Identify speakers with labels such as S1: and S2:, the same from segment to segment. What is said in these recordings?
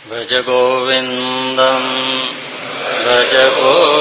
S1: ભજ ગોવિંદમ ભજ ગોવિંદમ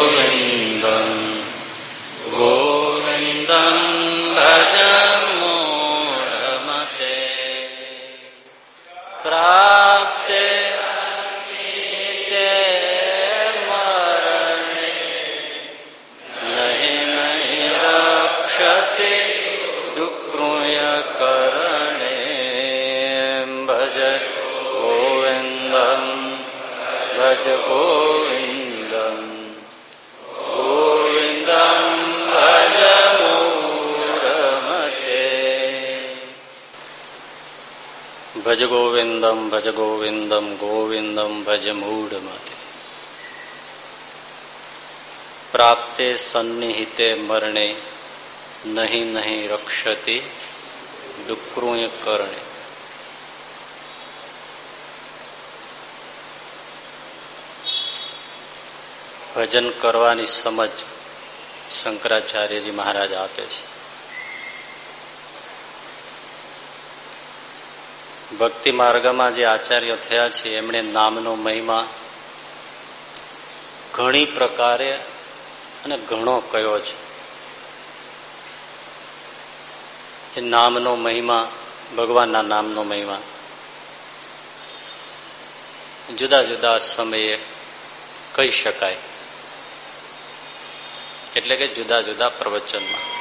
S1: ભજ ગોવિંદમ ભજ ગોવિંદમ ગોવિંદમ ભજ મૂઢમતે પ્રાપ્તે સન્નિહિતે મરણે નહીં નહીં રક્ષતી ડુક્રુય કરણે ભજન કરવાની સમજ શંકરાચાર્યજી મહારાજ આપે છે ભક્તિ માર્ગમાં જે આચાર્ય થયા છે, એમણે નામનો મહિમા ઘણી પ્રકારે અને ઘણો કયો છે. એ નામનો મહિમા, ભગવાનના નામનો મહિમા. જુદા જુદા સમયે કહી શકાય. એટલે કે જુદા જુદા પ્રવચનમાં.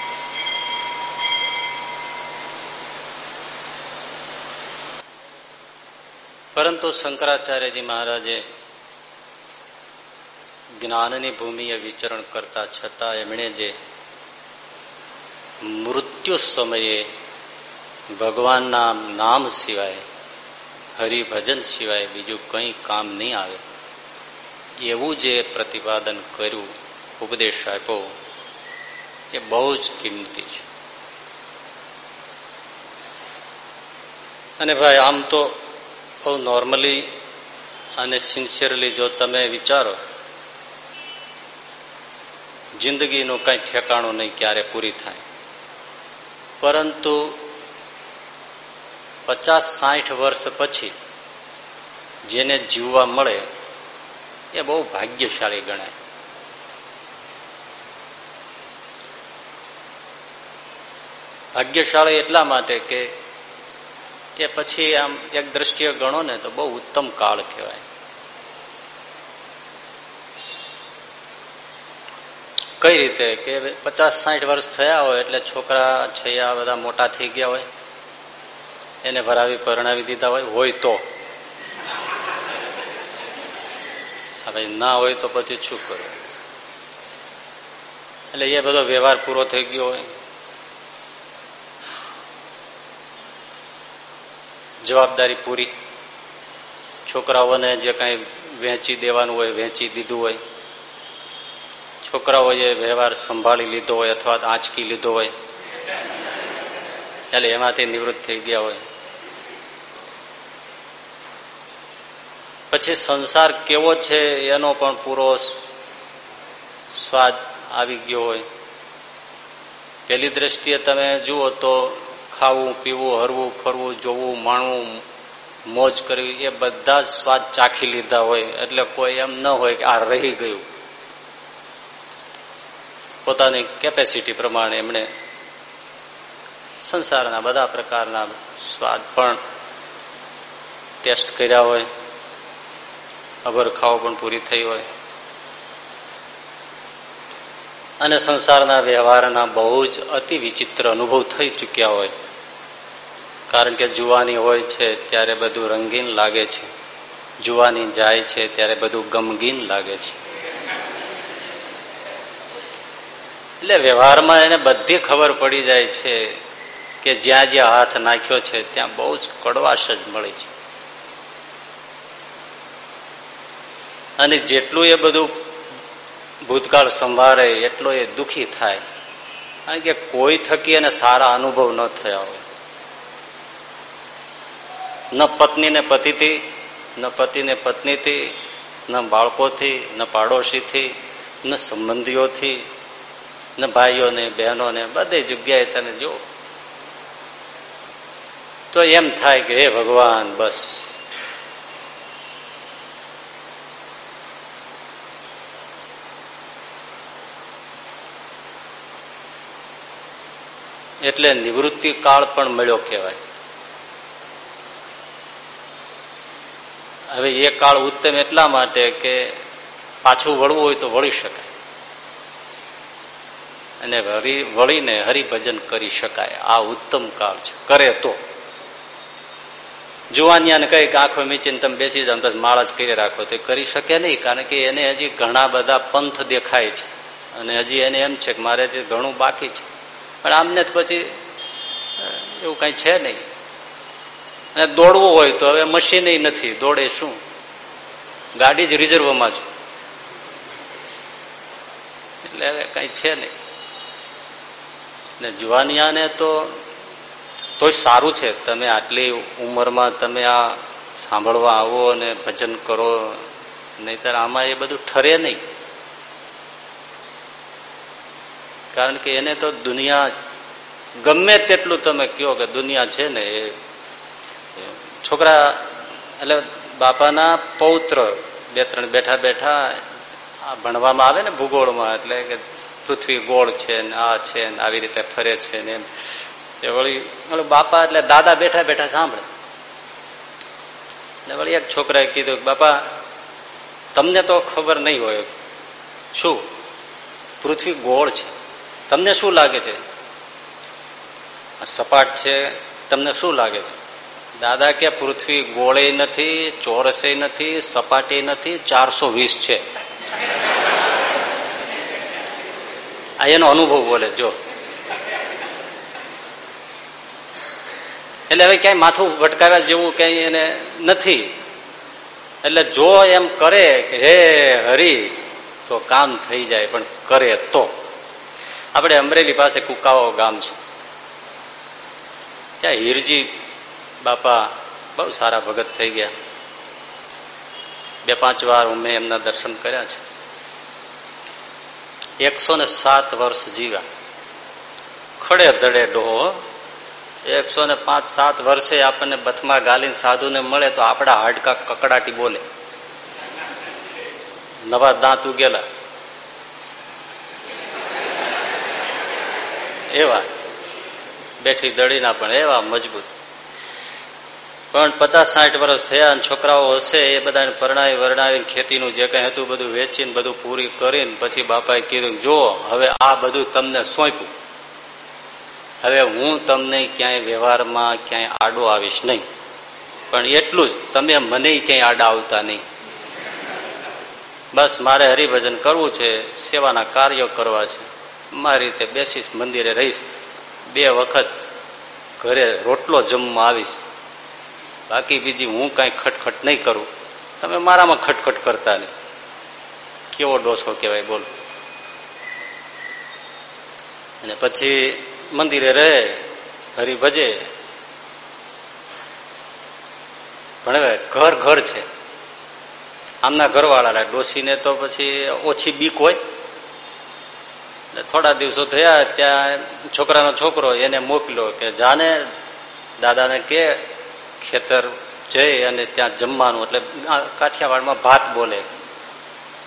S1: પરંતુ શંકરાચાર્યજી મહારાજે જ્ઞાનની ભૂમિએ વિચરણ કરતા છતાં એમણે જે મૃત્યુ સમયે ભગવાનના નામ સિવાય, હરિભજન સિવાય બીજું કંઈ કામ નહીં આવે, એવું જે પ્રતિપાદન કર્યું, ઉપદેશ આપ્યો, એ બહુ જ કિંમતી છે. અને ભાઈ, આમ તો બહુ નોર્મલી અને સિન્સિયરલી જો તમે વિચારો, જિંદગીનું કઈ ઠેકાણું નહીં ક્યારે પૂરી થાય. પરંતુ પચાસ સાઠ વર્ષ પછી જેને જીવવા મળે, એ બહુ ભાગ્યશાળી ગણાય. ભાગ્યશાળી એટલા માટે કે એ પછી આમ એક દ્રષ્ટિએ ગણો ને તો બહુ ઉત્તમ કાળ કહેવાય. કઈ રીતે? કે પચાસ સાઠ વર્ષ થયા હોય એટલે છોકરા છે, આ બધા મોટા થઈ ગયા હોય, એને ભરાવી, પરણાવી દીધા હોય હોય તો. હવે ના હોય તો પછી શું કરવું એટલે એ બધો વ્યવહાર પૂરો થઈ ગયો હોય. જવાબદારી પૂરી. છોકરાઓને જે કાંઈ વહેંચી દેવાનું હોય, વહેંચી દીધું હોય, છોકરાઓએ વ્યવહાર સંભાળી લીધો હોય અથવા આંચકી લીધો હોય, એટલે એમાંથી નિવૃત્ત થઈ ગયા હોય. પછી સંસાર કેવો છે એનો પણ પૂરો સ્વાદ આવી ગયો હોય. પેલી દ્રષ્ટિએ તમે જુઓ તો ખાવું, પીવું, હરવું, ફરવું, જોવું, માણવું, મોજ કરવી, એ બધા જ સ્વાદ ચાખી લીધા હોય. એટલે કોઈ એમ ન હોય કે આ રહી ગયું. પોતાની કેપેસિટી પ્રમાણે એમણે સંસારના બધા પ્રકારના સ્વાદ પણ ટેસ્ટ કર્યા હોય. અભર ખાવ પણ પૂરી થઈ હોય. અને સંસારના વ્યવહારના બહુ જ અતિ વિચિત્ર અનુભવ થઈ ચૂક્યા હોય. કારણ કે જુવાની હોય છે ત્યારે બધું રંગીન લાગે છે. જુવાની જાય છે ત્યારે બધું ગમગીન લાગે છે. એટલે વ્યવહારમાં એને બધી ખબર પડી જાય છે કે જ્યાં જ્યાં હાથ નાખ્યો છે ત્યાં બહુ જ કડવાશ જ મળે છે. અને જેટલું એ બધું ભૂતકાળ સંભાળે એટલો એ દુખી થાય. કારણ કે કોઈ થકી એને સારા અનુભવ ન થયા હોય. ન પત્નીને પતિથી, ન પતિને પત્નીથી, ન બાળકોથી, ન પાડોશીથી, ન સંબંધીઓથી, ન ભાઈઓને, બહેનોને, બધી જગ્યાએ તને જો. તો એમ થાય કે, હે ભગવાન, બસ. એટલે નિવૃત્તિ કાળ પણ મળ્યો કહેવાય. હવે એ કાળ ઉત્તમ એટલા માટે કે પાછું વળવું હોય તો વળી શકાય. અને વળીને હરિભજન કરી શકાય. આ ઉત્તમ કાળ છે. કરે તો. જુવાનિયાને કઈ આંખો મીચીને તમે બેસી જાવ તો માળા જ કરી રાખો. તો કરી શકે નહીં, કારણ કે એને હજી ઘણા બધા પંથ દેખાય છે. અને હજી એને એમ છે કે મારે હજી ઘણું બાકી છે. પણ આમને જ પછી એવું કઈ છે નહીં. અને દોડવું હોય તો હવે મશીન નથી, દોડે શું? ગાડી જ રિઝર્વમાં છે. એટલે હવે કઈ છે નહીં. ને જુવાનિયાને તો તો સારું છે, તમે આટલી ઉંમરમાં તમે આ સાંભળવા આવો અને ભજન કરો, નહીતર આમાં એ બધું ઠરે નહીં. કારણ કે એને તો દુનિયા ગમે તેટલું તમે કહો કે દુનિયા છે ને એ છોકરા એટલે બાપાના પૌત્ર બે ત્રણ બેઠા બેઠા ભણવામાં આવે ને ભૂગોળમાં એટલે કે પૃથ્વી ગોળ છે ને આ છે ને આવી રીતે ફરે છે ને એમ. તે વળી બાપા એટલે દાદા બેઠા બેઠા સાંભળે. એટલે વળી એક છોકરાએ કીધું બાપા, તમને તો ખબર નહીં હોય. શું? પૃથ્વી ગોળ છે. તમને શું લાગે છે? સપાટ છે, તમને શું લાગે છે? દાદા કે પૃથ્વી ગોળે નથી, ચોરસે નથી, સપાટી નથી, ચારસો વીસ છે. આ એનો અનુભવ બોલે, જો. એટલે હવે ક્યાંય માથું ભટકાવ્યા જેવું ક્યાંય એને નથી. એટલે જો એમ કરે કે, હે હરી, તો કામ થઈ જાય, પણ કરે તો. આપણે અમરેલી પાસે કુકાઓ ગામ છે. ત્યાં હીરજી બાપા બહુ સારા ભગત થઈ ગયા. બે પાંચ વાર મેં એમના દર્શન કર્યા છે. એકસો ને સાત વર્ષ જીવ્યા. ખડે ધડે ડોહો એકસો ને પાંચ સાત વર્ષે આપણને બથમાં ગાલીને સાધુને મળે તો આપણા હાડકા કકડાટી બોલે. નવા દાંત ઉગેલા. એવા. બેઠી દડીના પણ એવા મજબૂત. પણ પચાસ સાઠ વર્ષ થયા અને છોકરાઓ હશે, એ બધાને પરણાવી વરણાવીને ખેતીનું જે કઈ હતું બધું વેચીને બધું પૂરી કરીને પછી બાપાએ કીધું જો હવે આ બધું તમને સોંપ્યું. હવે હું તમને ક્યાંય વ્યવહારમાં ક્યાંય આડો આવીશ નહીં. પણ એટલું જ, તમે મને ક્યાંય આડા આવતા નહીં. બસ મારે હરિભજન કરવું છે, સેવાના કાર્યો કરવા છે. મારી રીતે બેસીશ, મંદિરે રહીશ. બે વખત ઘરે રોટલો જમવા આવીશ. બાકી બીજી હું કઈ ખટખટ નહીં કરું. તમે મારામાં ખટખટ કરતા નહીં. કેવો ડોસો કહેવાય, બોલો. અને પછી મંદિરે રહે હરિભજે પણ હવે ઘર ઘર છે. આમના ઘરવાળા ડોસીને તો પછી ઓછી બીક હોય. થોડા દિવસો થયા, ત્યાં છોકરાનો છોકરો એને મોકલ્યો કે, જાને, દાદાને કે, ખેતર જઈ અને ત્યાં જમવાનું. એટલે કાઠિયાવાડમાં ભાત બોલે,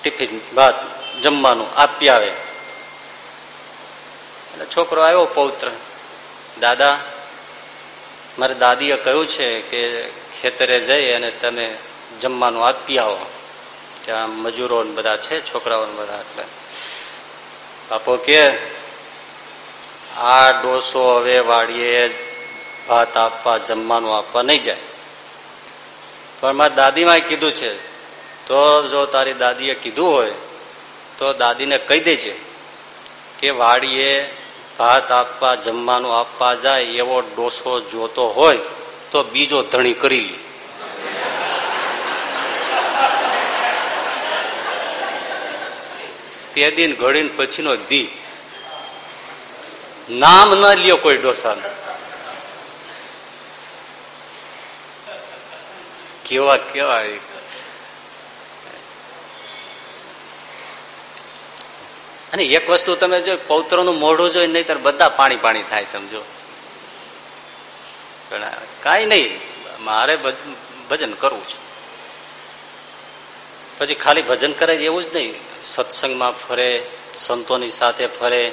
S1: ટિફિન, ભાત જમવાનું આપી આવે. એટલે છોકરો આવ્યો પૌત્ર. દાદા, મારે દાદીએ કહ્યું છે કે, ખેતરે જઈ અને તમે જમવાનું આપી આવો. ત્યાં મજૂરો બધા છે, છોકરાઓ બધા, એટલે બાપો કે આ ડોસો હવે વાડીએ ભાત આપવા, જમવાનું આપવા નહીં જાય. પણ મારી દાદીમાં કીધું છે, તો જો તારી દાદીએ કીધું હોય, તો દાદીને કહી દેજે કે વાડીએ ભાત આપવા, જમવાનું આપવા જાય, એવો ડોસો જોતો હોય, તો બીજો ધણી કરી લે. તે દિન ઘડીને પછીનો દી. નામ ન લ્યો કોઈ ડોસાનું. કેવા કેવા અને એક વસ્તુ તમે જો પૌત્રનું મોઢું જોઈ નહીં ત્યારે બધા પાણી પાણી થાય તમે જો. કાંઈ નહીં, મારે ભજન કરવું છે. પછી ખાલી ભજન કરે એવું જ નહીં. સત્સંગમાં ફરે, સંતોની સાથે ફરે,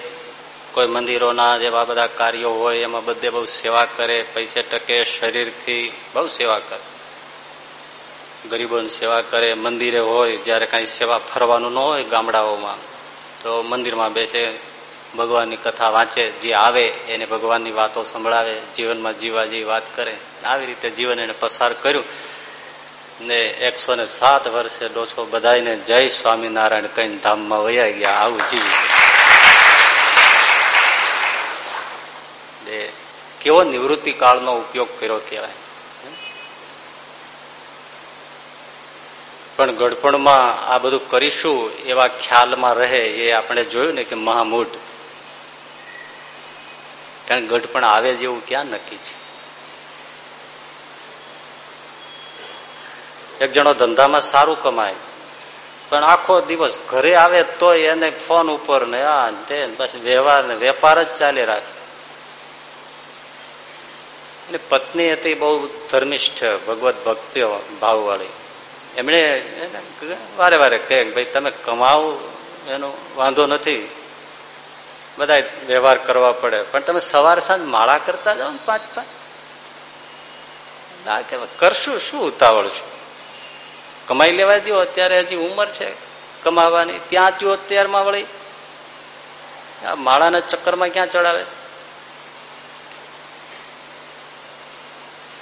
S1: કોઈ મંદિરોના જેવા બધા કાર્યો હોય, એમાં બધે બહુ સેવા કરે, પૈસે ટકે શરીરથી બહુ સેવા કરે. ગરીબોની સેવા કરે, મંદિરે હોય, જ્યારે કાંઈ સેવા ફરવાનું ન હોય ગામડાઓમાં, તો મંદિરમાં બેસે, ભગવાનની કથા વાંચે, જે આવે એને ભગવાનની વાતો સંભળાવે, જીવનમાં જીવા જેવી વાત કરે. આવી રીતે જીવન એને પસાર કર્યું. ને એકસો ને સાત વર્ષે ડોછો બધાને જય સ્વામિનારાયણ કઈ ધામમાં વયા ગયા. આવું જીવ. કેવો નિવૃત્તિ કાળનો ઉપયોગ કર્યો કહેવાય. પણ ગઢપણમાં આ બધું કરીશું એવા ખ્યાલમાં રહે એ આપણે જોયું ને કે મહામૂઢ. કારણ ગઢપણ આવે જેવું ક્યાં નક્કી છે? એક જણો ધંધામાં સારું કમાય. પણ આખો દિવસ ઘરે આવે તો એને ફોન ઉપર ને આ તે પછી વ્યવહાર ને વેપાર જ ચાલી રાખે. એટલે પત્ની હતી બહુ ધર્મિષ્ઠ ભગવત ભક્તિ ભાવવાળી. એમણે વારે વારે કહે ભાઈ તમે કમાવો, એનો વાંધો નથી. બધા વ્યવહાર કરવા પડે. પણ તમે સવાર સાંજ માળા કરતા જાઓ પાંચ પાંચ. ના કે કરશું, શું ઉતાવળ છે? કમાઈ લેવા દો અત્યારે હજી ઉંમર છે કમાવાની. ત્યાં ત્યો અત્યારમાં વળી આ માળાના ચક્કરમાં ક્યાં ચડાવે?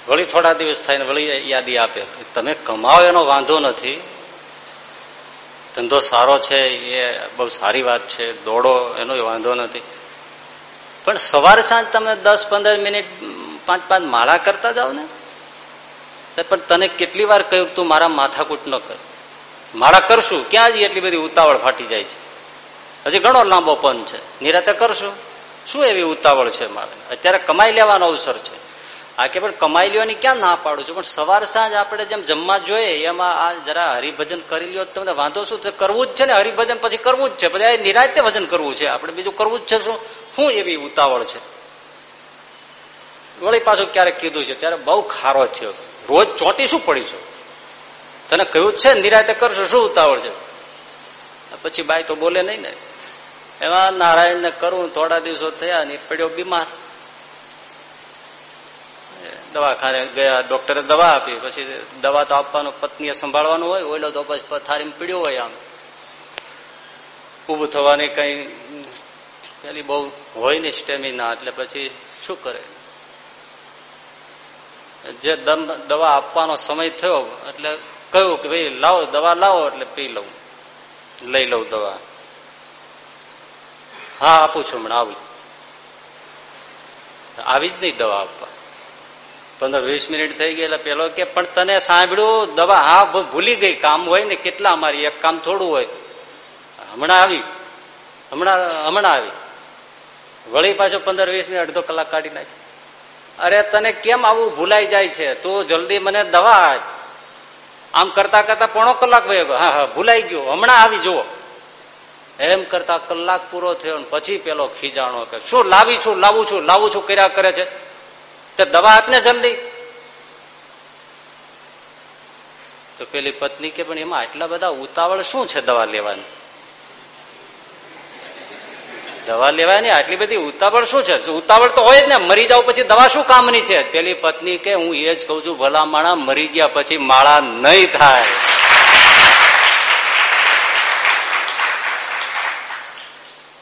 S1: વળી થોડા દિવસ થાય વળી યાદી આપે તમે કમાવો એનો વાંધો નથી. ધંધો સારો છે, એ બહુ સારી વાત છે, દોડો એનો વાંધો નથી. પણ સવારે સાંજ તમે દસ પંદર મિનિટ, પાંચ પાંચ માળા કરતા જાઓ ને? પણ તને કેટલી વાર કહ્યું તું મારા માથાકૂટ ન કર? માળા કરશું, ક્યાં જ એટલી બધી ઉતાવળ ફાટી જાય છે? હજી ઘણો લાંબો પન છે. નિરાતે કરશું. શું એવી ઉતાવળ છે મારે? અત્યારે કમાઈ લેવાનો અવસર છે. આ કે પણ કમાઈ લેવાની ક્યાં ના પાડું છું? પણ સવાર સાંજ આપણે જેમ જમવા જોઈએ, એમાં આ જરા હરિભજન કરી લ્યો તમને વાંધો શું? કરવું જ છે ને, હરિભજન પછી કરવું જ છે. બધા નિરાતે ભજન કરવું છે. આપણે બીજું કરવું જ છે શું? શું એવી ઉતાવળ છે? વળી પાછું ક્યારેક કીધું છે, ત્યારે બહુ ખારો થયો રોજ ચોટી શું પડી છું? તને કહ્યું છે, નિરાતે કરશો, શું ઉતાવળ છે? પછી બાઈ તો બોલે નહીં ને. એમાં નારાયણ ને કરવું થોડા દિવસો થયા ને પડ્યો બીમાર. દવાખાને ગયા, ડોક્ટરે દવા આપી. પછી દવા તો આપવાનું પત્નીએ સંભાળવાનું હોય ઓઈલો તો પછી પથારી પીડ્યો હોય આમ. ઉભું થવાની કઈ પેલી બહુ હોય ને સ્ટેમિના, એટલે પછી શું કરે? જે દવા આપવાનો સમય થયો, એટલે કહ્યું કે ભાઈ લાવો, દવા લાવો, એટલે પી લઉં. લઈ લઉં દવા. હા, આપું છું હમણાં, આવી. આવી જ નહીં દવા આપવા. પંદર વીસ મિનિટ થઈ ગઈ એટલે પેલો કે, પણ તને સાંભળ્યું, દવા હા ભૂલી ગઈ, કામ હોય ને કેટલા અમારી, એક કામ થોડું હોય. હમણાં આવી. હમણાં હમણાં આવી. વળી પાછો પંદર વીસ મિનિટ, અડધો કલાક કાઢી નાખી. અરે તને કેમ આવું ભૂલાઈ જાય છે? તું જલ્દી મને દવા આમ કરતા કરતા પોણો કલાક વયો હા હા, ભૂલાઈ ગયો. હમણાં આવી, જુઓ. એમ કરતા કલાક પૂરો થયો પછી પેલો ખીજાણો કે, શું લાવી છું, લાવું છું લાવું છું, કર્યા કરે છે? તે દવા આપને જલ્દી? તો પેલી પત્ની કે, પણ એમાં આટલા બધા ઉતાવળ શું છે દવા લેવાની? દવા લેવાની આટલી બધી ઉતાવળ શું છે? ઉતાવળ તો હોય જ ને, મરી જાવ પછી દવા શું કામની છે? પેલી પત્ની કે, હું એ જ કઉ છું, ભલા માણા મરી ગયા પછી માળા નહીં થાય.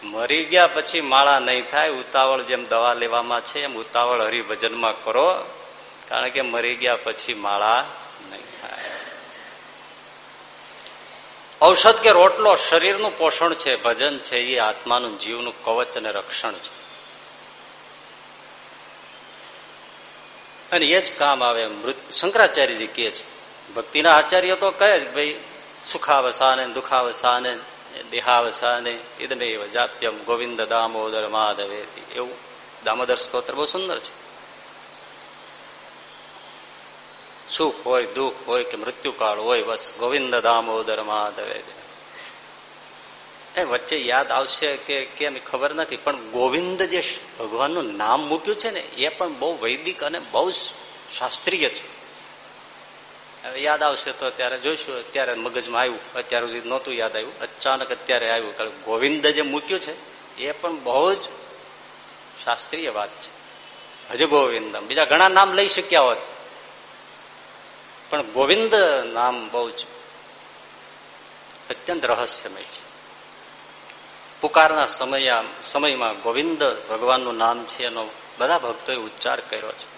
S1: મરી ગયા પછી માળા નહીં થાય, ઉતાવળ જેમ દવા લેવામાં છે, એમ ઉતાવળ હરિભજનમાં કરો, કારણ કે મરી ગયા પછી માળા નહીં થાય. ઔષધ કે રોટલો શરીરનું પોષણ છે, ભજન છે, એ આત્માનું જીવનું કવચ અને રક્ષણ છે. અને એ જ કામ આવે શંકરાચાર્યજી કહે છે. ભક્તિના આચાર્ય તો કહે જ, ભાઈ, સુખાવસાને, દુખાવસાને, દેહાવસાને ઇદને જાપ્યમ ગોવિંદ દામોદર માધવે એવું દામોદર સ્તોત્ર બહુ સુંદર છે. સુખ હોય, દુઃખ હોય કે મૃત્યુકાળ હોય, બસ ગોવિંદ દામોદર માધવે. એ વચ્ચે યાદ આવશે કે કેમ ખબર નથી, પણ ગોવિંદ જે ભગવાનનું નામ મૂક્યું છે ને, એ પણ બહુ વૈદિક અને બહુ શાસ્ત્રીય છે. યાદ આવશે તો ત્યારે જોઈશું, અત્યારે મગજમાં આવ્યું, અત્યાર સુધી નહોતું યાદ આવ્યું, અચાનક અત્યારે આવ્યું, કારણ ગોવિંદ જે મૂક્યું છે, એ પણ બહુ જ શાસ્ત્રીય વાત છે. ભજ ગોવિંદમ. બીજા ઘણા નામ લઈ શક્યા હોત. પણ ગોવિંદ નામ બહુ જ અત્યંત રહસ્યમય છે. પુકારના સમય સમયમાં ગોવિંદ ભગવાનનું નામ છે, એનો બધા ભક્તોએ ઉચ્ચાર કર્યો છે.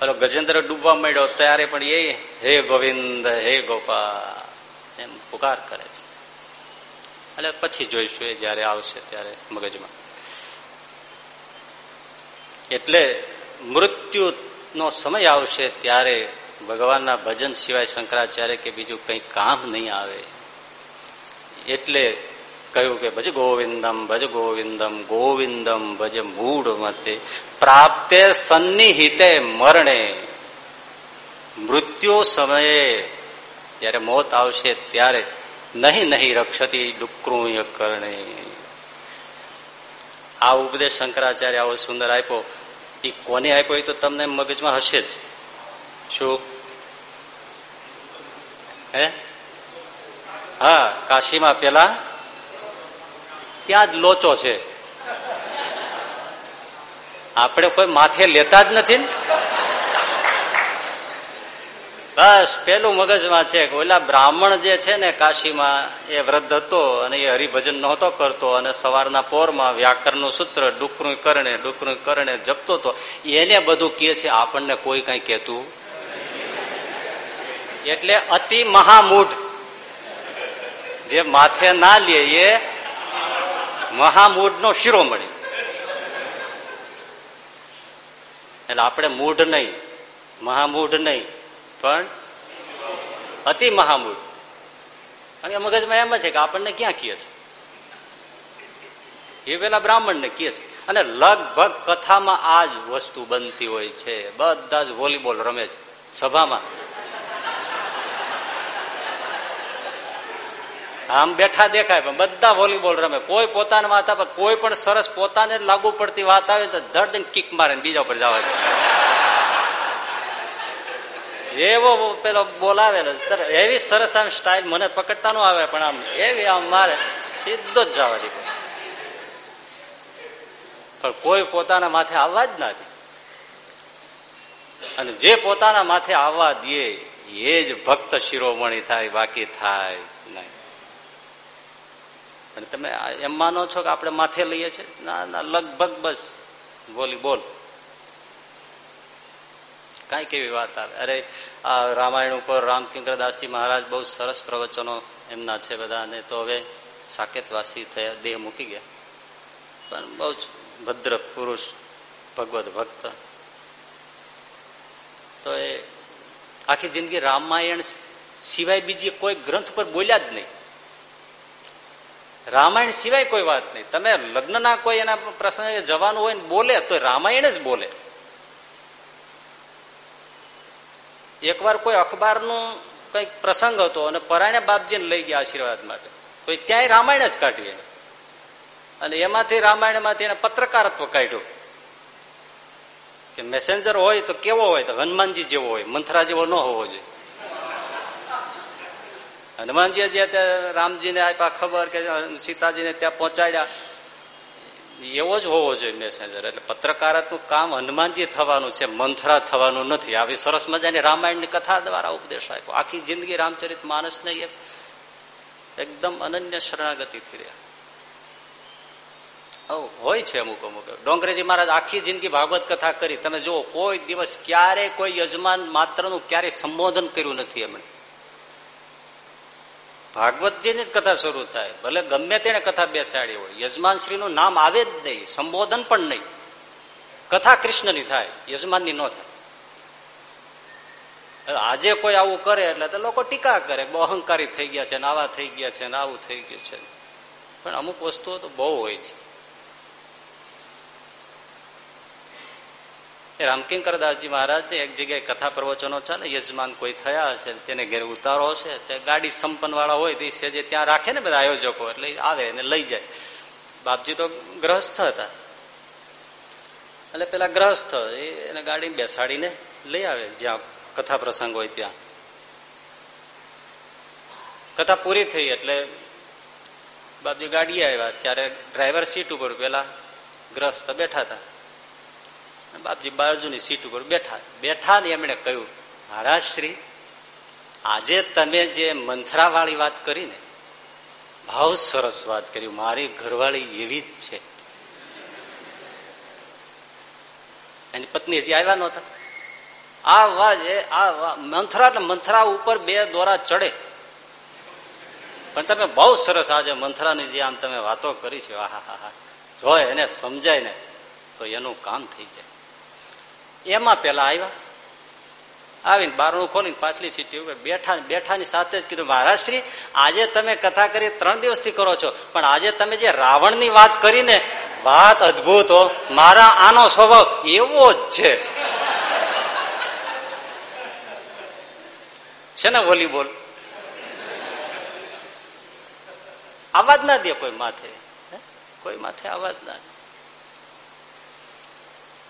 S1: પેલો ગજેન્દ્ર ડૂબવા માંડ્યો, ત્યારે પણ એ, હે ગોવિંદ, હે ગોપા એમ પુકાર કરે છે. એટલે પછી જોઈશું એ જયારે આવશે ત્યારે મગજમાં. એટલે મૃત્યુ નો સમય આવશે ત્યારે ભગવાનના ભજન સિવાય શંકરાચાર્ય કે બીજું કઈ કામ નહીં આવે. એટલે કહ્યું કે ભજ ગોવિંદમ ભજ ગોવિંદમ ગોવિંદમ ભજ મૂળ મતે પ્રાપ્તે સન્નિહિતે મરણે. મૃત્યુ સમયે જયારે મોત આવશે ત્યારે નહીં નહીં રક્ષતી ડુકરું કરણે. આ ઉપદેશ શંકરાચાર્ય આવો સુંદર આપ્યો. એ કોને આપ્યો એ તો તમને મગજમાં હશે જ. શું? હે? હા, કાશીમાં પેલા ત્યાં જ લોચો છે. આપણે કોઈ માથે લેતા જ નથી બસ, પેલું મગજમાં છે ઓલા બ્રાહ્મણ જે છે ને કાશીમાં, એ વૃદ્ધ હતો અને એ હરિભજન નહોતો કરતો અને સવારના પોરમાં વ્યાકરણનું સૂત્ર ડુકરું કરણે ડુકરું કરણે જપતો હતો. એને બધું કહે છે, આપણને કોઈ કઈ કેતું એટલે અતિ મહામૂઢ. જે માથે ના લે એ મહામૂઢ નો શિરોમણી. એટલે આપણે મૂઢ નહીં, મહામૂઢ નહીં, પણ અતિ મહામૂઢ. કારણ કે મગજમાં એમ છે કે આપણને ક્યાં કહે છે? એ પેલા બ્રાહ્મણ ને કહે છે. અને લગભગ કથામાં આ જ વસ્તુ બનતી હોય છે. બધા જ વોલીબોલ રમે છે. સભામાં. આમ બેઠા દેખાય, પણ બધા વોલીબોલ રમે. કોઈ પોતાના માથા પર, કોઈ પણ સરસ પોતાને લાગુ પડતી વાત આવે તો ધડ કિક મારે બીજા પર જવા એવો પેલો બોલાવેલો એવી સરસ આમ સ્ટાઇલ મને પકડતા નો આવે, પણ આમ એવી આમ મારે સીધો જ જવા દીધો પણ કોઈ પોતાના માથે આવવા જ નથી અને જે પોતાના માથે આવવા દે, એ જ ભક્ત શિરોમણી થાય, બાકી થાય. અને તમે એમ માનો છો કે આપણે માથે લઈએ છીએ? ના ના, લગભગ બસ. બોલી, બોલ. કઈ કેવી વાત આવે? અરે, આ રામાયણ ઉપર રામકિંકરદાસજી મહારાજ બહુ સરસ પ્રવચનો એમના છે બધા, અને તો હવે સાકેતવાસી થયા, દેહ મૂકી ગયા. પણ બહુ જ ભદ્ર પુરુષ ભગવત ભક્ત. તો એ આખી જિંદગી રામાયણ સિવાય બીજી કોઈ ગ્રંથ પર બોલ્યા જ નહીં. રામાયણ સિવાય કોઈ વાત નહીં. તમે લગ્નના કોઈ એના પ્રસંગે જવાનું હોય ને બોલે તો રામાયણ જ બોલે. એકવાર કોઈ અખબારનું કંઈક પ્રસંગ હતો અને પરાણે બાપજીને લઈ ગયા આશીર્વાદ માટે. તો ત્યાંય રામાયણ જ કાઢી અને એમાંથી રામાયણમાંથી એને પત્રકારત્વ કાઢ્યું. કે મેસેન્જર હોય તો કેવો હોય? તો હનુમાનજી જેવો હોય, મંથરા જેવો ન હોવો જોઈએ. હનુમાનજી જે રામજીને આપ્યા ખબર કે સીતાજીને ત્યાં પહોંચાડ્યા, એવો જ હોવો જોઈએ મેસેન્જર એટલે પત્રકારત્વનું કામ હનુમાનજી થવાનું છે, મંથરા થવાનું નથી. આવી સરસ મજાની રામાયણની કથા દ્વારા ઉપદેશ આપ્યો. આખી જિંદગી રામચરિત માનસને એકદમ અનન્ય શરણાગતિથી રહ્યા હોય છે અમુક અમુક. ડોંગરેજી મહારાજ આખી જિંદગી ભાગવત કથા કરી. તમે જુઓ, કોઈ દિવસ ક્યારેય કોઈ યજમાન માત્રનું ક્યારેય સંબોધન કર્યું નથી એમણે ભાગવતજીની જ કથા શરૂ થાય. ભલે ગમે તેને કથા બેસાડી હોય. યજમાન શ્રીનું નામ આવે જ નહીં. સંબોધન પણ નહીં. કથા કૃષ્ણની થાય. યજમાનની ન થાય. આજે કોઈ આવું કરે એટલે તો લોકો ટીકા કરે. બહુ અહંકારી થઈ ગયા છે ને આવા થઈ ગયા છે ને આવું થઈ ગયું છે. પણ અમુક વસ્તુઓ તો બહુ હોય છે. રામકિંકરદાસજી મહારાજની એક જગ્યાએ કથા પ્રવચનો છે ને, યજમાન કોઈ થયા હશે, તેને ઘેર ઉતારો હશે, તે ગાડી સંપન્ન વાળા હોય તે સેજે ત્યાં રાખે ને બધા આયોજકો, એટલે આવે ને લઈ જાય. બાપજી તો ગ્રહસ્થ હતા. એટલે પેલા ગ્રહસ્થ એને ગાડી બેસાડીને લઈ આવે, જ્યાં કથા પ્રસંગ હોય ત્યાં. કથા પૂરી થઈ એટલે બાપજી ગાડી આવ્યા, ત્યારે ડ્રાઈવર સીટ ઉપર પેલા ગ્રસ્ત બેઠા હતા. બાપજી બાજુની સીટ ઉપર બેઠા. બેઠા ને એમણે કહ્યું, મહારાજ શ્રી, આજે તમે જે મંથરા વાળી વાત કરી ને ભાવ સરસ વાત કરી, મારી ઘરવાળી એવી જ છે. એની પત્ની હજી આવ્યા નહોતા. આ વાજ એ, આ મંથરા ને મંથરા ઉપર બે દોરા ચડે. પણ તમે બહુ સરસ આજે મંથરાની જે આમ તમે વાતો કરી છે આહા હા હા જો એને સમજાય ને, તો એનું કામ થઈ જાય. એમાં પેલા આવ્યા આવીને બારણું ખોલીને પાછલી સીટી ઉપર બેઠા બેઠાની સાથે જ કીધું મહારાજશ્રી આજે તમે કથા કરી ત્રણ દિવસથી કરો છો, પણ આજે તમે જે રાવણની વાત કરીને વાત અદભુત હો. મારા આનો સ્વભાવ એવો જ છે. છે ને વોલીબોલ અવાજ ના દે કોઈ માથે. કોઈ માથે અવાજ ના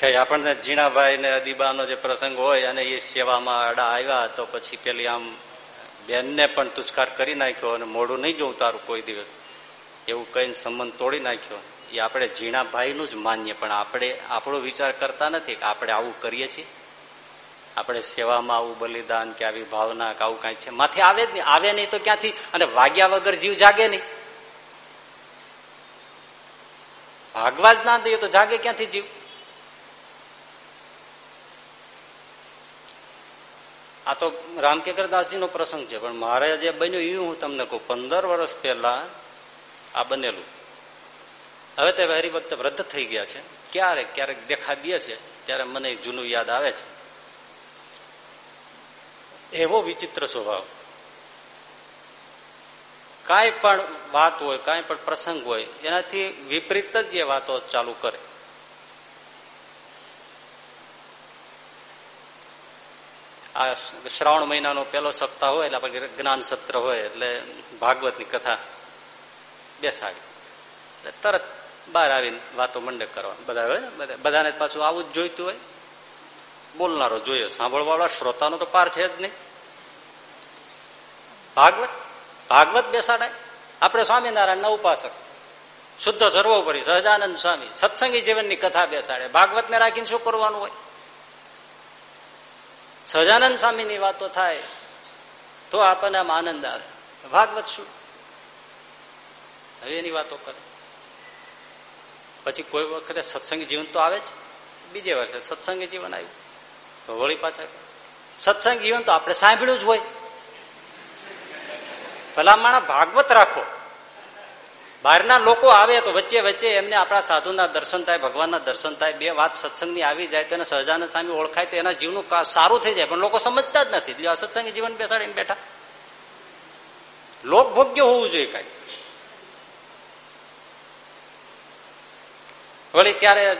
S1: કઈ આપણને જીણાભાઈ ને અદીબાનો જે પ્રસંગ હોય અને એ સેવામાં આડા આવ્યા, તો પછી પેલી આમ બેનને પણ તુચકાર કરી નાખ્યો અને મોડું નહીં જોઉં તારું કોઈ દિવસ. એવું કહીને સંબંધ તોડી નાખ્યો. એ આપણે જીણાભાઈનું જ માનીએ, પણ આપણે આપણો વિચાર કરતા નથી કે આપણે આવું કરીએ છીએ. આપણે સેવામાં આવું બલિદાન કે આવી ભાવના કે આવું કઈ છે. માથે આવે જ નહીં. આવે નહીં તો ક્યાંથી? અને વાગ્યા વગર જીવ જાગે નહીં. ભાગવા જ ના દઈએ તો જાગે ક્યાંથી જીવ? આ તો રામકેકરદાસજી નો પ્રસંગ છે, પણ મારે જે બન્યું એ હું તમને કહું. પંદર વર્ષ પહેલા આ બનેલું. હવે તે હરિભક્ત વૃદ્ધ થઈ ગયા છે. ક્યારેક ક્યારેક દેખા દે છે, ત્યારે મને જૂનું યાદ આવે છે. એવો વિચિત્ર સ્વભાવ. કાંઈ પણ વાત હોય, કાંઈ પણ પ્રસંગ હોય, એનાથી વિપરીત જ એ વાતો ચાલુ કરે. આ શ્રાવણ મહિનાનો પેલો સપ્તાહ હોય, એટલે આપણે જ્ઞાન સત્ર હોય, એટલે ભાગવતની કથા બેસાડી. તરત બહાર આવીને વાતો મંડે કરવા બધા હોય બધાને પાછું આવું જ જોઈતું હોય. બોલનારો જોઈએ સાંભળવાળા શ્રોતાનો તો પાર છે જ નહીં. ભાગવત? ભાગવત બેસાડાય? આપણે સ્વામિનારાયણ ના ઉપાસક. શુદ્ધ સર્વોપરી સહજાનંદ સ્વામી, સત્સંગી જીવનની કથા બેસાડે. ભાગવતને રાખીને શું કરવાનું હોય? સહજાનંદ સ્વામીની વાતો થાય, તો આપણને આમ આનંદ આવે. ભાગવત શું? હવે એની વાતો કરે. પછી કોઈ વખતે સત્સંગ જીવન તો આવે જ. બીજે વર્ષે સત્સંગ જીવન આવ્યું. તો વળી પાછા સત્સંગ જીવન તો આપણે સાંભળ્યું જ હોય. ભલામણ ભાગવત રાખો. બહારના લોકો આવે તો વચ્ચે વચ્ચે એમને આપણા સાધુના દર્શન થાય, ભગવાનના દર્શન થાય, બે વાત સત્સંગની આવી જાય તો એને સહજાનંદ સ્વામી ઓળખાય તો એના જીવનું સારું થઈ જાય. પણ લોકો સમજતા જ નથી. એટલે સત્સંગી જીવન બેસાડીને બેઠા. લોકભોગ્ય હોવું જોઈએ કઈ. વળી ત્યારે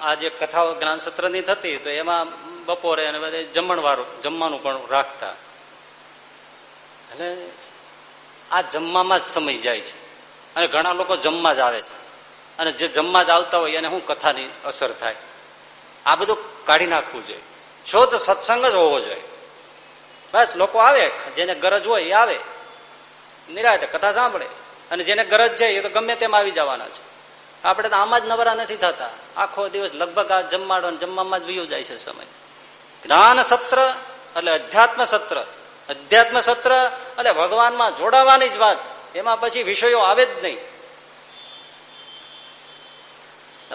S1: આ જે કથાઓ જ્ઞાન સત્રની થતી તો એમાં બપોરે અને બધે જમણવારું જમવાનું પણ રાખતા. એટલે આ જમવામાં જ સમય જાય છે. અને ઘણા લોકો જમવા જ આવે છે. અને જે જમવા જ આવતા હોય એને શું કથાની અસર થાય? આ બધું કાઢી નાખવું જોઈએ. શુદ્ધ સત્સંગ જ હોવો જોઈએ. બસ, લોકો આવે. જેને ગરજ હોય એ આવે. નિરાતે કથા સાંભળે. અને જેને ગરજ જાય એ તો ગમે તેમ આવી જવાના છે. આપણે તો આમાં જ નવરા નથી થતા. આખો દિવસ લગભગ આ જમવાડો જમવામાં જ વયું જાય છે સમય. જ્ઞાન સત્ર એટલે અધ્યાત્મ સત્ર. અધ્યાત્મ સત્ર એટલે ભગવાનમાં જોડાવાની જ વાત. એમાં પછી વિષયો આવે જ નહીં.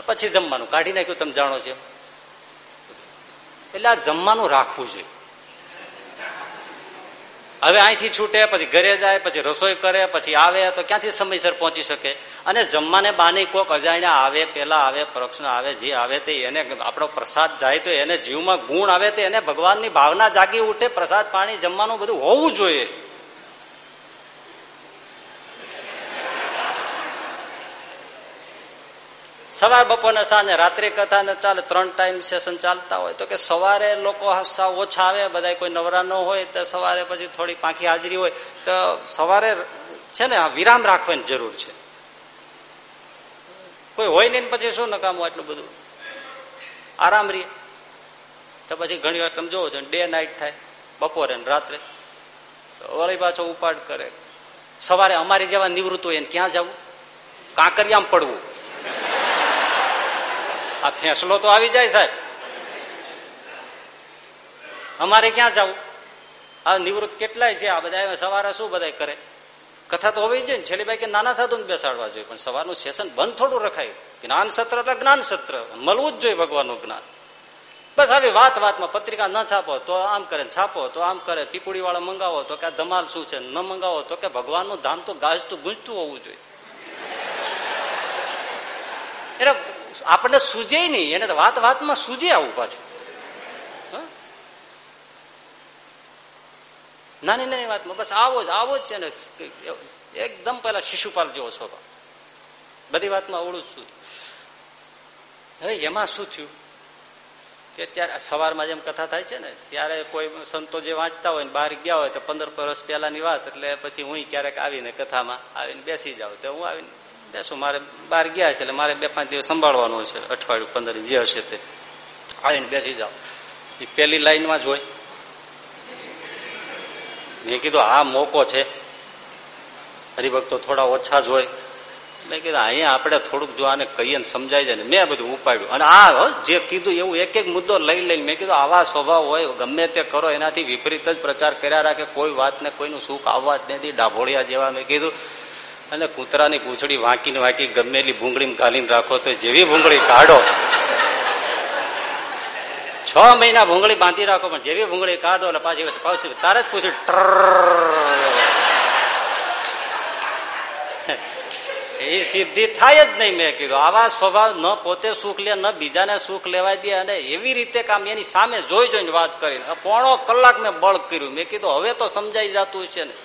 S1: પછી જમવાનું. કાઢી નાખ્યું, તમે જાણો છો. એટલે આ જમવાનું રાખવું જોઈએ. હવે અહીંથી છૂટે, પછી ઘરે જાય, પછી રસોઈ કરે, પછી આવે, તો ક્યાંથી સમયસર પહોંચી શકે? અને જમવાને બાને કોક અજાણ્યા આવે, પેલા આવે પ્રશ્ન આવે, જે આવે તે એને આપણો પ્રસાદ જાય તો એને જીવમાં ગુણ આવે તો એને ભગવાનની ભાવના જાગી ઉઠે, પ્રસાદ પાણી જમવાનું બધું હોવું જોઈએ. સવાર બપોરને સાંજે, રાત્રિ કથા ને ચાલે, ત્રણ ટાઈમ સેશન ચાલતા હોય. તો કે સવારે લોકો સાવ ઓછા આવે બધા કોઈ નવરા ન હોય, તો સવારે પછી થોડી પાંખી હાજરી હોય, તો સવારે છે ને વિરામ રાખવાની જરૂર છે. કોઈ હોય નહીં પછી શું નકામું આટલું બધું? આરામ રહીએ તો પછી ઘણી વાર તમે જોવો છો, ડે નાઇટ થાય, બપોરે રાત્રે. વળી પાછો ઉપાડ કરે. સવારે અમારી જેવા નિવૃત્ત હોય ક્યાં જવું? કાંકરિયામાં પડવું. આ ફેંસલો તો આવી જાય સાહેબ. અમારે ક્યાં જવું? આ નિવૃત્ત કેટલાય છે? આ બધા સવારે શું બધા કરે? કથા તો હોવી જોઈએ છેલ્લી ભાઈ કે નાના સાધુ બેસાડવા જોઈએ, પણ સવારનું સેશન બંધ થોડું રખાય. જ્ઞાન સત્ર એટલે જ્ઞાન સત્ર. મળવું જ જોઈએ ભગવાનનું જ્ઞાન. બસ આવી વાત વાતમાં પત્રિકા ન છાપો તો આમ કરે છાપો તો આમ કરે. પીપુડી વાળા મંગાવો તો કે ધમાલ શું છે? ન મંગાવો તો કે ભગવાનનું ધામ તો ગાજતું ગુંજતું હોવું જોઈએ. એટલે આપણને સૂજે નહીં, એને વાત વાતમાં સૂજે આવું પાછું. નાની નાની વાતમાં, બસ આવો જ આવો જ છે ને, એકદમ પેલા શિશુપાલ જેવો સ્વભાવ. બધી વાતમાં અવળું જ શું હવે એમાં શું થયું? કે ત્યારે સવારમાં જેમ કથા થાય છે ને, ત્યારે કોઈ સંતો જે વાંચતા હોય ને, બહાર ગયા હોય તો પંદર વર્ષ પહેલાની વાત, એટલે પછી હું ક્યારેક આવીને કથામાં આવીને બેસી જાઉં. તો હું આવીને બેસું મારે બહાર ગયા છે એટલે મારે બે પાંચ દિવસ સંભાળવાનું છે. અઠવાડિયું, પંદર જે હશે તે. આવીને બેસી જાઓ. એ પેલી લાઈનમાં જ હોય. મેં કીધું આ મોકો છે. હરિભક્તો થોડા ઓછા જ હોય. મેં કીધું, અહીંયા આપણે થોડુંક જો આને કહીએ ને સમજાય જાય ને. મેં બધું ઉપાડ્યું. અને આ જે કીધું, એવું એક એક મુદ્દો લઈ લઈને મેં કીધું, આવા સ્વભાવ હોય, ગમે તે કરો, એનાથી વિપરીત જ પ્રચાર કર્યા રાખે, કોઈ વાતને કોઈનું સુખ આવવા જ નથી, ડાભોળિયા જેવા. મેં કીધું અને કૂતરાની પૂંછડી વાંકીને વાંકી ગમે ભૂંગળી ઘાલીને રાખો તો જેવી ભૂંગળી કાઢો. છ મહિના ભૂંગળી બાંધી રાખો, પણ જેવી ભૂંગળી કાઢો એટલે પાછી પાછું તારે જ પૂછ્યું એ સિદ્ધિ થાય જ નહીં મેં કીધું આવા સ્વભાવ ન પોતે સુખ લે ન બીજાને સુખ લેવા દે અને એવી રીતે કામ એની સામે જોઈ જોઈને વાત કરીને પોણો કલાક મેં બળ કર્યું મેં કીધું હવે તો સમજાઈ જતું છે ને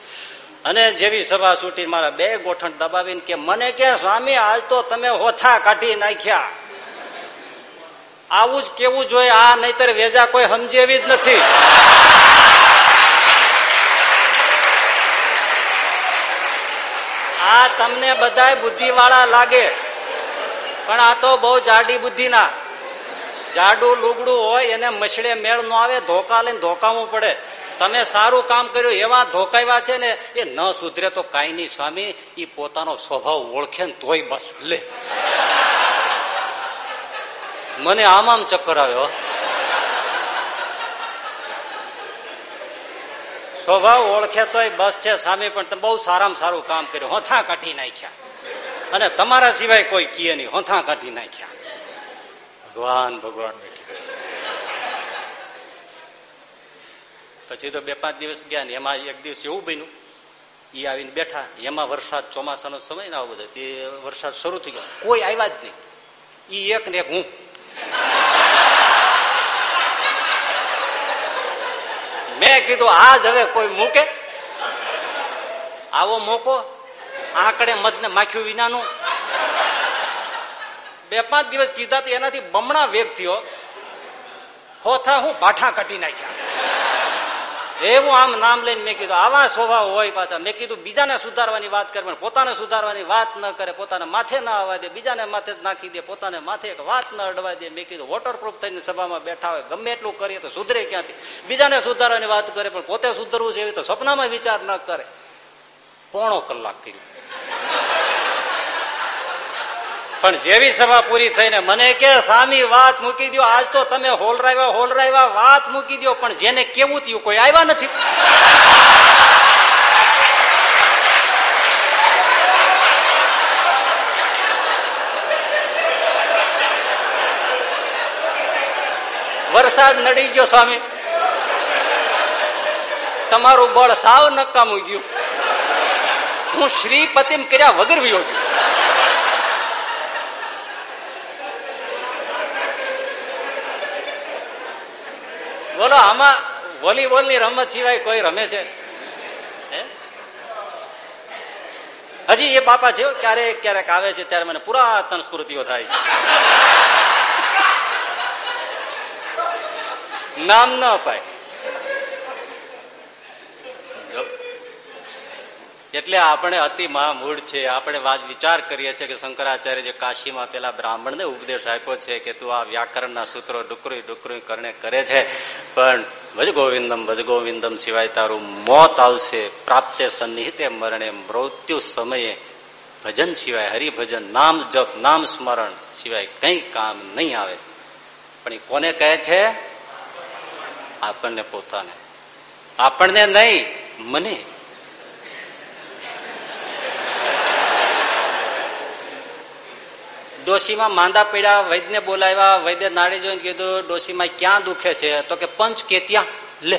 S1: અને જેવી સભા છૂટી મારા બે ગોઠણ દબાવીને કે મને કે, સ્વામી આજ તો તમે હોથા કાઢી નાખ્યા. આવું જ કેવું જોઈએ, આ નહીતર વેજા કોઈ સમજે એવી જ નથી. આ તમને બધા બુદ્ધિ વાળા લાગે, પણ આ તો બહુ જાડી બુદ્ધિ ના જાડું લુગડું હોય, એને મછડે મેળ નો આવે, ધોકા લઈને ધોકાવવું પડે. તમે સારું કામ કર્યું, એવા ધોકાવ્યા છે ને, એ ન સુધરે તો કઈ નહીં, સ્વામી એ પોતાનો સ્વભાવ ઓળખે ને તોય બસ, લે. મને આમ ચક્કર આવ્યો. સ્વભાવ ઓળખે તોય બસ છે સામે પણ તમે બહુ સારામાં સારું કામ કર્યું. હોથા કાઢી નાખ્યા. અને તમારા સિવાય કોઈ કીએ નહીં, હોથા કાઢી નાખ્યા. ભગવાન ભગવાન બેઠી પછી તો બે પાંચ દિવસ ગયા ને, એમાં એક દિવસ એવું બન્યું એ આવીને બેઠા, એમાં વરસાદ ચોમાસાનો સમય ને આવો એ વરસાદ શરૂ થઈ ગયો. કોઈ આવ્યા જ નહીં. ઈ એક ને એક હું. મેં કીધું આજ હવે કોઈ મૂકે. આવો મોકો, આંકડે મધને માખ્યું વિનાનું. બે પાંચ દિવસ કીધા એનાથી બમણા વેગ થયો. હોથા હું પાઠા કાઢી નાખ્યા. એવું આમ નામ લઈને મેં કીધું, આવા સ્વભાવ હોય પાછા. મેં કીધું, બીજાને સુધારવાની વાત કરે પોતાને સુધારવાની વાત ન કરે, પોતાને માથે ના આવવા દે, બીજાને માથે નાખી દે, પોતાને માથે એક વાત ન અડવા દે. મેં કીધું વોટરપ્રૂફ થઈને સભામાં બેઠા હોય, ગમે એટલું કરીએ તો સુધરે ક્યાંથી? બીજાને સુધારવાની વાત કરે, પણ પોતે સુધરવું છે એવી તો સપનામાં વિચાર ન કરે. પોણો કલાક કર્યું. પણ જેવી સભા પૂરી થઈને મને કે, સામી, વાત મૂકી દો આજ તો તમે હોલરાવ્યા હોલરાવ્યા વાત મૂકી દો પણ જેને કેવું થયું, કોઈ આવ્યા નથી. વરસાદ નડી ગયો, સ્વામી. તમારું બળ સાવ નકામું ગયું હું શ્રીપતિમ કર્યા વગર વિયો ગયો. બોલો, આમાં વોલીબોલની રમત સિવાય કોઈ રમે છે? હજી એ બાપા છે ક્યારેક ક્યારેક આવે છે, ત્યારે મને પુરાતન સ્મૃતિઓ થાય છે. નામ ન અપાય. એટલે આપણે અતિ મહામૂળ છે. આપણે વિચાર કરીએ છીએ કે શંકરાચાર્ય જે કાશીમાં પેલા બ્રાહ્મણને ઉપદેશ આપ્યો છે કે તું આ વ્યાકરણના સૂત્રો ડુકરી ડુકરી કરણે કરે છે. પણ ભજ ગોવિંદમ ભજ ગોવિંદમ સિવાય તારું મોત આવશે. પ્રાપ્તે સન્નિહિતે મરણે મૃત્યુ સમયે ભજન સિવાય, હરિભજન, નામ જપ, નામ સ્મરણ સિવાય કઈ કામ નહીં આવે. પણ એ કોને કહે છે? આપણને પોતાને. આપણને નહીં, મને. ડોશીમાં માંદા પડ્યા, વૈદ્યને બોલાવ્યા, વૈદ્ય નાડી જોઈને કીધું, ડોશીમાં ક્યાં દુખે છે? તો કે, પંચ કે ત્યાં. લે.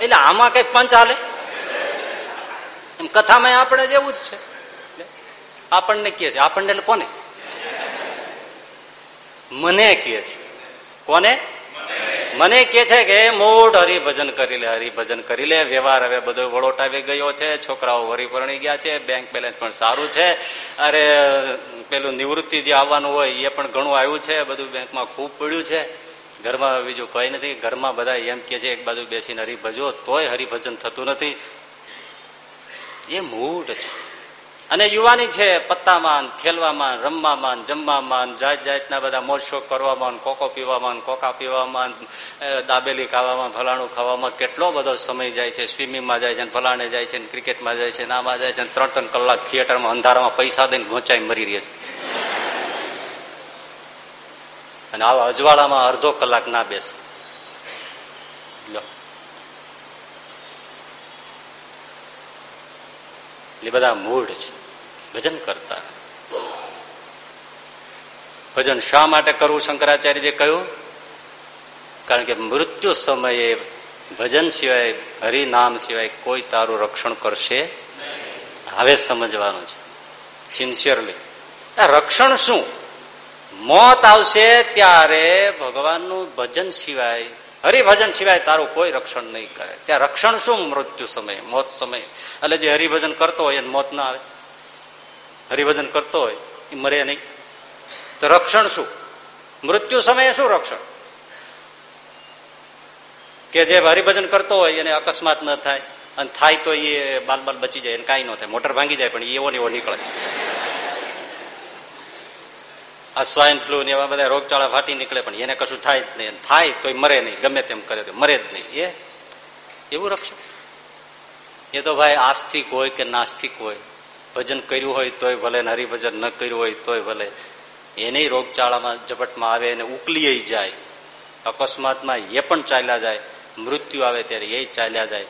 S1: એટલે આમાં કઈ પંચ હાલે? એમ કથામાં આપણે જેવું જ છે. આપણને કે છે. આપણને કોને? મને કે છે. કોને? મને કે છે કે મોઢ હરિભજન કરી લે, હરિભજન કરી લે. વ્યવહાર હવે બધો વળોટાવી ગયો છે. છોકરાઓ હરિપરણી ગયા છે. બેંક બેલેન્સ પણ સારું છે. અરે, પેલું નિવૃત્તિ જે આવવાનું હોય એ પણ ઘણું આવ્યું છે. બધું બેંકમાં ખૂબ પડ્યું છે. ઘરમાં બીજું કઈ નથી. ઘરમાં બધા એમ કે છે, એક બાજુ બેસીને હરિભજો તોય હરિભજન થતું નથી. એ મૂડ છે. અને યુવાની છે પત્તામાં, ખેલવામાં, રમવામાં, જમવામાં, જાત જાતના બધા મોરશો કરવામાં, કોકો પીવામાં, કોકા પીવામાં દાબેલી ખાવામાં, ફલાણું ખાવામાં કેટલો બધો સમય જાય છે. સ્વિમિંગમાં જાય છે ફલાણે જાય છે ક્રિકેટમાં જાય છે નામાં જાય છે ત્રણ ત્રણ કલાક થિયેટરમાં અંધારામાં પૈસા દઈને ગોંચાઈ મરી રહ્યા છે. અને આવા અજવાળામાં અડધો કલાક ના બેસે. એટલે બધા મૂળ છે. ભજન કરતા. ભજન શા માટે કરવું શંકરાચાર્યજી કહ્યું? કારણ કે મૃત્યુ સમયે ભજન સિવાય, હરિનામ સિવાય કોઈ તારું રક્ષણ કરશે હવે સમજવાનું છે. સિન્સિયરલી રક્ષણ શું? મોત આવશે ત્યારે ભગવાનનું ભજન સિવાય હરિભજન સિવાય તારું કોઈ રક્ષણ નહીં કરે. ત્યાં રક્ષણ શું? મૃત્યુ સમય, મોત સમય. એટલે જે હરિભજન કરતો હોય એને મોત ના આવે. હરિભજન કરતો હોય, એ મરે નહીં. તો રક્ષણ શું? મૃત્યુ સમયે શું રક્ષણ? કે જે હરિભજન કરતો હોય એને અકસ્માત ન થાય. અને થાય તો એ બાલ બાલ બચી જાય, એને કાંઈ ન થાય. મોટર ભાંગી જાય, પણ એવો ને એવો નીકળે. આ સ્વાઇન ફ્લુ ને એવા બધા રોગચાળા ફાટી નીકળે, પણ એને કશું થાય જ નહીં. થાય તો મરે નહીં, ગમે તેમ કરે તો મરે જ નહીં. એ એવું રક્ષણ? એ તો ભાઈ આસ્તિક હોય કે નાસ્તિક હોય. ભજન કર્યું હોય તોય ભલે ને હરિભજન ન કર્યું હોય તોય ભલે. એને રોગચાળામાં ઝપટમાં આવે એને ઉકલી જાય. અકસ્માતમાં એ પણ ચાલ્યા જાય. મૃત્યુ આવે ત્યારે એ ચાલ્યા જાય.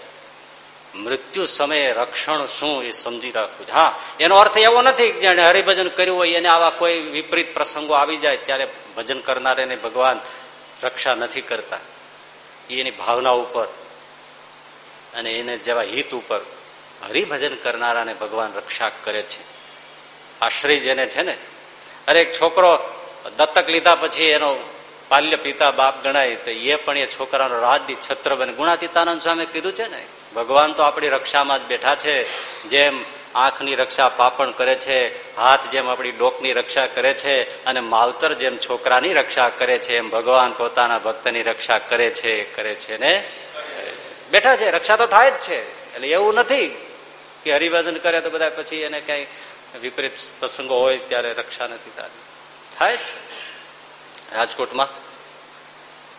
S1: મૃત્યુ સમયે રક્ષણ શું એ સમજી રાખવું હા, એનો અર્થ એવો નથી જેને હરિભજન કર્યું હોય એને આવા કોઈ વિપરીત પ્રસંગો આવી જાય ત્યારે ભજન કરનારને ભગવાન રક્ષા નથી કરતા. એની ભાવના ઉપર અને એને જેવા હિત ઉપર હરિભજન કરનારાને ભગવાન રક્ષા કરે છે. આશ્રય જેને છે ને, અરે એક છોકરો દત્તક લીધા પછી એનો બાલ્ય પિતા બાપ ગણાય તો એ પણ એ છોકરાનો રાજદી છત્ર બને ગુણાતીતાનંદ સ્વામી કીધું છે ને ભગવાન તો આપણી રક્ષામાં જ બેઠા છે, જેમ આંખની રક્ષા પાપણ કરે છે, હાથ જેમ આપણી ડોકની રક્ષા કરે છે, અને માવતર જેમ છોકરાની રક્ષા કરે છે, એમ ભગવાન પોતાના ભક્તની રક્ષા કરે છે કરે છે ને? બેઠા છે, રક્ષા તો થાય જ છે, એટલે એવું નથી કે હરિભજન કરે તો બધા પછી એને કઈ વિપરીત પ્રસંગો હોય ત્યારે રક્ષા નથી થતી. થાય જ રાજકોટમાં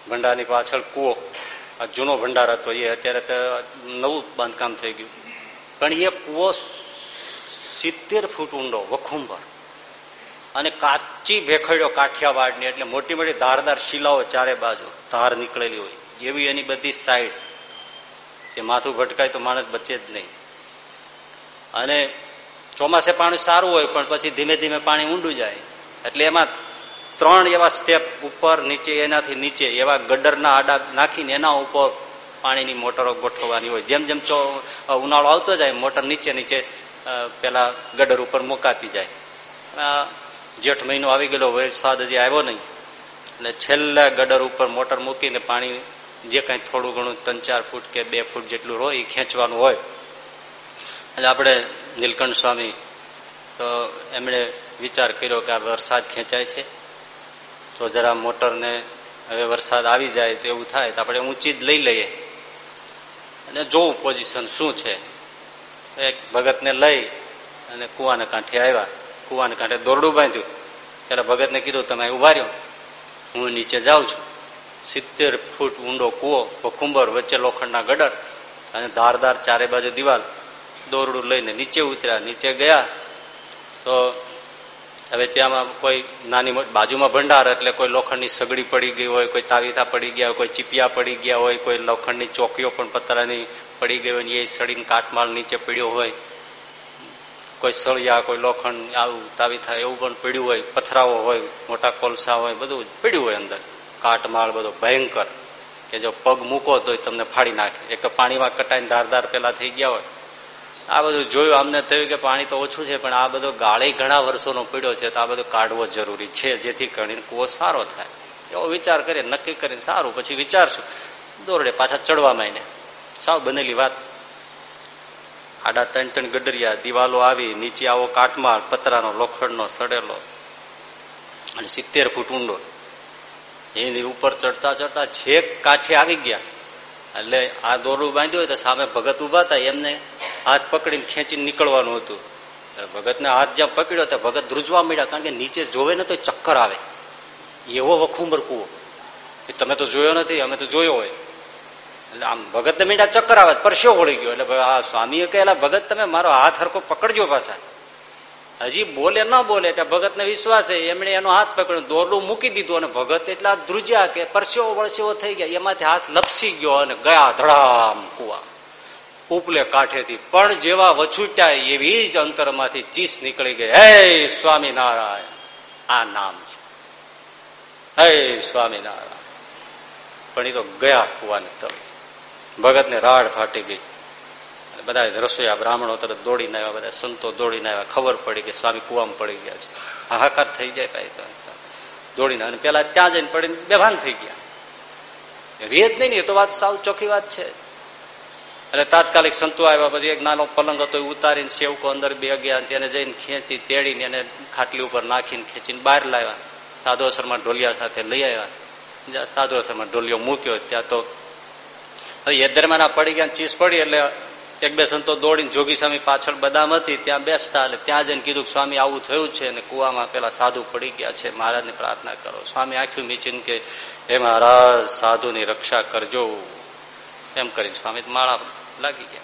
S1: ભંડારની પાછળ કુવો. આ જૂનો ભંડાર હતો એ અત્યારે તો નવું બાંધકામ થઈ ગયું. પણ એ કુવો સિત્તેર ફૂટ ઊંડો, વખુંભર. અને કાચી ભેખડ્યો કાઠિયાવાડની, એટલે મોટી મોટી ધારદાર શિલાઓ ચારે બાજુ ધાર નીકળેલી હોય. એવી એની બધી સાઈડ જે માથું ભટકાય તો માણસ બચે જ નહીં. અને ચોમાસે પાણી સારું હોય, પણ પછી ધીમે ધીમે પાણી ઊંડું જાય. એટલે એમાં ત્રણ એવા સ્ટેપ ઉપર, નીચે, એનાથી નીચે, એવા ગડરના આડા નાખીને એના ઉપર પાણીની મોટરો ગોઠવવાની હોય. જેમ જેમ ઉનાળો આવતો જાય, મોટર નીચે નીચે પેલા ગડર ઉપર મુકાતી જાય. જેઠ મહિનો આવી ગયેલો વરસાદ હજી આવ્યો નહીં. એટલે છેલ્લા ગડર ઉપર મોટર મૂકીને પાણી જે કઈ થોડું ઘણું, ત્રણ, ચાર ફૂટ કે બે ફૂટ જેટલું હોય એ ખેંચવાનું હોય. એટલે આપણે નીલકંઠ સ્વામી તો એમણે વિચાર કર્યો કે આ વરસાદ ખેંચાય છે. તો જરા મોટરને હવે વરસાદ આવી જાય તો એવું થાય તો આપણે ઊંચી જ લઈ લઈએ. અને જોવું પોઝિશન શું છે. એક ભગતને લઈ અને કુવાને કાંઠે આવ્યા. કુવાને કાંઠે દોરડું બાંધ્યું. ત્યારે ભગતને કીધું, તમે ઊભા રહ્યો. હું નીચે જાઉં છું. સિત્તેર ફૂટ ઊંડો કુવો, ભખુંબર વચ્ચે લોખંડના ગડર અને ધારદાર ચારે બાજુ દિવાલ. દોરડું લઈને નીચે ઉતર્યા. નીચે ગયા તો હવે ત્યાં કોઈ નાની બાજુમાં ભંડાર એટલે કોઈ લોખંડની સગડી પડી ગઈ હોય, કોઈ તાવીથા પડી ગયા હોય, કોઈ ચીપિયા પડી ગયા હોય, કોઈ લોખંડની ચોકીઓ પણ પતરાની પડી ગઈ હોય એ સડીને કાટમાળ નીચે પડ્યો હોય, કોઈ સળિયા, કોઈ લોખંડ, આવું તાવીથા એવું પણ પડ્યું હોય પથરાઓ હોય, મોટા કોલસા હોય, બધું પડ્યું હોય અંદર. કાટમાળ બધો ભયંકર કે જો પગ મૂકો તો તમને ફાડી નાખે. એક તો પાણીમાં કટાઈને ધારદાર પેલા થઈ ગયા હોય આ બધું જોયું અમને થયું કે પાણી તો ઓછું છે, પણ આ બધો ગાળે ઘણા વર્ષોનો પીડ્યો છે, તો આ બધો કાઢવો જરૂરી છે, જેથી કરીને કુવો સારો થાય. એવો વિચાર કરીએ, નક્કી કરીને સારું, પછી વિચારશું. દોરડે પાછા ચડવા માંડે. સાવ બનેલી વાત. આડા ત્રણ ત્રણ ગડરિયા, દિવાલો આવી, નીચે આવો કાટમાળ, પતરાનો લોખંડનો સડેલો, અને સિત્તેર ફૂટ ઊંડો. એની ઉપર ચડતા ચડતા છેક કાંઠે આવી ગયા. એટલે આ દોરડું બાંધ્યું હોય તો સામે ભગત ઊભા હતા, એમને હાથ પકડીને ખેંચીને નીકળવાનું હતું. ભગતને હાથ જ્યાં પકડ્યો તો ભગત ધ્રુજવા મળ્યા કારણ કે નીચે જોવે ને તો ચક્કર આવે. એવો વખુંબર કુવો. તમે તો જોયો નથી, અમે તો જોયો હોય. એટલે આમ ભગત મીંડા ચક્કર આવે, પરસ્યો વળી ગયો. એટલે આ સ્વામીએ કહેલા, ભગત, તમે મારો હાથ હરકો પકડજો પાછા. હજી બોલે ન બોલે ત્યાં ભગત ને વિશ્વાસ એમણે એનો હાથ પકડ્યો, દોરડું મૂકી દીધું અને ભગત એટલા ધ્રુજ્યા કે પરસેવો વળસેવો થઈ ગયા. એમાંથી હાથ લપસી ગયો અને ગયા ધડામ કુવા. ઉપલે કાંઠેથી પણ જેવા વછુટ્યા એવી જ અંતરમાંથી ચીસ નીકળી ગઈ. હે સ્વામિનારાયણ, આ નામ છે. હે સ્વામિનારાયણ. પણ એ તો ગયા કુવાને તળે ભગતને રાડ ફાટી ગઈ. બધા રસોઈયા બ્રાહ્મણો તરત દોડીને આવ્યા બધા સંતો દોડીને આવ્યા. ખબર પડી કે સ્વામી કુવામાં પડી ગયા છે. હાહાકાર થઈ જાય ભાઈ દોડીને અને પેલા ત્યાં જઈને પડીને બેભાન થઈ ગયા. રેજ નહીં એ તો વાત સાવ ચોખ્ખી વાત છે. એટલે તાત્કાલિક સંતો આવ્યા પછી એક નાનો પલંગ હતો ઉતારીને સેવકો અંદર બે ગયા તેને જઈને ખેંચી, તેડીને એને ખાટલી ઉપર નાખીને ખેંચીને બહાર લાવ્યા. સાધુ અસરમાં ઢોલિયા સાથે લઈ આવ્યા. સાધુ અસરમાં ઢોલિયો મૂક્યો, ત્યાં તો એ દરમિયાન પડી ગયા ચીસ પડી એટલે એક બે સંતો દોડીને જોગી સ્વામી પાછળ બદામ હતી, ત્યાં બેસતા એટલે ત્યાં જઈને કીધું સ્વામી, આવું થયું છે અને કુવામાં પેલા સાધુ પડી ગયા છે, મહારાજને પ્રાર્થના કરો. સ્વામી, આખ્યું મીચીને કે હે મહારાજ, સાધુની રક્ષા કરજો. એમ કરીને સ્વામી માળા લાગી ગયા.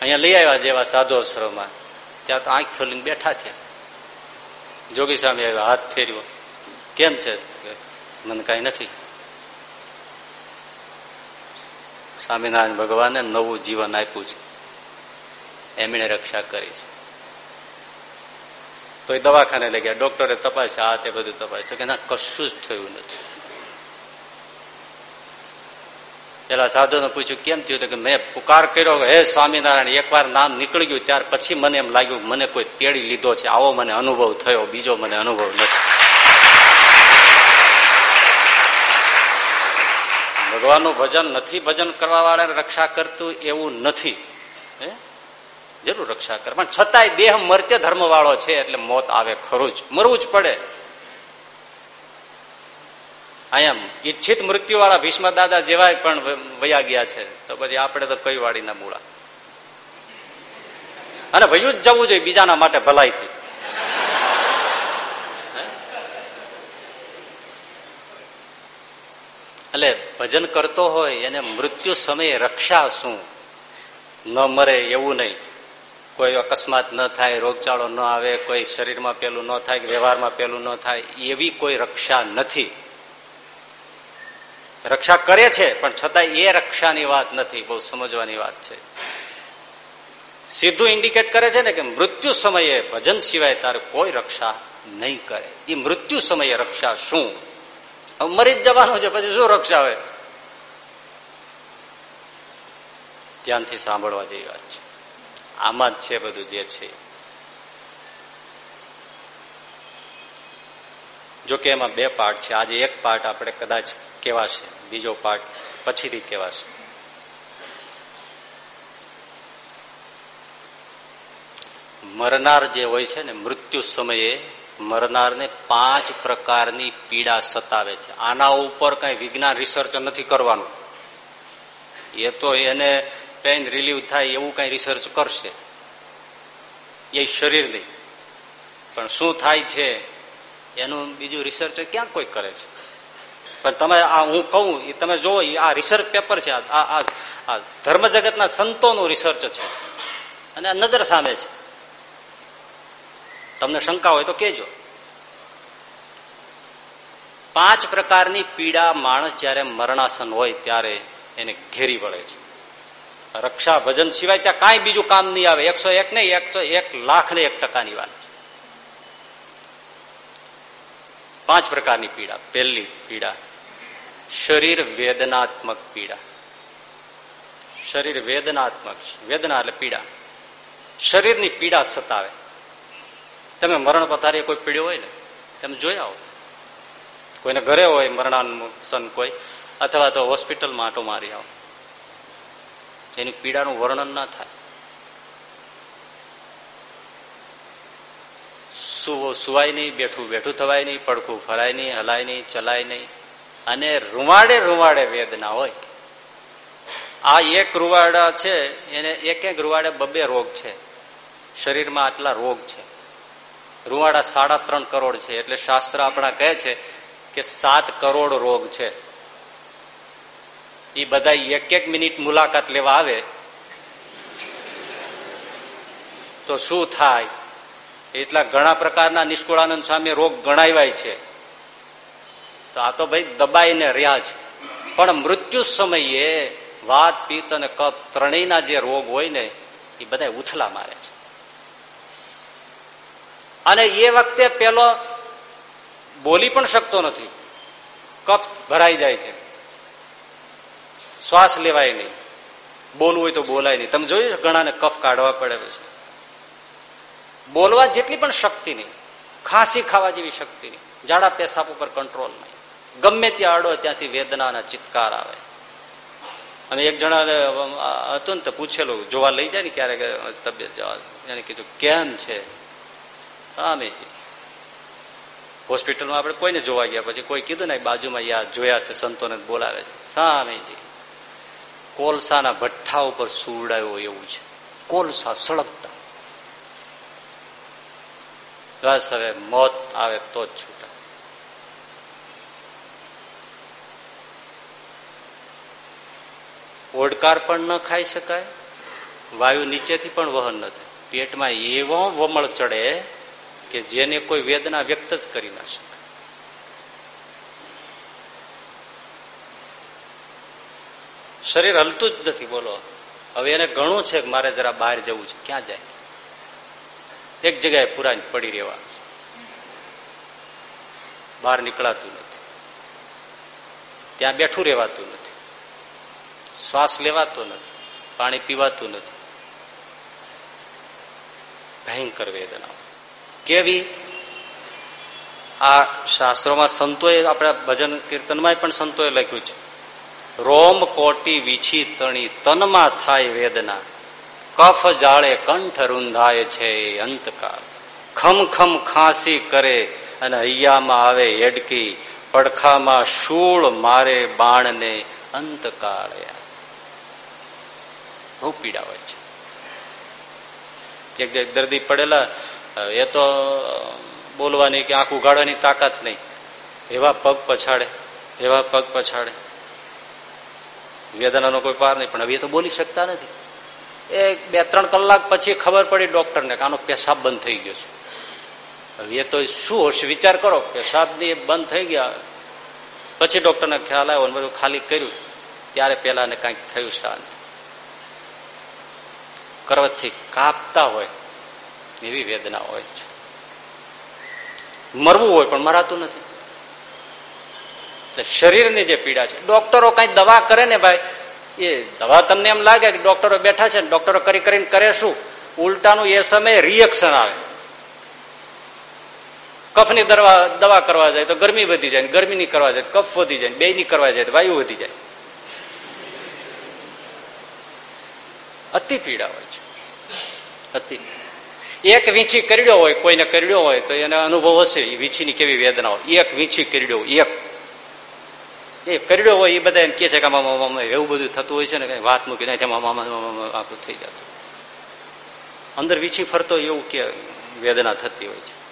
S1: અહીંયા લઈ આવ્યા જેવા સાધુ અસરોમાં ત્યાં તો આંખ ખોલીને બેઠા થયા. જોગી સ્વામી હાથ ફેર્યો કેમ છે? મને કઈ નથી. સ્વામિનારાયણ ભગવાને નવું જીવન આપ્યું છે. એમણે રક્ષા કરી છે. તો એ દવાખાને લઈ ગયા. ડોક્ટરે તપાસ્યા, આ તે બધું તપાસ. કે, ના, કશું જ થયું નથી. પેલા સાધુને પૂછ્યું, કેમ થયું? કે, મેં પુકાર કર્યો હે સ્વામિનારાયણ, એકવાર નામ નીકળી ગયું ત્યાર પછી મને એમ લાગ્યું, મને કોઈ તેડી લીધો છે. આવો મને અનુભવ થયો, બીજો મને અનુભવ નથી. ભગવાનનું ભજન નથી, ભજન કરવા વાળાને રક્ષા કરતું એવું નથી. જરૂર રક્ષા કરે. પણ છતાંય દેહ મર્ત્ય ધર્મ વાળો છે, એટલે મોત આવે ખરું જ. મરવું જ પડે. અહીંયા ઈચ્છિત મૃત્યુ વાળા ભીષ્મ દાદા જેવાય પણ વયા ગયા છે. તો પછી આપણે તો કઈ વાડીના મૂળા. અને ભયું જ જવું જોઈએ, બીજાના માટે ભલાઈથી એટલે ભજન કરતો હોય એને મૃત્યુ સમયે રક્ષા શું ન મરે એવું નહીં. કોઈ અકસ્માત ન થાય, રોગચાળો ન આવે, કોઈ શરીરમાં પેલું ન થાય, વ્યવહારમાં પેલું ન થાય, એવી કોઈ રક્ષા નથી. રક્ષા કરે છે, પણ છતાં એ રક્ષાની વાત નથી. બહુ સમજવાની વાત છે. સીધું ઇન્ડિકેટ કરે છે ને કે મૃત્યુ સમયે ભજન સિવાય તારે કોઈ રક્ષા નહીં કરે. એ મૃત્યુ સમયે રક્ષા શું મરી જ જવાનું છે, પછી શું રક્ષા હોય? ધ્યાનથી સાંભળવા જેવી વાત છે. આમાં જ છે બધું જે છે. જો કે એમાં બે પાર્ટ છે. આજે એક પાર્ટ આપણે કદાચ કેવાશે બીજો પાર્ટ પછીથી કેવાશે મરનાર જે હોય છે ને, મૃત્યુ સમયે મરનારને પાંચ પ્રકારની પીડા સતાવે છે. આના ઉપર કઈ વિજ્ઞાન રિસર્ચ નથી કરવાનું. એ તો એને પેઇન રિલીવ થાય એવું કઈ રિસર્ચ કરશે. એ શરીરની પણ શું થાય છે એનું બીજું રિસર્ચ ક્યાં કોઈ કરે છે? પણ તમે આ હું કહું, એ તમે જોવો આ રિસર્ચ પેપર છે, આ ધર્મ જગતના સંતોનું રિસર્ચ છે. અને નજર સામે છે. તમને શંકા હોય તો કેજો પાંચ પ્રકારની પીડા માણસ જયારે મરણાસન હોય ત્યારે એને ઘેરી વળે છે. રક્ષા ભજન સિવાય ત્યાં કાંઈ બીજું કામ નહીં આવે. એકસો એક નહીં, એકસો એક લાખ ને એક ટકાની વાત પાંચ પ્રકારની પીડા. પહેલી પીડા, શરીર વેદનાત્મક પીડા. શરીર વેદનાત્મક વેદના એટલે પીડા. શરીરની પીડા સતાવે. તમે મરણ પથારી કોઈ પીડ્યો હોય ને, તમે જોઈ આવો. કોઈને ઘરે હોય, મરણાસન કોઈ, અથવા તો હોસ્પિટલમાં આટો મારી આવો. એની પીડાનું વર્ણન ના થાય. સુવાય નહીં, બેઠું બેઠું થવાય નહીં, પડખું ફરાય નહીં, હલાય નહીં, ચલાય નહીં. અને રૂવાડે રૂવાડે વેદના હોય. આ એક રૂવાડા છે, એને એક એક રૂવાડે બબે રોગ છે. શરીરમાં આટલા રોગ છે. રૂવાડા સાડા ત્રણ કરોડ છે. એટલે શાસ્ત્ર આપણા કહે છે કે સાત કરોડ રોગ છે. એ બધા એક એક મિનિટ મુલાકાત લેવા આવે, તો શું થાય? એટલા ઘણા પ્રકારના નિષ્કુળાનંદ સ્વામી રોગ ગણાવાય છે. તો આ તો ભાઈ દબાઈને રહ્યા છે. પણ મૃત્યુ સમયે વાત પિત્ત અને કપ ત્રણેયના જે રોગ હોય ને એ બધા ઉથલા મારે છે. અને એ વખતે પેલો બોલી પણ શકતો નથી. કફ ભરાઈ જાય છે. શ્વાસ લેવાય નહીં. બોલવું હોય તો બોલાય નહીં. તમે જોયું ઘણાને કફ કાઢવા પડે પછી બોલવા જેટલી પણ શક્તિ નહીં. ખાંસી ખાવા જેવી શક્તિ નહીં. જાડા પેશાબ ઉપર કંટ્રોલ નહીં. ગમે ત્યાં અડો ત્યાંથી વેદનાના ચિત્કાર આવે. અને એક જણા હતું ને તો પૂછેલું, જોવા લઈ જાય ને ક્યારેક તબિયત એને કીધું, કેમ છે? આમેજી હોસ્પિટલમાં આપણે કોઈને જોવા ગયા પછી કોઈ કીધું ને બાજુમાં યા જોયા છે સંતોને બોલાવે છે. સામેજી કોલસાના ભઠ્ઠા ઉપર સુવડાયો એવું છે. કોલસા સળગતા. બસ હવે મોત આવે તો જ છૂટા. ઓડકાર પણ ન ખાઈ શકાય. વાયુ નીચેથી પણ વહન ન થાય. પેટમાં એવો વમળ ચડે કે જેને કોઈ વેદના વ્યક્ત જ કરી ના શકે. શરીર હલતું જ નથી, બોલો. હવે એને ઘણું છે કે મારે જરા બહાર જવું છે. ક્યાં જાય? એક જગ્યાએ પુરા પડી રહેવા બહાર નીકળાતું નથી. ત્યાં બેઠું રહેવાતું નથી. શ્વાસ લેવાતો નથી. પાણી પીવાતું નથી. ભયંકર વેદના કેવી? આ શાસ્ત્રોમાં સંતોએ આપણા ભજન કીર્તનમાં પણ સંતોએ લખ્યું છે. રોમ કોટી વીછી તણી તનમાં થાય વેદના. કફ જાળે કંઠ રૂંધાય છે અંતકાળ. ખમ ખમ ખાંસી કરે અને હૈયામાં આવે હેડકી પડખામાં શૂળ મારે બાણને અંતકાળ. બહુ પીડા હોય છે. એક દર્દી પડેલા એ તો બોલવાની કે આંખ ઉગાડવાની તાકાત નહીં. એવા પગ પછાડે, એવા પગ પછાડે. વેદનાનો કોઈ પાર નહીં, પણ હવે તો બોલી શકતા નથી. એક બે ત્રણ કલાક પછી ખબર પડી ડોક્ટરને કે આનો પેશાબ બંધ થઈ ગયો છે. હવે એ તો શું હશે? વિચાર કરો પેશાબની બંધ થઈ ગયા. પછી ડોક્ટરને ખ્યાલ આવ્યો બધું ખાલી કર્યું. ત્યારે પેલા ને કંઈક થયું શાંત. કરવતથી કાપતા હોય એવી વેદના હોય છે. મરવું હોય પણ મરાતું નથી. શરીરની જે પીડા છે, ડોક્ટરો કઈ દવા કરે ને ભાઈ, એ દવા તમને એમ લાગે કે ડોક્ટરો બેઠા છે ડોક્ટરો કરી કરીને કરે શું? ઉલટાનું એ સમયે રિએક્શન આવે. કફની દવા કરવા જાય તો ગરમી વધી જાય ગરમી ની કરવા જાય કફ વધી જાય બે ની કરવા જાય તો વાયુ વધી જાય. અતિ પીડા હોય છે. અતિ. એક વીંછી કરડ્યો હોય, કોઈને કરડ્યો હોય, તો એને અનુભવ હશે એ વીંછીની કેવી વેદના હોય એક વીંછી કરડ્યો એક. એ કરડ્યો હોય એ બધા એમ કે છે કે એવું બધું થતું હોય છે ને, કઈ વાત મૂકી તેમાં આપણું થઈ જતું. અંદર વીછી ફરતો એવું કે વેદના થતી હોય છે.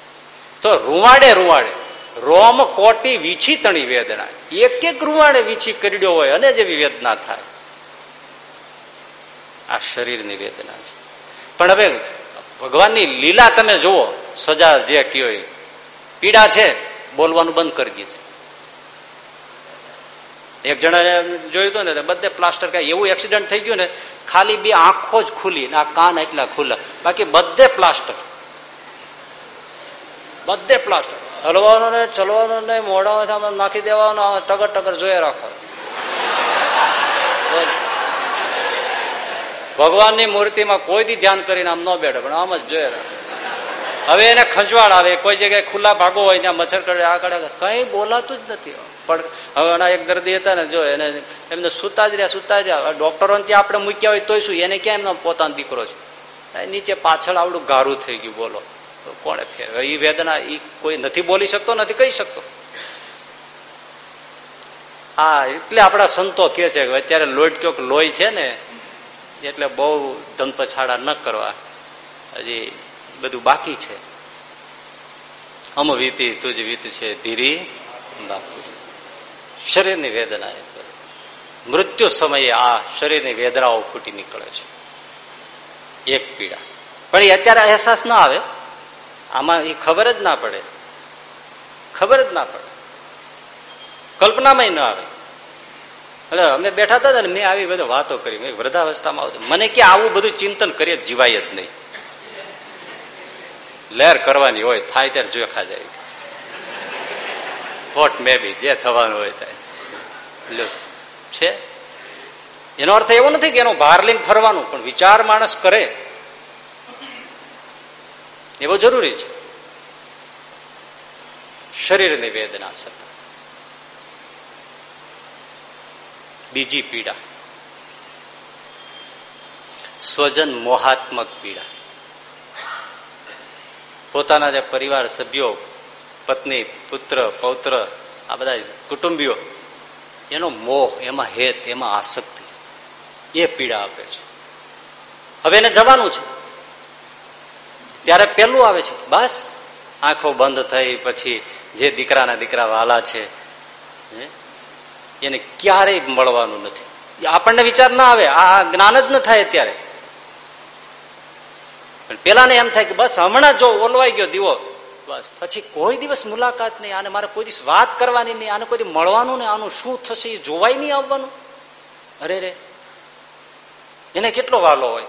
S1: તો રૂવાડે રૂવાડે. રોમ કોટી વીછી તણી વેદના. એક એક રૂવાડે વીછી કરડ્યો હોય, અને જેવી વેદના થાય. આ શરીરની વેદના છે. પણ હવે ભગવાનની લીલા તમે જુઓ, સજા જે કયો પીડા છે, બોલવાનું બંધ કરી દીધું એક જણાને જોયું હતું ને બધે પ્લાસ્ટર કાંઈ એવું એક્સિડન્ટ થઈ ગયું ને, ખાલી બે આંખો જ ખુલી ને આ કાન એટલા ખુલ્લા. બાકી બધે પ્લાસ્ટર. બધે પ્લાસ્ટર. હલવાનો ને, ચલવાનો ને મોઢામાં નાખી દેવાનો ટગર ટગર જોયા રાખો ભગવાનની મૂર્તિમાં કોઈ દી ધ્યાન કરીને આમ ન બેઠે, પણ આમ જ જોઈએ હવે એને ખંજવાળ આવે, કોઈ જગ્યાએ ખુલ્લા ભાગો હોય, ત્યાં મચ્છર કરે, આ કરે કઈ બોલાતું જ નથી. પણ હવે એક દર્દી હતા ને, જો એને એમને સુતા જ રહ્યા, સુતા જ ડોક્ટરો ત્યાં આપણે મૂક્યા હોય તોય શું? એને ક્યાં એમનો પોતાનો દીકરો છે? નીચે પાછળ આવડું ગારું થઈ ગયું, બોલો. કોણે ફેર? એ વેદના એ કોઈ નથી બોલી શકતો, નથી કહી શકતો. હા એટલે આપણા સંતો કે છે અત્યારે લોહી ક્યોક લોહી છે ને એટલે બહુ ધનપછાડા ન કરવા. હજી બધું બાકી છે. અમ વીતી તુજ વીત છે ધીરી બાકી શરીરની વેદના એ મૃત્યુ સમયે આ શરીરની વેદનાઓ ફૂટી નીકળે છે. એક પીડા. પણ એ અત્યારે અહેસાસ ના આવે. આમાં એ ખબર જ ના પડે. ખબર જ ના પડે. કલ્પનામાં ન આવે. એટલે અમે બેઠા હતા ને મેં આવી બધી વાતો કરી. મેં વૃદ્ધાવસ્થામાં આવતું મને કે આવું બધું ચિંતન કરીએ જીવાય જ નહીં. લહેર કરવાની હોય, થાય ત્યારે જોખા જાય વોટ મે બી, જે થવાનું હોય થાય. છે? એનો અર્થ એવો નથી કે એનો ભાર લઈને ફરવાનું, પણ વિચાર માણસ કરે. એવો જરૂરી છે. શરીરની વેદના સતત. બીજી પીડા. સ્વજન મોહાત્મક પીડા. પોતાના જે પરિવાર, સભ્યો, પત્ની, પુત્ર, પૌત્ર, આ બધા કુટુંબીઓ, એનો મોહ, એમાં હેત, એમાં આસક્તિ, એ પીડા આપે છે. હવે એને જવાનું છે. ત્યારે પેલું આવે છે, બસ, આંખો બંધ થઈ પછી જે દીકરાના દીકરા વાલા છે એને ક્યારેય મળવાનું નથી. આપણને વિચાર ના આવે, આ જ્ઞાન જ ન થાય અત્યારે. પણ પેલાને એમ થાય કે બસ હમણાં જો ઓલવાઈ ગયો દીવો, બસ. પછી કોઈ દિવસ મુલાકાત નહીં, આને મારે કોઈ દિવસ વાત કરવાની નહીં, આને કોઈ મળવાનું નહીં, આનું શું થશે એ જોવાય નહીં આવવાનું. અરે રે. એને કેટલો વાલો હોય?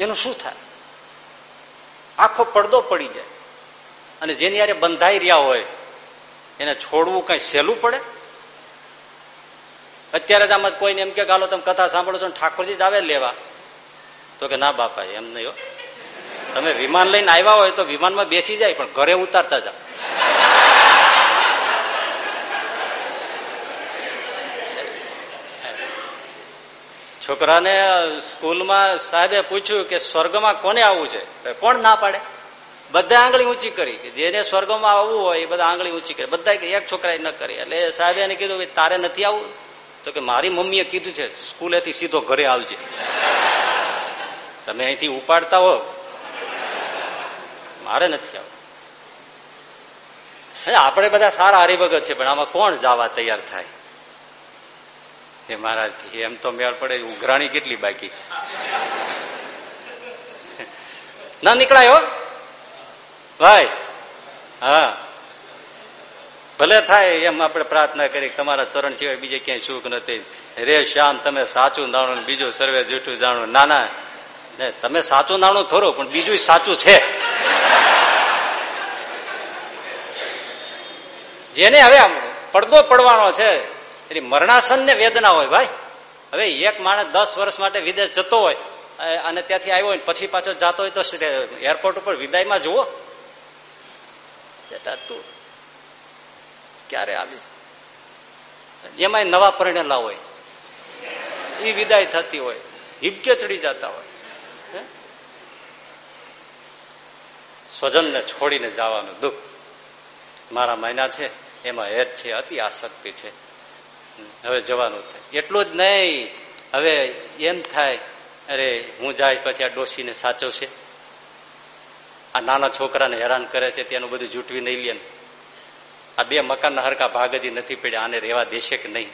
S1: એનું શું થાય? આખો પડદો પડી જાય. અને જેની યારે બંધાઈ રહ્યા હોય, એને છોડવું કઈ સહેલું પડે? અત્યારે જ આમાં કોઈને એમ કે ગાલો તમે કથા સાંભળો છો ઠાકોરજી જ આવે લેવા. તો કે ના બાપા એમ નહીં તમે વિમાન લઈને આવ્યા હોય તો વિમાનમાં બેસી જાય, પણ ઘરે ઉતારતા જાઓ. છોકરાને સ્કૂલમાં સાહેબે પૂછ્યું કે સ્વર્ગમાં કોને આવવું છે? કોણ ના પાડે? બધા આંગળી ઊંચી કરી. જેને સ્વર્ગમાં આવવું હોય એ બધા આંગળી ઊંચી કરી. બધા એક છોકરાએ ન કરી. એટલે સાહેબે એને કીધું તારે નથી આવવું? તો કે મારી મમ્મીએ કીધું છે, સ્કૂલેથી સીધો ઘરે આવજે. તમે અહીંથી ઉપાડતા હો મારે નથી આવવું. આપણે બધા સારા હરિભગત છે, પણ આમાં કોણ જવા તૈયાર થાય? હે, મહારાજ એમ તો મેળ પડે, ઉઘરાણી કેટલી બાકી? ના, નીકળાય ભાઈ, હા. ભલે થાય એમ આપણે પ્રાર્થના કરી તમારા ચરણ સિવાય બીજે ક્યાંય સુખ નથી. રે શ્યામ, તમે સાચું જાણો બીજું સર્વે જૂઠું જાણો. ના ના. તમે સાચું નાણું થોડું પણ બીજું સાચું છે. જેને હવે પડદો પડવાનો છે, એની મરણાસન ને વેદના હોય ભાઈ. હવે એક માણસ દસ વર્ષ માટે વિદેશ જતો હોય અને ત્યાંથી આવ્યો હોય પછી પાછો જતો હોય તો એરપોર્ટ ઉપર વિદાયમાં જુઓ. તું ક્યારે આવીશ? એમાં નવા પરિણેલા હોય. એ વિદાય થતી હોય. હિબકે ચડી જતા હોય. સ્વજનને છોડીને જવાનું દુઃખ. મારા મહિના છે, એમાં હેત છે, અતિ આસક્તિ છે. હવે જવાનું થાય. એટલું જ નહીં. હવે એમ થાય, અરે હું જાય પછી આ ડોસીને સાચવશે. આ નાના છોકરાને હેરાન કરે છે, તેનું બધું જૂટવી નહીં લે આ બે મકાનના હરકા ભાગ હજી નથી પડ્યા, આને રહેવા દેશે કે નહીં?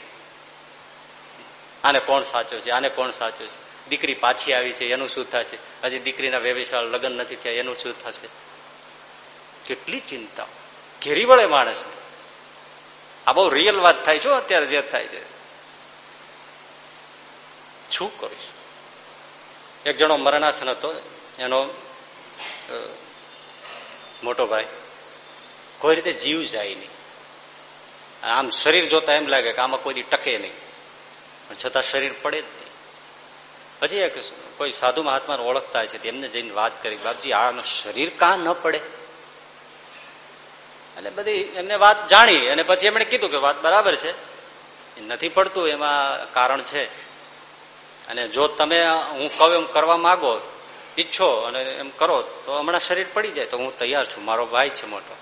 S1: આને કોણ સાચો છે? આને કોણ સાચો છે? દીકરી પાછી આવી છે, એનું શું થશે? હજી દીકરીના વ્યવસાય લગ્ન નથી થયા, એનું શું થશે? કેટલી ચિંતા. ઘેરી વળે માણસ. આ બહુ રિયલ વાત થાય છે અત્યારે જે થાય છે. શું કરીશ? એક જણો મરણાસન હતો, એનો મોટો ભાઈ. કોઈ રીતે જીવ જાય નહીં. આમ શરીર જોતા એમ લાગે કે આમાં કોઈ ટકે નહીં. પણ છતાં શરીર પડે જ નહીં. પછી એક કોઈ સાધુ મહાત્મા ઓળખતા છે એમને જઈને વાત કરી, બાપજી, આનું શરીર કાં ન પડે? અને બધી એમને વાત જાણી અને પછી એમણે કીધું કે વાત બરાબર છે. નથી પડતું, એમાં કારણ છે. અને જો તમે હું કહું એમ કરવા માંગો, ઈચ્છો અને એમ કરો, તો હમણાં શરીર પડી જાય, તો હું તૈયાર છું. મારો ભાઈ છે મોટો.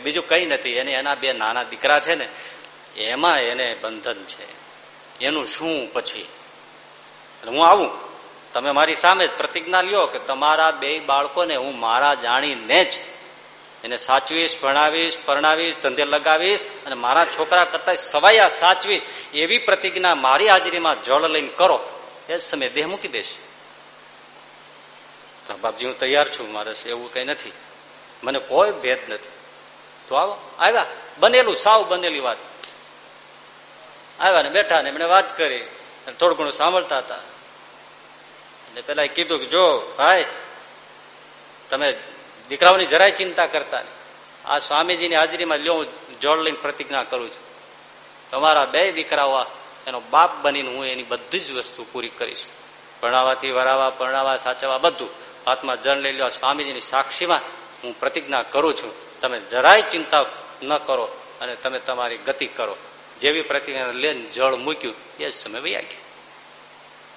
S1: બીજું કઈ નથી. એને એના બે નાના દીકરા છે ને, એમાં એને બંધન છે. એનું શું પછી? હું આવું. તમે મારી સામે જ પ્રતિજ્ઞા લ્યો કે તમારા બે બાળકોને હું મારા જાણીને જ એને સાચવીશ, ભણાવીશ, પરણાવીશ, ધંધે લગાવીશ અને મારા છોકરા કરતા સવાયા સાચવીશ એવી પ્રતિજ્ઞા મારી હાજરીમાં જળ લઈને કરો. એ જ સમય દેહ મૂકી દેશ. બાપજી, હું તૈયાર છું. મારે એવું કઈ નથી. મને કોઈ ભેદ નથી. તો આવો. આવ્યા. બનેલું, સાવ બનેલી વાત. આવ્યા ને બેઠા ને એમણે વાત કરી થોડું ઘણું સાંભળતા હતા. એટલે પેલા કીધું કે જો, ભાઈ, તમે દીકરાઓની જરાય ચિંતા કરતા આ સ્વામીજીની હાજરીમાં લ્યો જળ લઈને પ્રતિજ્ઞા કરું છું. તમારા બે દીકરાઓ એનો બાપ બનીને હું એની બધી જ વસ્તુ પૂરી કરીશ. ભણાવાથી વરાવા, પરણાવા, સાચવવા, બધું. હાથમાં જળ લઈ લો સ્વામીજીની સાક્ષીમાં હું પ્રતિજ્ઞા કરું છું. તમે જરાય ચિંતા ન કરો અને તમે તમારી ગતિ કરો. જેવી પ્રતિક્રિયા લઈને જળ મૂક્યું, એ જ સમય વૈયા ગયા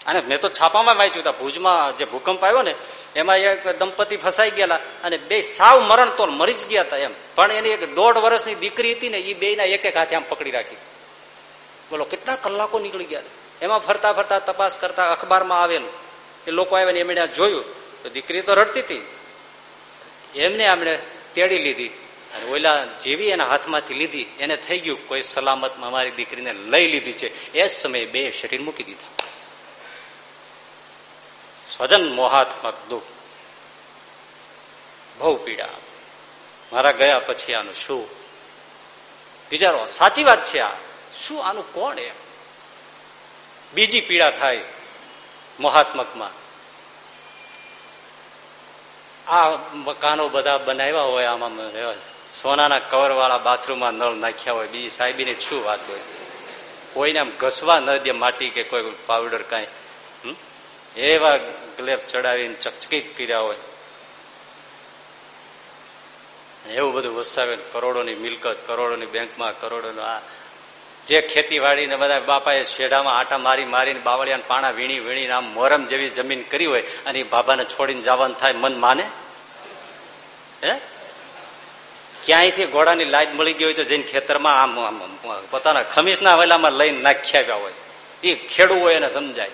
S1: અને મેં તો છાપામાં વાંચ્યું હતા ભુજમાં જે ભૂકંપ આવ્યો ને, એમાં એક દંપતી ફસાઈ ગયેલા અને બે સાવ મરણ તો મરી જ ગયા હતા એમ. પણ એની એક દોઢ વર્ષની દીકરી હતી ને એ બે ના એક એક હાથે આમ પકડી રાખી. બોલો, કેટલા કલાકો નીકળી ગયા? એમાં ફરતા ફરતા તપાસ કરતા અખબારમાં આવેલું. એ લોકો આવ્યા ને એમણે જોયું. તો દીકરી તો રડતી હતી. એમને આમણે તેડી લીધી અને ઓલા જેવી એના હાથમાંથી લીધી, એને થઈ ગયું, કોઈ સલામતમાં મારી દીકરીને લઈ લીધી છે. એ જ સમયે બે શરીર મૂકી દીધા. સ્વજન મોહાત્મક દુઃખ. બહુ પીડા. મારા ગયા પછી આનું શું? વિચારો સાચી વાત છે આ. શું આનું કોણ એમ? બીજી પીડા થાય મોહાત્મકમાં. આ મકાનો બધા બનાવ્યા હોય, આમાં સોનાના કવર વાળા બાથરૂમમાં નળ નાખ્યા હોય બીજી સાહેબીની શું વાત હોય? કોઈને આમ ઘસવા ન દે માટી કે કોઈ પાવડર કાંઈ એવા ગ્લેપ ચડાવીને ચકચકિત કર્યા હોય. એવું બધું વસાવે કરોડોની મિલકત, કરોડોની બેંકમાં, કરોડોનો આ જે ખેતીવાડીને બધા બાપાએ શેઢામાં આટા મારી મારીને બાવળિયા પાણા વીણી વીણીને આમ મોરમ જેવી જમીન કરી હોય અને એ બાબાને છોડીને જવાનું થાય મન માને? હે? ક્યાંયથી ઘોડાની લાજ મળી ગઈ હોય તો જઈને ખેતરમાં આમ પોતાના ખમીસના વેલામાં લઈને નાખી આવ્યા હોય. એ ખેડવું હોય એને સમજાય.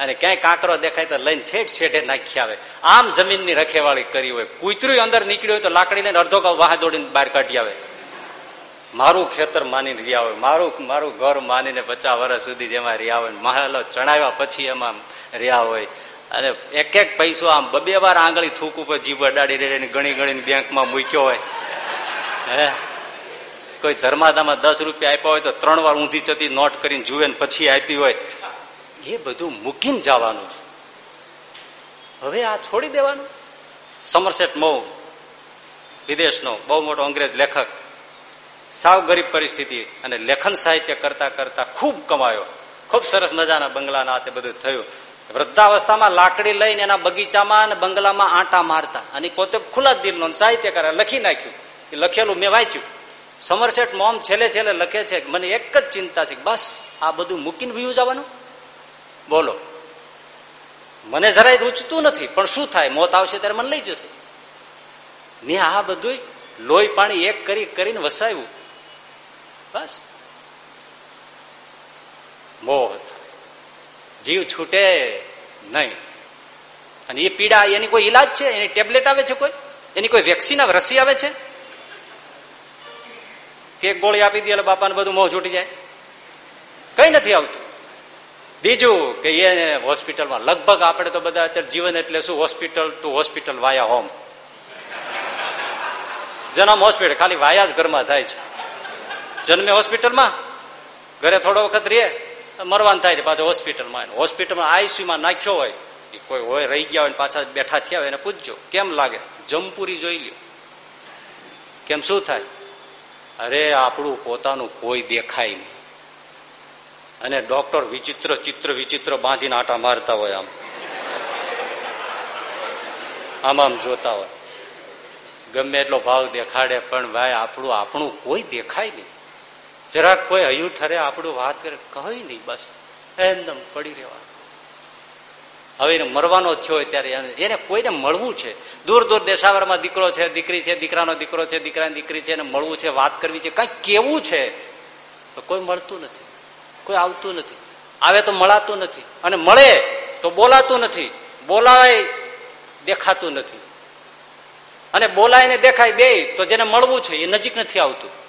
S1: અને ક્યાંય કાંકરો દેખાય તો લઈને ઠેઠ શેઢે નાખી આવે. આમ જમીનની રખેવાળી કરી હોય. કૂતરું અંદર નીકળ્યું હોય તો લાકડી લઈને અડધો કાવ વાહ દોડીને બહાર કાઢી આવે. મારું ખેતર માનીને રહ્યા હોય. મારું મારું ઘર માનીને પચાસ વર્ષ સુધી જેમાં રહ્યા હોય. મહેલો ચણાવ્યા પછી એમાં રહ્યા હોય. અને એક એક પૈસો આમ બબે વાર આંગળી થૂક ઉપર જીભ અડાડી રેડી ગણી ગણીને બેંકમાં મૂક્યો હોય. હે? કોઈ ધર્માદામાં દસ રૂપિયા આપ્યા હોય તો ત્રણ વાર ઊંધી ચતી નોટ કરીને જુએ ને પછી આપી હોય. એ બધું મૂકીને જવાનું છે. હવે આ છોડી દેવાનું. સમરસેટ મો વિદેશનો, બહુ મોટો અંગ્રેજ લેખક સાવ ગરીબ પરિસ્થિતિ અને લેખન સાહિત્ય કરતા કરતા ખૂબ કમાયો. ખૂબ સરસ મજાના બંગલાના હાથે બધું થયું. વૃદ્ધાવસ્થામાં લાકડી લઈને એના બગીચામાં અને બંગલામાં આંટા મારતા. અને પોતે ખુલ્લા દિલનો સાહિત્યકાર લખી નાખ્યું. એ લખેલું મેં વાંચ્યું. સમરસેટ મોમ છેલ્લે છેલ્લે લખે છે મને એક જ ચિંતા છે બસ આ બધું મૂકીને વ્યુ જવાનું? બોલો. મને જરાય રૂચતું નથી, પણ શું થાય? મોત આવશે ત્યારે મને લઈ જશે. મેં આ બધું લોહી પાણી એક કરી કરીને વસાવ્યું. બસ. મોહ જીવ છૂટે નહીં. અને એ પીડા, એની કોઈ ઈલાજ છે? એની ટેબ્લેટ આવે છે કોઈ? એની કોઈ વેક્સિન, રસી આવે છે? કે ગોળી આપી દે બાપાને બધું મોં છૂટી જાય? કઈ નથી આવતું. બીજું કે એ હોસ્પિટલમાં, લગભગ આપણે તો બધા અત્યારે જીવન એટલે શું? Hospital to hospital via home. જન્મ હોસ્પિટલ, ખાલી વાયા જ ઘરમાં થાય છે. જન્મે હોસ્પિટલમાં? ઘરે થોડો વખત રે મરવાનું થાય છે પાછો હોસ્પિટલમાં હોસ્પિટલમાં આઈસીયુમાં નાખ્યો હોય કોઈ હોય, રહી ગયા હોય પાછા બેઠા થયા હોય એને પૂછજો, કેમ લાગે? જમપુરી જોઈ લ્યો. કેમ શું થાય? અરે, આપણું પોતાનું કોઈ દેખાય નહીં. અને ડોક્ટર વિચિત્ર ચિત્ર વિચિત્ર બાંધીને આટા મારતા હોય આમ. આમ આમ જોતા હોય. ગમે એટલો ભાવ દેખાડે, પણ ભાઈ, આપણું આપણું કોઈ દેખાય નહીં. જરાક કોઈ હયું ઠરે આપણું વાત કરે કહી નહીં, બસ, એકદમ પડી રહેવા હવે એને મરવાનો થયો ત્યારે એને કોઈને મળવું છે. દૂર દૂર દેશાવરમાં દીકરો છે, દીકરી છે, દીકરાનો દીકરો છે, દીકરાની દીકરી છે, એને મળવું છે, વાત કરવી છે, કઈ કેવું છે? કોઈ મળતું નથી. કોઈ આવતું નથી. આવે તો મળાતું નથી. અને મળે તો બોલાતું નથી. બોલાય દેખાતું નથી. અને બોલાય ને દેખાય બે તો જેને મળવું છે, એ નજીક નથી આવતું.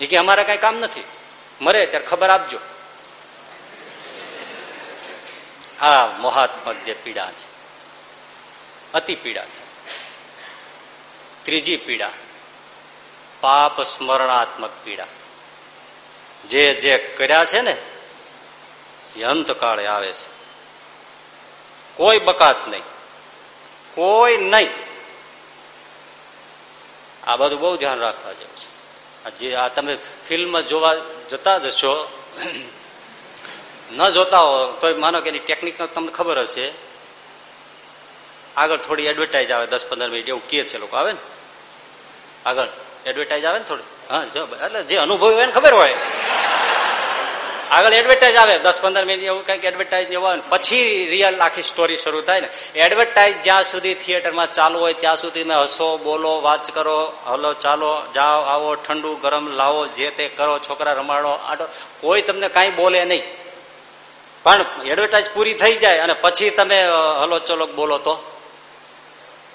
S1: એ કે અમારે કઈ કામ નથી. મરે ત્યારે ખબર આપજો. આ મોહાત્મક જે પીડા છે. અતિ પીડા છે. ત્રીજી પીડા. પાપ સ્મરણાત્મક પીડા. જે જે કર્યા છે ને, એ અંતકાળે આવે છે. કોઈ બકાત નહીં. કોઈ નહીં. આ બધું બહુ ધ્યાન રાખવા જેવું છે. જે આ તમે ફિલ્મ જોવા જતા જશો ન જોતા હો તો માનો કે એની ટેકનિક તમને ખબર હશે. આગળ થોડી એડવર્ટાઇઝ આવે, દસ પંદર મિનિટ, એવું કહે છે લોકો, આવે ને? આગળ એડવર્ટાઇઝ આવે ને થોડી? હા, જો, એટલે જે અનુભવ હોય ને ખબર હોય. આગળ એડવર્ટાઇઝ આવે, દસ પંદર મિનિટ એવું કંઈક એડવર્ટાઇઝ જેવું આવે પછી રિયલ આખી સ્ટોરી શરૂ થાય ને. એડવર્ટાઇઝ જ્યાં સુધી થિયેટરમાં ચાલુ હોય, ત્યાં સુધી મેં હસો, બોલો વાત કરો, હલો, ચાલો, જાઓ, આવો, ઠંડુ, ગરમ, લાવો, જે તે કરો, છોકરા રમાડો, આટો. કોઈ તમને કાંઈ બોલે નહીં. પણ એડવર્ટાઇઝ પૂરી થઈ જાય અને પછી તમે હલો, ચલો, બોલો તો.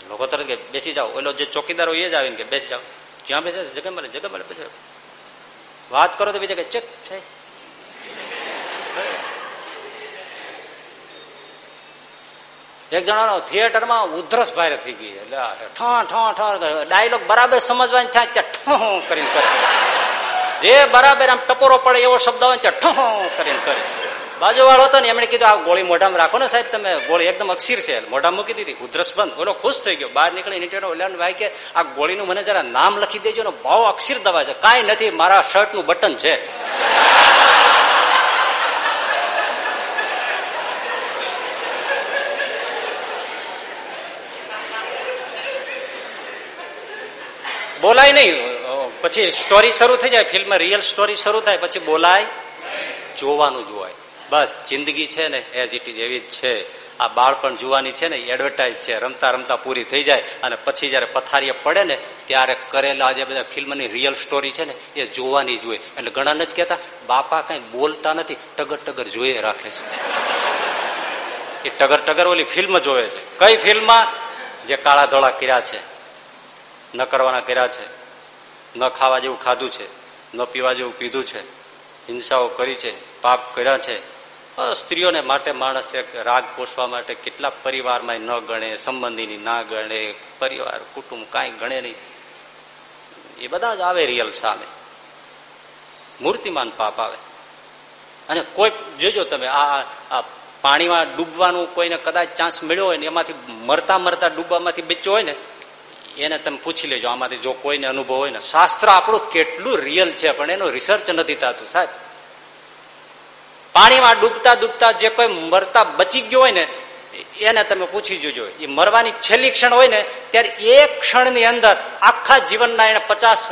S1: લોકો તરત કે, બેસી જાઓ. ઓલો જે ચોકીદાર હોય એ જ આવીને કે, બેસી જાઓ. જ્યાં બેસે જગ્યા મળે જગ્યા મળે પછી વાત કરો તો બીજા કે, ચેક થાય એક જણાનો થિયેટરમાં ઉધરસ ભારે થઈ ગઈ એટલે ઠ ઠ ઠ ડાયલોગ બરાબર સમજવાની થાય ત્યાં ઠ કરીને કરે. જે બરાબર આમ ટપોરો પડે એવો શબ્દ હોય ત્યાં ઠ કરીને કરે. બાજુ વાળો હતો ને એમણે કીધું, આ ગોળી મોઢામાં રાખો ને સાહેબ, તમે ગોળી એકદમ અક્ષીર છે. મોઢામાં મૂકી દીધી, ઉધરસ બંધ. ઓલો ખુશ થઈ ગયો. બહાર નીકળી નીટેનો ઓલા ભાઈ કે, આ ગોળીનું મને જરા નામ લખી દેજો ને બહુ અક્ષીર દવા છે. કાંઈ નથી, મારા શર્ટનું બટન છે. બોલાય નહીં. પછી સ્ટોરી શરૂ થઈ જાય ફિલ્મ રિયલ સ્ટોરી શરૂ થાય, પછી બોલાય, જોવાનું જોવાય. બસ, જિંદગી છે ને એઝ ઇટ ઇઝ એવી જ છે. આ બાળપણ જોવાની છે ને એડવર્ટાઇઝ છે, રમતા રમતા પૂરી થઈ જાય, અને પછી જયારે પથારીએ પડે ને, ત્યારે કરેલા જે બધા ફિલ્મની રિયલ સ્ટોરી છે ને, એ જોવાની જોઈએ એટલે ઘણા નથી કહેતા, બાપા કઈ બોલતા નથી, ટગર ટગર જોઈએ રાખે છે. એ ટગર ટગર ઓલી ફિલ્મ જોવે છે. કઈ ફિલ્મમાં જે કાળા ધોળા કર્યા છે. ન કરવાના કર્યા છે. ન ખાવા જેવું ખાધું છે. ન પીવા જેવું પીધું છે. હિંસાઓ કરી છે, પાપ કર્યા છે. સ્ત્રીઓને માટે માણસ એક રાગ પોષવા માટે કેટલા પરિવારમાં ન ગણે, સંબંધીની ના ગણે, પરિવાર, કુટુંબ કાંઈ ગણે નહીં. એ બધા જ આવે રિયલ સામે. મૂર્તિમાન પાપ આવે. અને કોઈ જોજો તમે, આ પાણીમાં ડૂબવાનું કોઈને કદાચ ચાન્સ મળ્યો હોય ને, એમાંથી મરતા મરતા ડૂબવામાંથી બેચ્યો હોય ને એને તમે પૂછી લેજો. આમાંથી જો કોઈને અનુભવ હોય ને, શાસ્ત્ર આપણું કેટલું રિયલ છે, પણ એનું રિસર્ચ નથી થતું, સાહેબ. પાણીમાં ડૂબતા ડૂબતા જે કોઈ મરતા બચી ગયો હોય ને, એને તમે પૂછી જોજો. એ મરવાની છેલ્લી ક્ષણ હોય ને, ત્યારે એક ક્ષણની અંદર આખા જીવનના એને પચાસ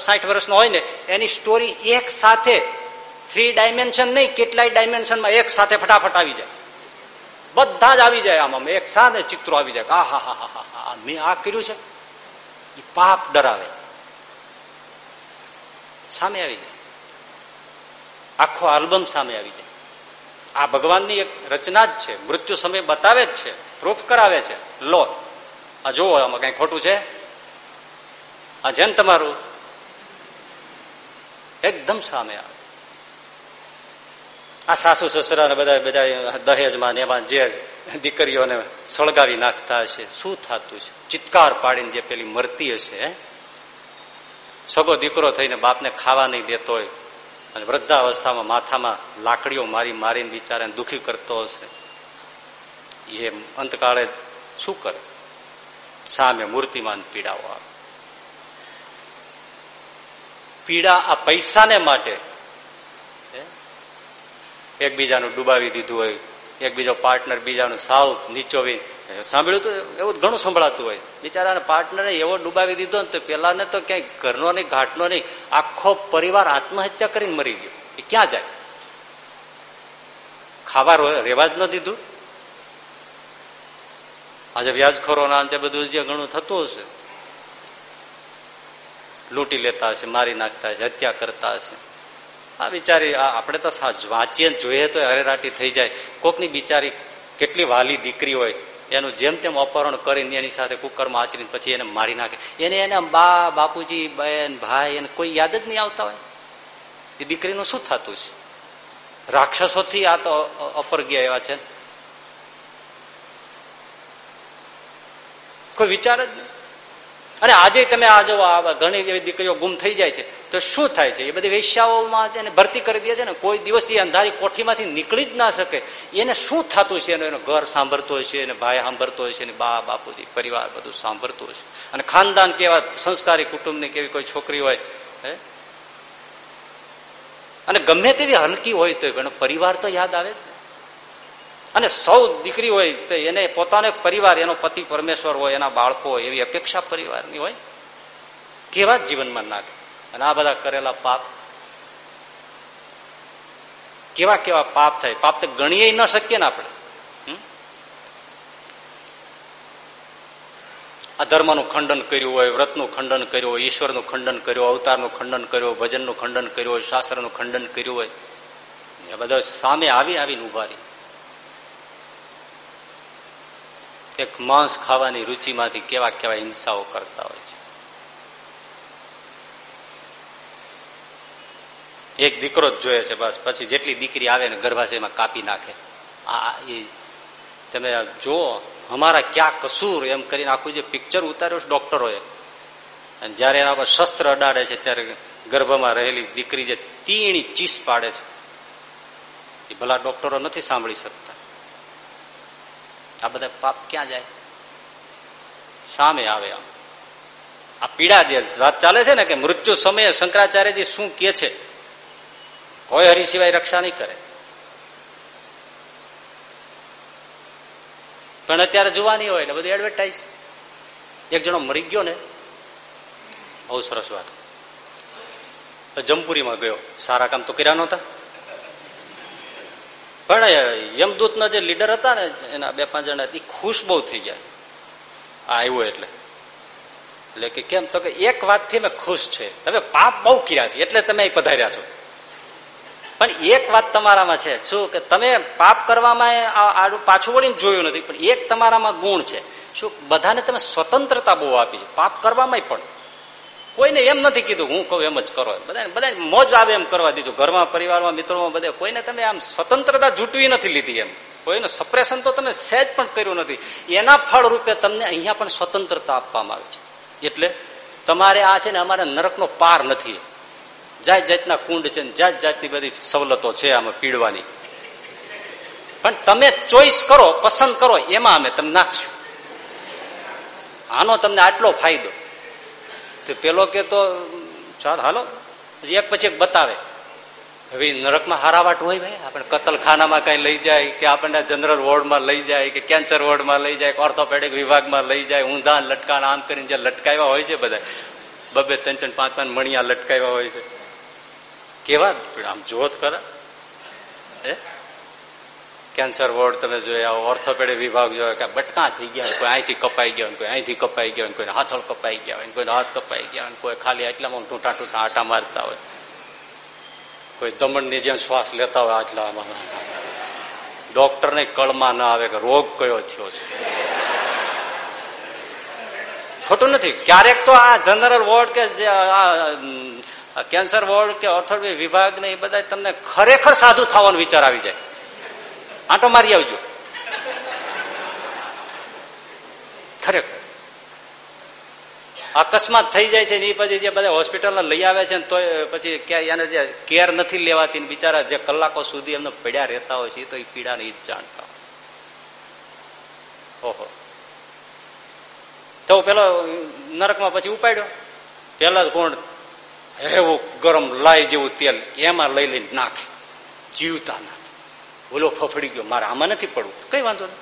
S1: સાઠ વર્ષનો હોય ને, એની સ્ટોરી એક સાથે થ્રી ડાયમેન્શન નહીં, કેટલાય ડાયમેન્શનમાં એક સાથે ફટાફટ આવી જાય. બધા જ આવી જાય આમાં. એક સાથે ચિત્રો આવી જાય. આ, હા હા હા હા મેં આ કર્યું છે. પાપ ડરાવે. સામે આવી જાય. આખો આલ્બમ સામે આવી જાય. આ ભગવાનની એક રચના જ છે. મૃત્યુ સમય બતાવે જ છે. પ્રૂફ કરાવે છે. લો, આ જોવો આમાં કઈ ખોટું છે? આ જેમ તમારું. એકદમ સામે આવે. આ સાસુ, સસરા બધા બધા દહેજમાં ને એમાં જે દીકરીઓને સળગાવી નાખતા હશે. શું થતું છે? ચિત્કાર પાડીને જે પેલી મરતી હશે સગો દીકરો થઈને બાપને ખાવા નહીં દેતો હોય અને વૃદ્ધાવસ્થામાં માથામાં લાકડીઓ મારી મારીને બિચારાને દુઃખી કરતો હશે. એ અંતકાળે શું કરે? સામે મૂર્તિમાન પીડાઓ આવે. પીડા આ પૈસાને માટે એકબીજાનું ડુબાવી દીધું હોય એકબીજો પાર્ટનર બીજાનું સાવ નીચોવી. સાંભળ્યું તો એવું ઘણું સંભળાતું હોય. બિચારાને પાર્ટનરે એવો ડુબાવી દીધો ને તો પેલાને તો ક્યાંય ઘરનો નહીં, ઘાટનો નહીં, આખો પરિવાર આત્મહત્યા કરીને મરી ગયો. એ ક્યાં જાય? ખાવા રેવા જ ન દીધું? આજે વ્યાજખોરો ના તે બધું જે ઘણું થતું હશે. લૂંટી લેતા હશે, મારી નાખતા હશે, હત્યા કરતા હશે. આ બિચારી આપણે તો વાંચીએ જોઈએ તો હરેરાટી થઈ જાય. કોકની બિચારી કેટલી વાલી દીકરી હોય, એનું જેમ તેમ અપહરણ કરીને એની સાથે કુકરમાં આચરીને પછી એને મારી નાખે. એને એને બા, બાપુજી બેન ભાઈ એને કોઈ યાદ જ નહીં આવતા હોય. એ દીકરીનું શું થતું છે? રાક્ષસોથી આ તો અપર ગયા એવા છે કોઈ વિચાર જ નહીં. અને આજે તમે આ જો ઘણી એવી દીકરીઓ ગુમ થઈ જાય છે, તો શું થાય છે? એ બધી વેશ્યાઓમાં એને ભરતી કરી દે છે ને, કોઈ દિવસ એ અંધારી કોઠીમાંથી નીકળી જ ના શકે. એને શું થતું છે એનું ઘર સાંભળતો હશે, એને ભાઈ સાંભળતો હશે ને બા, બાપુજી, પરિવાર બધું સાંભળતું હશે. અને ખાનદાન કેવા સંસ્કારી કુટુંબની કેવી કોઈ છોકરી હોય, હે? અને ગમે તેવી હલકી હોય તો એનો પરિવાર તો યાદ આવે અને સૌ દીકરી હોય તો એને પોતાનો પરિવાર, એનો પતિ પરમેશ્વર હોય, એના બાળકો હોય, એવી અપેક્ષા પરિવારની હોય, કેવા જીવનમાં નાખે? અને આ બધા કરેલા પાપ કેવા કેવા પાપ થાય? પાપ તો ગણીએ ન શકીએ ને આપણે. આ ધર્મનું ખંડન કર્યું હોય, વ્રતનું ખંડન કર્યું હોય, ઈશ્વરનું ખંડન કર્યું અવતારનું ખંડન કર્યું ભજનનું ખંડન કર્યું હોય, શાસ્ત્રનું ખંડન કર્યું હોય, એ બધા સામે આવી આવીને ઊભા રહી. એક માંસ ખાવાની રુચિમાંથી કેવા કેવા હિંસાઓ કરતા હોય છે. એક દીકરો જ જોઈએ છે બસ, પછી જેટલી દીકરી આવે ને ગર્ભાશયમાં કાપી નાખે. આ એ તમે જુઓ, અમારા ક્યાં કસૂર એમ કરીને આખું જે પિક્ચર ઉતાર્યું છે ડોક્ટરોએ અને જયારે એના પર શસ્ત્ર અડાડે છે, ત્યારે ગર્ભમાં રહેલી દીકરી જે તીણી ચીસ પાડે છે, એ ભલા ડોક્ટરો નથી સાંભળી શકતા. આ બધા પાપ ક્યાં જાય? સામે આવે આમ. આ પીડા જે વાત ચાલે છે ને કે મૃત્યુ સમયે શંકરાચાર્યજી શું કે છે? કોઈ હરી સિવાય રક્ષા નહીં કરે. પણ અત્યારે જોવાની હોય એટલે બધું એડવર્ટાઈઝ એક જણો મરી ગયો ને, બહુ સરસ વાત. જમપુરીમાં ગયો. સારા કામ તો કર્યા નહોતા. પણ યમદૂતના જે લીડર હતા ને, એના બે પાંચ જણા એ ખુશ બહુ થઈ ગયા. આ આવ્યો એટલે. એટલે કે કેમ? તો કે એક વાતથી મેં ખુશ છે. તમે પાપ બહુ કર્યા છે, એટલે તમે પધાર્યા છો. પણ એક વાત તમારામાં છે. શું કે તમે પાપ કરવામાં આડું પાછું વળીને જોયું નથી, પણ એક તમારામાં ગુણ છે. શું બધાને તમે સ્વતંત્રતા બહુ આપી છે. પાપ કરવામાં પણ. કોઈને એમ નથી કીધું, હું કહું એમ જ કરો. બધાને બધા મોજ આવે એમ કરવા દીધું. ઘરમાં, પરિવારમાં, મિત્રોમાં, બધે. કોઈને તમે આમ સ્વતંત્રતા જૂટવી નથી લીધી એમ. કોઈનું સપ્રેશન તો તમે સહેજ પણ કર્યું નથી. એના ફળ રૂપે તમને અહીંયા પણ સ્વતંત્રતા આપવામાં આવી છે. એટલે તમારે આ છે ને અમારે નરકનો પાર નથી. જાત જાતના કુંડ છે જાત જાતની બધી સવલતો છે આમાં પીડવાની. પણ તમે ચોઈસ કરો, પસંદ કરો, એમાં અમે તમને નાખશું. આનો તમને આટલો ફાયદો. પેલો કે તો, ચાલ, હાલો. એક પછી એક બતાવે. હવે નરકમાં હારાવાટ હોય ભાઈ, આપણે કતલખાનામાં કઈ લઈ જાય કે આપણને જનરલ વોર્ડમાં લઈ જાય કે કેન્સર વોર્ડમાં લઈ જાય ઓર્થોપેડિક વિભાગમાં લઈ જાય, ઊંધા લટકાણ આમ કરીને જે લટકાવ્યા હોય છે બધા. બબે ત્રણ ત્રણ પાંચ પાંચ મણિયા લટકાવ્યા હોય છે. કેવા? આમ જોત ખરા. હે? કેન્સર વોર્ડ તમે જોયા ઓર્થોપેડિક વિભાગ જોયો કે બટકા થઈ ગયા કોઈ અહીંથી કપાઈ ગયા કોઈ અહીંથી કપાઈ ગયા કોઈ હાથળ કપાઈ ગયા હોય કોઈ હાથ કપાઈ ગયા કોઈ ખાલી આટલામાં ટૂંટા ટૂંટા આટા મારતા હોય. કોઈ દમણની જેમ શ્વાસ લેતા હોય આટલામાં ડોક્ટરને કળમાં ના આવે કે રોગ કયો થયો છે. ખોટું નથી. ક્યારેક તો આ જનરલ વોર્ડ કે કેન્સર વોર્ડ કે ઓર્થોપેડિક વિભાગ ને એ બધા તમને ખરેખર સાધુ થવાનો વિચાર આવી જાય. આંટો મારી આવજો. ખરેખર. અકસ્માત થઈ જાય છે ને એ પછી જે બધા હોસ્પિટલ લઈ આવે છે ને તો પછી એને જે કેર નથી લેવાતી બિચારા જે કલાકો સુધી એમને પડ્યા રહેતા હોય છે તો એ પીડાને એ જ જાણતા ઓહો. તો પેલો નરકમાં પછી ઉપાડ્યો. પેલા કોણ એવું ગરમ લાઈ જેવું તેલ એમાં લઈ લઈને નાખે. જીવતા નાખે બોલો ફફડી ગયો. મારે આમાં નથી પડવું. કઈ વાંધો નહીં.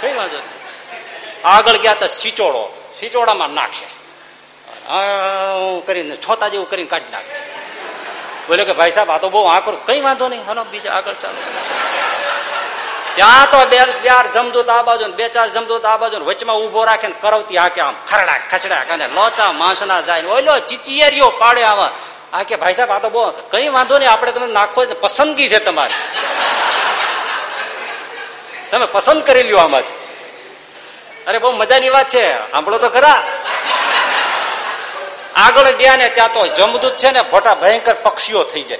S1: કઈ વાંધો નહીં. આગળ ગયા તો સિચોડો સિચોડામાં નાખશે કરીને છોતા જેવું કરીને કાઢી નાખે. બોલે કે ભાઈ સાહેબ આ તો બહુ આકરું. કઈ વાંધો નહીં. હલો બીજા આગળ ચાલો. ત્યાં તો બે ચાર જમદૂત આ બાજુ બે ચાર જમદૂત આ બાજુ વચમાં ઊભો રાખે ને કરવતી હાકે આમ ખરડા ખચડા કાને લોચા માંસના જાય ઓલો ચીચિયરીઓ પાડે આવા આ કે ભાઈ સાહેબ, આ તો બહુ કઈ વાંધો નહીં, આપણે તમે નાખો પસંદગી છે તમારી. તમે પસંદ કરી લ્યો આમાંથી અરે, બહુ મજાની વાત છે. સાંભળો તો ખરા. આગળ ગયા ને ત્યાં તો જમદૂત છે ને, મોટા ભયંકર પક્ષીઓ થઈ જાય.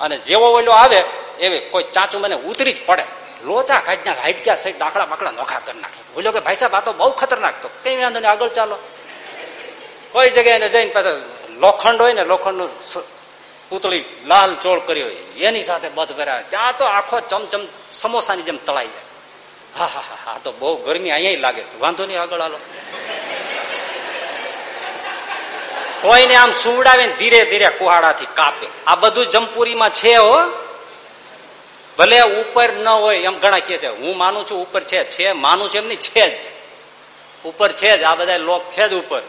S1: અને જેવો ઓલો આવે, એવી કોઈ ચાચું મને ઉતરી જ પડે. લોચા કાઢના હાઈટ ગયા સાઈડ ડાકડા બાકડા નોખા કરી નાખે. બોલ્યો કે ભાઈ સાહેબ, આ તો બહુ ખતરનાક તો કઈ વાંધો નહીં, આગળ ચાલો. કોઈ જગ્યાએ જઈને પાછા લોખંડ હોય ને લોખંડનું પૂતળી લાલ ચોળ કરી હોય, એની સાથે બધ ભર્યા ત્યાં તો આખો ચમચમ સમોસાની જેમ તળાઈ જાય. હા હા હા હા, તો બહુ ગરમી અહીંયા લાગે. વાંધો નહીં, આગળ હાલો. કોઈને આમ સુવડાવે ધીરે ધીરે કુહાડાથી કાપે. આ બધું જમપુરીમાં છે હો. ભલે ઉપર ન હોય, એમ ઘણા કે છે, હું માનું છું ઉપર છે છે માનું છું એમ નહીં, છે જ. ઉપર છે જ, આ બધા લોક છે જ ઉપર.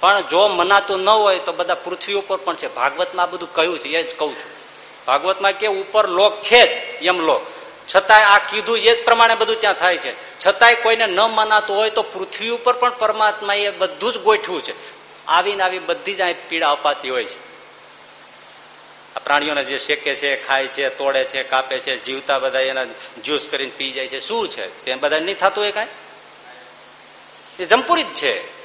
S1: પણ જો મનાતું ન હોય તો બધા પૃથ્વી ઉપર પણ છે. ભાગવતમાં આ બધું કહ્યું છે, એ જ કહું છું. ભાગવતમાં કે ઉપર લોક છે જ, એમ લોક. છતાંય આ કીધું એ જ પ્રમાણે બધું ત્યાં થાય છે. છતાંય કોઈને ન મનાતું હોય તો પૃથ્વી ઉપર પણ પરમાત્મા એ બધું જ ગોઠવું છે. આવીને આવી બધી જ અહીં પીડા અપાતી હોય છે. આ પ્રાણીઓને જે શેકે છે, ખાય છે, તોડે છે, કાપે છે, જીવતા બધા એના જ્યુસ કરીને પી જાય છે. શું છે? તે બધા નહીં થતું હોય કાંઈ? એ જમપુરી જ છે.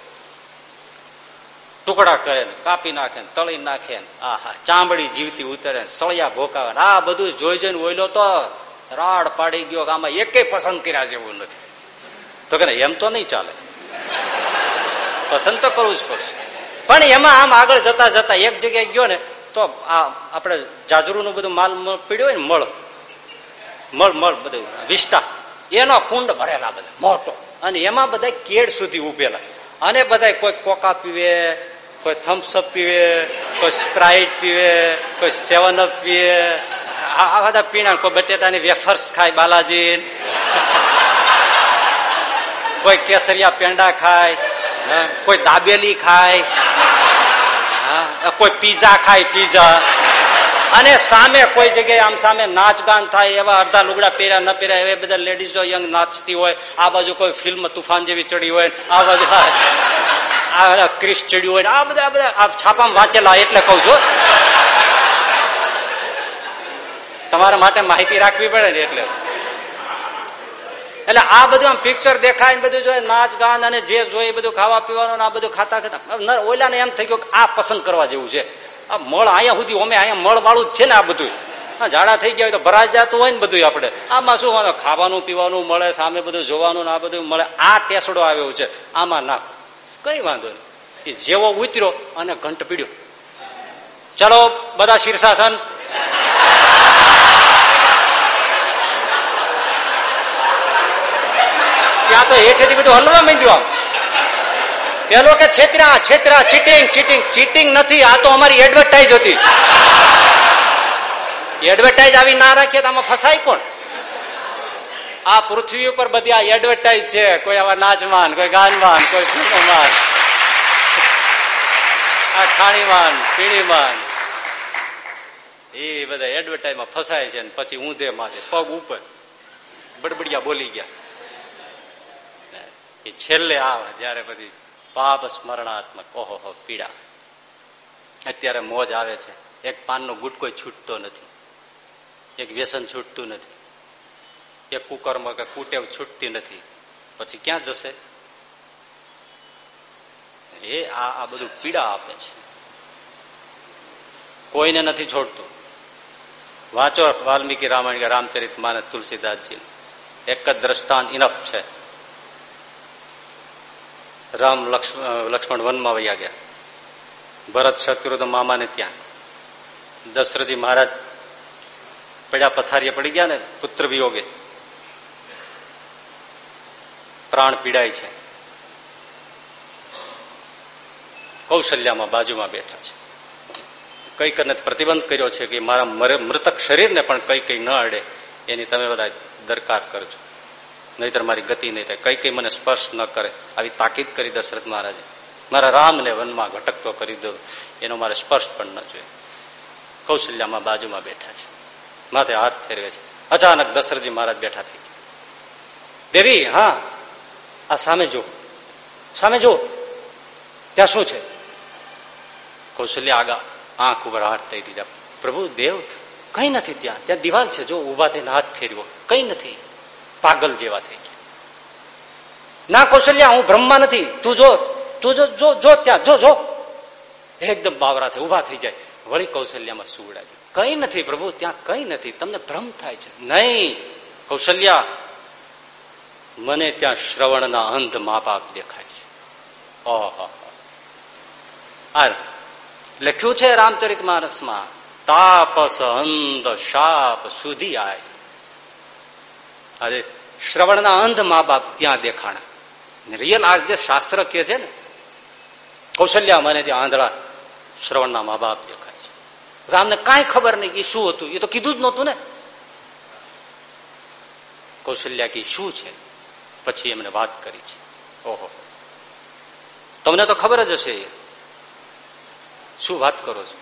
S1: ટુકડા કરે ને, કાપી નાખે ને, તળી નાખે ને આ હા ચામડી જીવતી ઉતરે સળિયા ભોકાવે આ બધું જોઈ જોઈને ઓઈલો તો રાડ પાડી ગયો આમાં એકે પસંદ કર્યા જેવું નથી. તો કે એમ તો નહીં ચાલે. પસંદ તો કરવું જ પડશે. પણ એમાં આમ આગળ જતા જતા એક જગ્યાએ ગયો ને, તો આ આપણે જાજરૂ નું બધું માલ પીડ્યો હોય ને, મળ. મળ મળ બધું વિસ્ટા એનો કુંડ ભરેલા બધા, મોટો. અને એમાં બધા કેડ સુધી ઉભેલા અને બધા કોઈ કોકા પીવે કોઈ થમ્સઅપ પીવે, કોઈ સ્પ્રાઇટ પીવે, કોઈ સેવન અપ પીવે. આ બધા પીણા કોઈ બટેટાની વેફર્સ ખાય, બાલાજી. કોઈ કેસરિયા પેંડા ખાય કોઈ દાબેલી ખાય કોઈ પીઝા ખાય પીઝા અને સામે કોઈ જગ્યાએ આમ સામે નાચ ગાન થાય, એવા અડધા લુગડા પહેર્યા, ન પહેર્યા એ બધા લેડીઝો યંગ નાચતી હોય, આ બાજુ કોઈ ફિલ્મ તુફાન જેવી ચડી હોય, આ બાજુ આ ક્રિસ ચડ્યું હોય આ બધા બધા, આ છાપામાં વાંચેલા એટલે કઉ છું. તમારા માટે માહિતી રાખવી પડે ને એટલે. એટલે આ બધું આમ પિક્ચર દેખાય ને બધું જોઈએ નાચ, ગાન અને જે જોઈએ બધું ખાવા પીવાનું આ બધું ખાતા ખાતા. ઓલા ને એમ થઈ ગયું કે આ પસંદ કરવા જેવું છે. આ મળ અહીંયા સુધી અમે અહીંયા મળ વાળું જ છે ને આ બધું. ઝાડા થઈ ગયા હોય તો ભરાજ જતું હોય ને બધું આપણે. આમાં શું ખાવાનું પીવાનું મળે, સામે બધું જોવાનું આ બધું મળે. આ ટેસડો આવ્યો છે. આમાં નાખો. કઈ વાંધો નહીં. એ જેવો ઉતર્યો અને ઘંટ પીડ્યો. ચલો, બધા શીર્ષાસન. ત્યાં તો હેઠેથી બધું હલવા માંડ્યું આમ. પેલો કે, છેતરા છેતરા ચીટિંગ ચીટિંગ ચીટિંગ નથી, આ તો અમારી એડવર્ટાઇઝ હતી. એડવર્ટાઇઝ આવી ના રાખીએ તો આમાં ફસાય કોણ? આ પૃથ્વી ઉપર બધી આ એડવર્ટાઈઝ છે. કોઈ આવા નાચમાન કોઈ ગાનમાન કોઈ ફિલ્મમાન આ ખાણીમાન પીણીમાન એ બધા એડવર્ટાઇઝમાં ફસાય છે પછી ઊંધે માથે, પગ ઉપર. બડબડિયા બોલી ગયા. એ છેલ્લે આવે જયારે બધી પાપ સ્મરણાત્મક. ઓહો પીડા. અત્યારે મોજ આવે છે. એક પાનનો ગુટ કોઈ છૂટતો નથી. એક વ્યસન છૂટતું નથી. એક કુકર્મ કે કુટેવ છૂટતી નથી. પછી ક્યાં જશે? એ આ બધું પીડા આપે છે. કોઈને નથી છોડતું. વાંચો વાલ્મીકી રામાયણ રામચરિત માને તુલસીદાસજી. એક જ દ્રષ્ટાંત ઇનફ છે. રામ લક્ષ્મણ વનમાં વૈયા ગયા. ભરત શત્રુઘ્ન મામાને ત્યાં. દશરથજી મહારાજ પડ્યા પથારીએ પડી ગયા ને પુત્ર વિયોગે. પ્રાણ પીડાય છે. કૌશલ્યામાં બાજુમાં બેઠા છે. કંઈક પ્રતિબંધ કર્યો છે કે મારા મૃતક શરીરને પણ કઈ કઈ ન અડે એની તમે બધા દરકાર કરજો. નહીતર મારી ગતિ નહીં થાય. કઈ કઈ મને સ્પર્શ ન કરે. આવી તાકીદ કરી દશરથ મહારાજે. મારા રામને વનમાં ઘટકતો કરી દો. એનો મારે સ્પર્શ પણ ન જોઈએ. કૌશલ્યામાં બાજુમાં બેઠા છે. માથે હાથ ફેરવે છે. અચાનક દશરથજી મહારાજ બેઠા થઈ ગયા. દેવી, હા આ સામે જો સામે જો ત્યાં શું છે? કૌશલ્ય આગા આંખ ઉપર હાથ થઈ દીધા. પ્રભુ, દેવ, કઈ નથી ત્યાં. ત્યાં દિવાલ છે. જો ઊભા થઈને હાથ ફેરવો. કઈ નથી. પાગલ જેવા થઈ ગયા. ના, કૌશલ્યા, હું બ્રહ્મા નથી. તું જો તું જો જો જો ત્યાં, જો જો. એકદમ બાવરા થઈ ઊભા થઈ જાય. વળી કૌશલ્યામાં સુવડાવી કઈ નથી પ્રભુ, ત્યાં કઈ નથી. તમને ભ્રમ થાય છે. નહીં. કૌશલ્યા મને ત્યાં શ્રવણના અંધ મા બાપ દેખાય છે. લખ્યું છે રામચરિત માનસમાં, તાપસ અંધ શાપ સુધી આય. આજે શ્રવણના અંધ મા બાપ ત્યાં દેખાણા. રિયલ આ જે શાસ્ત્ર કે છે ને, કૌશલ્યા મને ત્યાં આંધળા શ્રવણના મા બાપ દેખાય છે. રામને કાંઈ ખબર નહીં કે શું હતું, એ તો કીધું જ નહોતું ને. કૌશલ્યા કે શું છે? પછી એમને વાત કરી છે. ઓહો. તમને તો ખબર જ હશે. શું વાત કરો છો?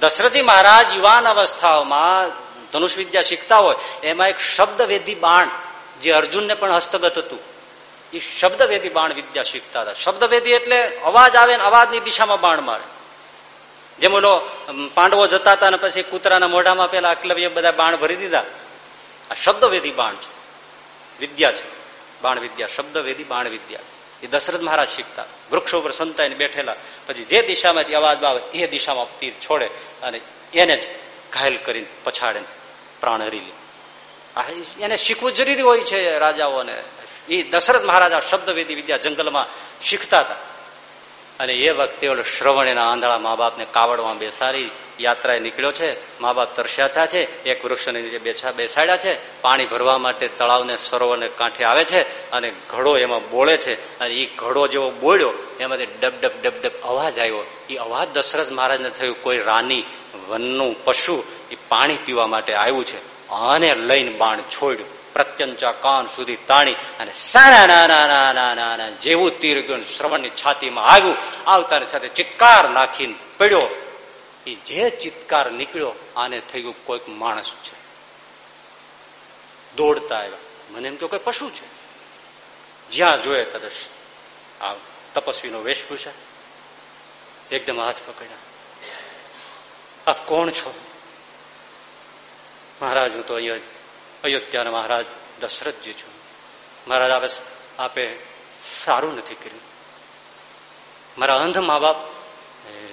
S1: દશરથજી મહારાજ યુવાન અવસ્થાઓમાં ધનુષ વિદ્યા શીખતા હોય, એમાં એક શબ્દવેદી બાણ, જે અર્જુનને પણ હસ્તગત હતું, એ શબ્દવેદી બાણ વિદ્યા શીખતા હતા. શબ્દવેદી એટલે અવાજ આવે ને અવાજની દિશામાં બાણ મારે. જેમ ઓલો પાંડવો જતા હતા ને પછી કૂતરાના મોઢામાં પેલા અકલવ્ય બધા બાણ ભરી દીધા. આ શબ્દવેદી બાણ છે. વિદ્યા છે. બાણ વિદ્યા શબ્દ વેદી બાણ વિદ્યા એ દશરથ મહારાજ શીખતા. વૃક્ષો ઉપર સંતાઈને બેઠેલા. પછી જે દિશામાંથી અવાજ આવે એ દિશામાં તીર છોડે અને એને જ ઘાયલ કરીને પછાડે પ્રાણ હરી લે. એને શીખવું જરૂરી હોય છે રાજાઓને. એ દશરથ મહારાજા શબ્દવેદી વિદ્યા જંગલમાં શીખતા હતા. અને એ વખતે ઓલો શ્રવણ એના આંધળા મા બાપને કાવડમાં બેસાડી યાત્રાએ નીકળ્યો છે. મા બાપ તરસ્યાતા છે. એક વૃક્ષની નીચે બેસા બેસાડ્યા છે. પાણી ભરવા માટે તળાવને સરોવરને કાંઠે આવે છે અને ઘડો એમાં બોળે છે. અને એ ઘડો જેવો બોળ્યો, એમાંથી ડબ ડબ ડબ ડબ અવાજ આવ્યો. એ અવાજ દશરથ મહારાજને થયું, કોઈ રાની, વનનું પશુ એ પાણી પીવા માટે આવ્યું છે. આને લઈને બાણ છોડ્યું. પ્રત્યંચા કાન સુધી તાણી અને સારા નાના નાના નાના જેવું તીર ગયું શ્રવણની છાતીમાં આવ્યું, આવતાની સાથે ચિત્કાર નાખીને પડ્યો. એ જે ચિત્કાર નીકળ્યો, આને થયું કોઈક માણસ છે. દોડતા આવ્યા. મને એમ કે કોઈ પશુ છે. જ્યાં જોયે તદર્શ આ તપસ્વીનો વેશભૂષા. એકદમ હાથ પકડ્યા. આપ કોણ છો? મહારાજ, હું તો અહીંયા અયોધ્યાના મહારાજ દશરથજી છું. મહારાજ આપે આપે સારું નથી કર્યું. મારા અંધ મા બાપ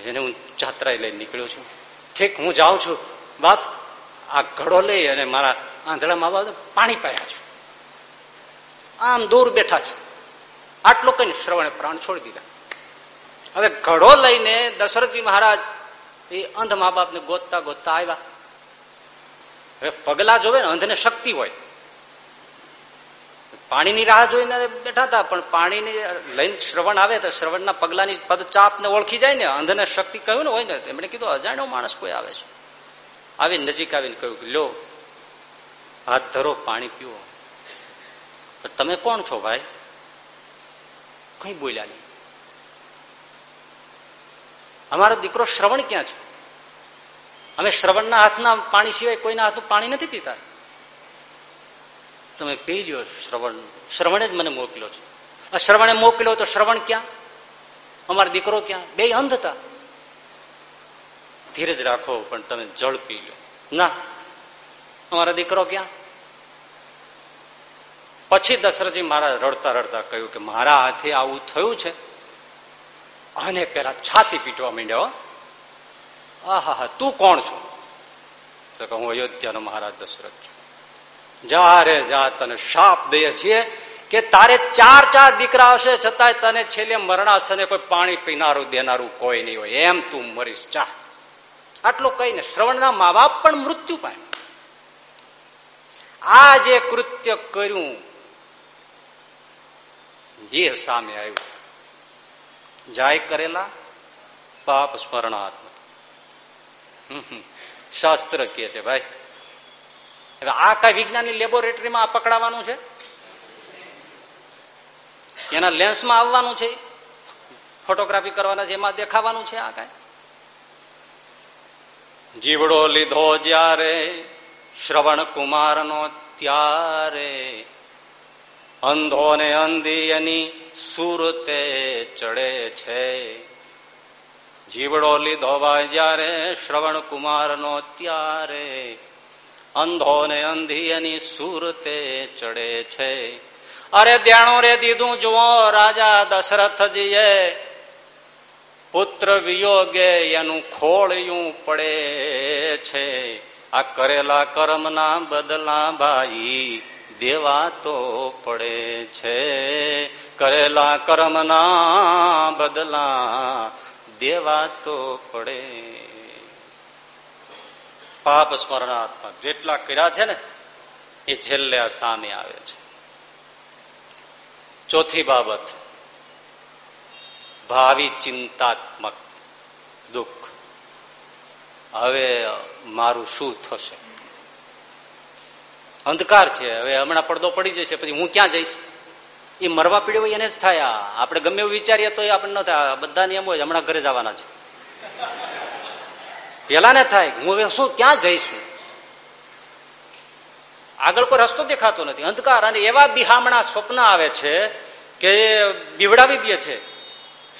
S1: એને હું જાત્રાએ લઈને નીકળ્યો છું. ઠીક, હું જાઉં છું. બાપ, આ ઘડો લઈ અને મારા આંધળા મા બાપ પાણી પાયા છું. આમ દૂર બેઠા છે. આટલો કઈ શ્રવણે પ્રાણ છોડી દીધા. હવે ઘડો લઈને દશરથજી મહારાજ એ અંધ મા બાપને ગોતતા ગોતતા આવ્યા. હવે પગલા જોવે ને, અંધને શક્તિ હોય. પાણીની રાહ જોઈને બેઠા હતા, પણ પાણીની લઈને શ્રવણ આવે તો શ્રવણના પગલાની પદ ચાપ ને ઓળખી જાય ને, અંધને શક્તિ કહ્યું ને હોય ને એમણે કીધું, અજાણ્યો માણસ કોઈ આવે છે. આવી નજીક આવીને કહ્યું કે, લો, હાથ ધરો, પાણી પીવો તમે કોણ છો ભાઈ? કઈ બોલ્યા નહીં. અમારો દીકરો શ્રવણ ક્યાં છે? અમે શ્રવણના હાથના પાણી સિવાય કોઈના હાથનું પાણી નથી પીતા. તમે પી લ્યો શ્રવણ. શ્રવણે જ મને મોકલ્યો છે. આ શ્રવણે મોકલ્યો તો શ્રવણ ક્યાં? અમારો દીકરો ક્યાં? બે અંધ હતા. ધીરજ રાખો, પણ તમે જળ પી લો ના. અમારા દીકરો ક્યાં? પછી દશરથજી મારા રડતા રડતા કહ્યું કે મારા હાથે આવું થયું છે.
S2: અને પેલા છાતી પીટવા માંડ્યો આહા, હા, તું કોણ છો? તો કે હું અયોધ્યાનો મહારાજ દશરથ છું. જા રે, જા, તને શાપ દઈએ છીએ કે તારે ચાર ચાર દીકરા હશે, છતાંય તને છેલ્લે મરણાસને કોઈ પાણી પીનારું, દેનારું કોઈ નહીં હોય. એમ તું મરીશ. ચા આટલું કહીને શ્રવણના મા બાપ પણ મૃત્યુ પામ્યા. આ જે કૃત્ય કર્યું, એ સામે આવ્યું. જાય કરેલા પાપ સ્મરણાત્મક શાસ્ત્ર કે છે, ભાઈ? હવે આ કઈ વિજ્ઞાનની લેબોરેટરીમાં પકડાવાનું છે? એના લેન્સમાં આવવાનું છે? ફોટોગ્રાફી કરવાના છે, એમાં દેખાવાનું છે આ કઈ? જીવડો લીધો જ્યારે, શ્રવણ કુમાર નો ત્યારે અંધો ને અંધી એની સુરતે ચડે છે. જીવડો લીધો જયારે શ્રવણ કુમાર નો ત્યારે અંધો ને અંધી એની સુરતે ચડે છે. અરે દેણો રે દીધું જુઓ રાજા દશરથજીએ, પુત્ર વિયોગે એનું ખોળિયું પડે છે. આ કરેલા કર્મના બદલા ભાઈ દેવા તો પડે છે. કરેલા કર્મના બદલા દેવા તો પડે. પાપ સ્મરણાત્મક જેટલા કર્યા છે ને, એ છેલ્લે સામે આવે છે. ચોથી બાબત, ભાવિ ચિંતાત્મક દુઃખ. હવે મારું શું થશે? અંધકાર છે. હવે હમણાં પડદો પડી જશે, પછી હું ક્યાં જઈશ? એ મરવા પીડ્યો એને જ થાય. આપણે ગમે એવું વિચારીએ તો આપણને ન થાય. બધા નિયમો હોય હમણાં ઘરે જવાના છે. પેલા ને થાય. હું હવે શું, ક્યાં જઈશું? આગળ કોઈ રસ્તો દેખાતો નથી. અંધકાર અને એવા બિહામણા સ્વપ્ન આવે છે કે બીવડાવી દે છે.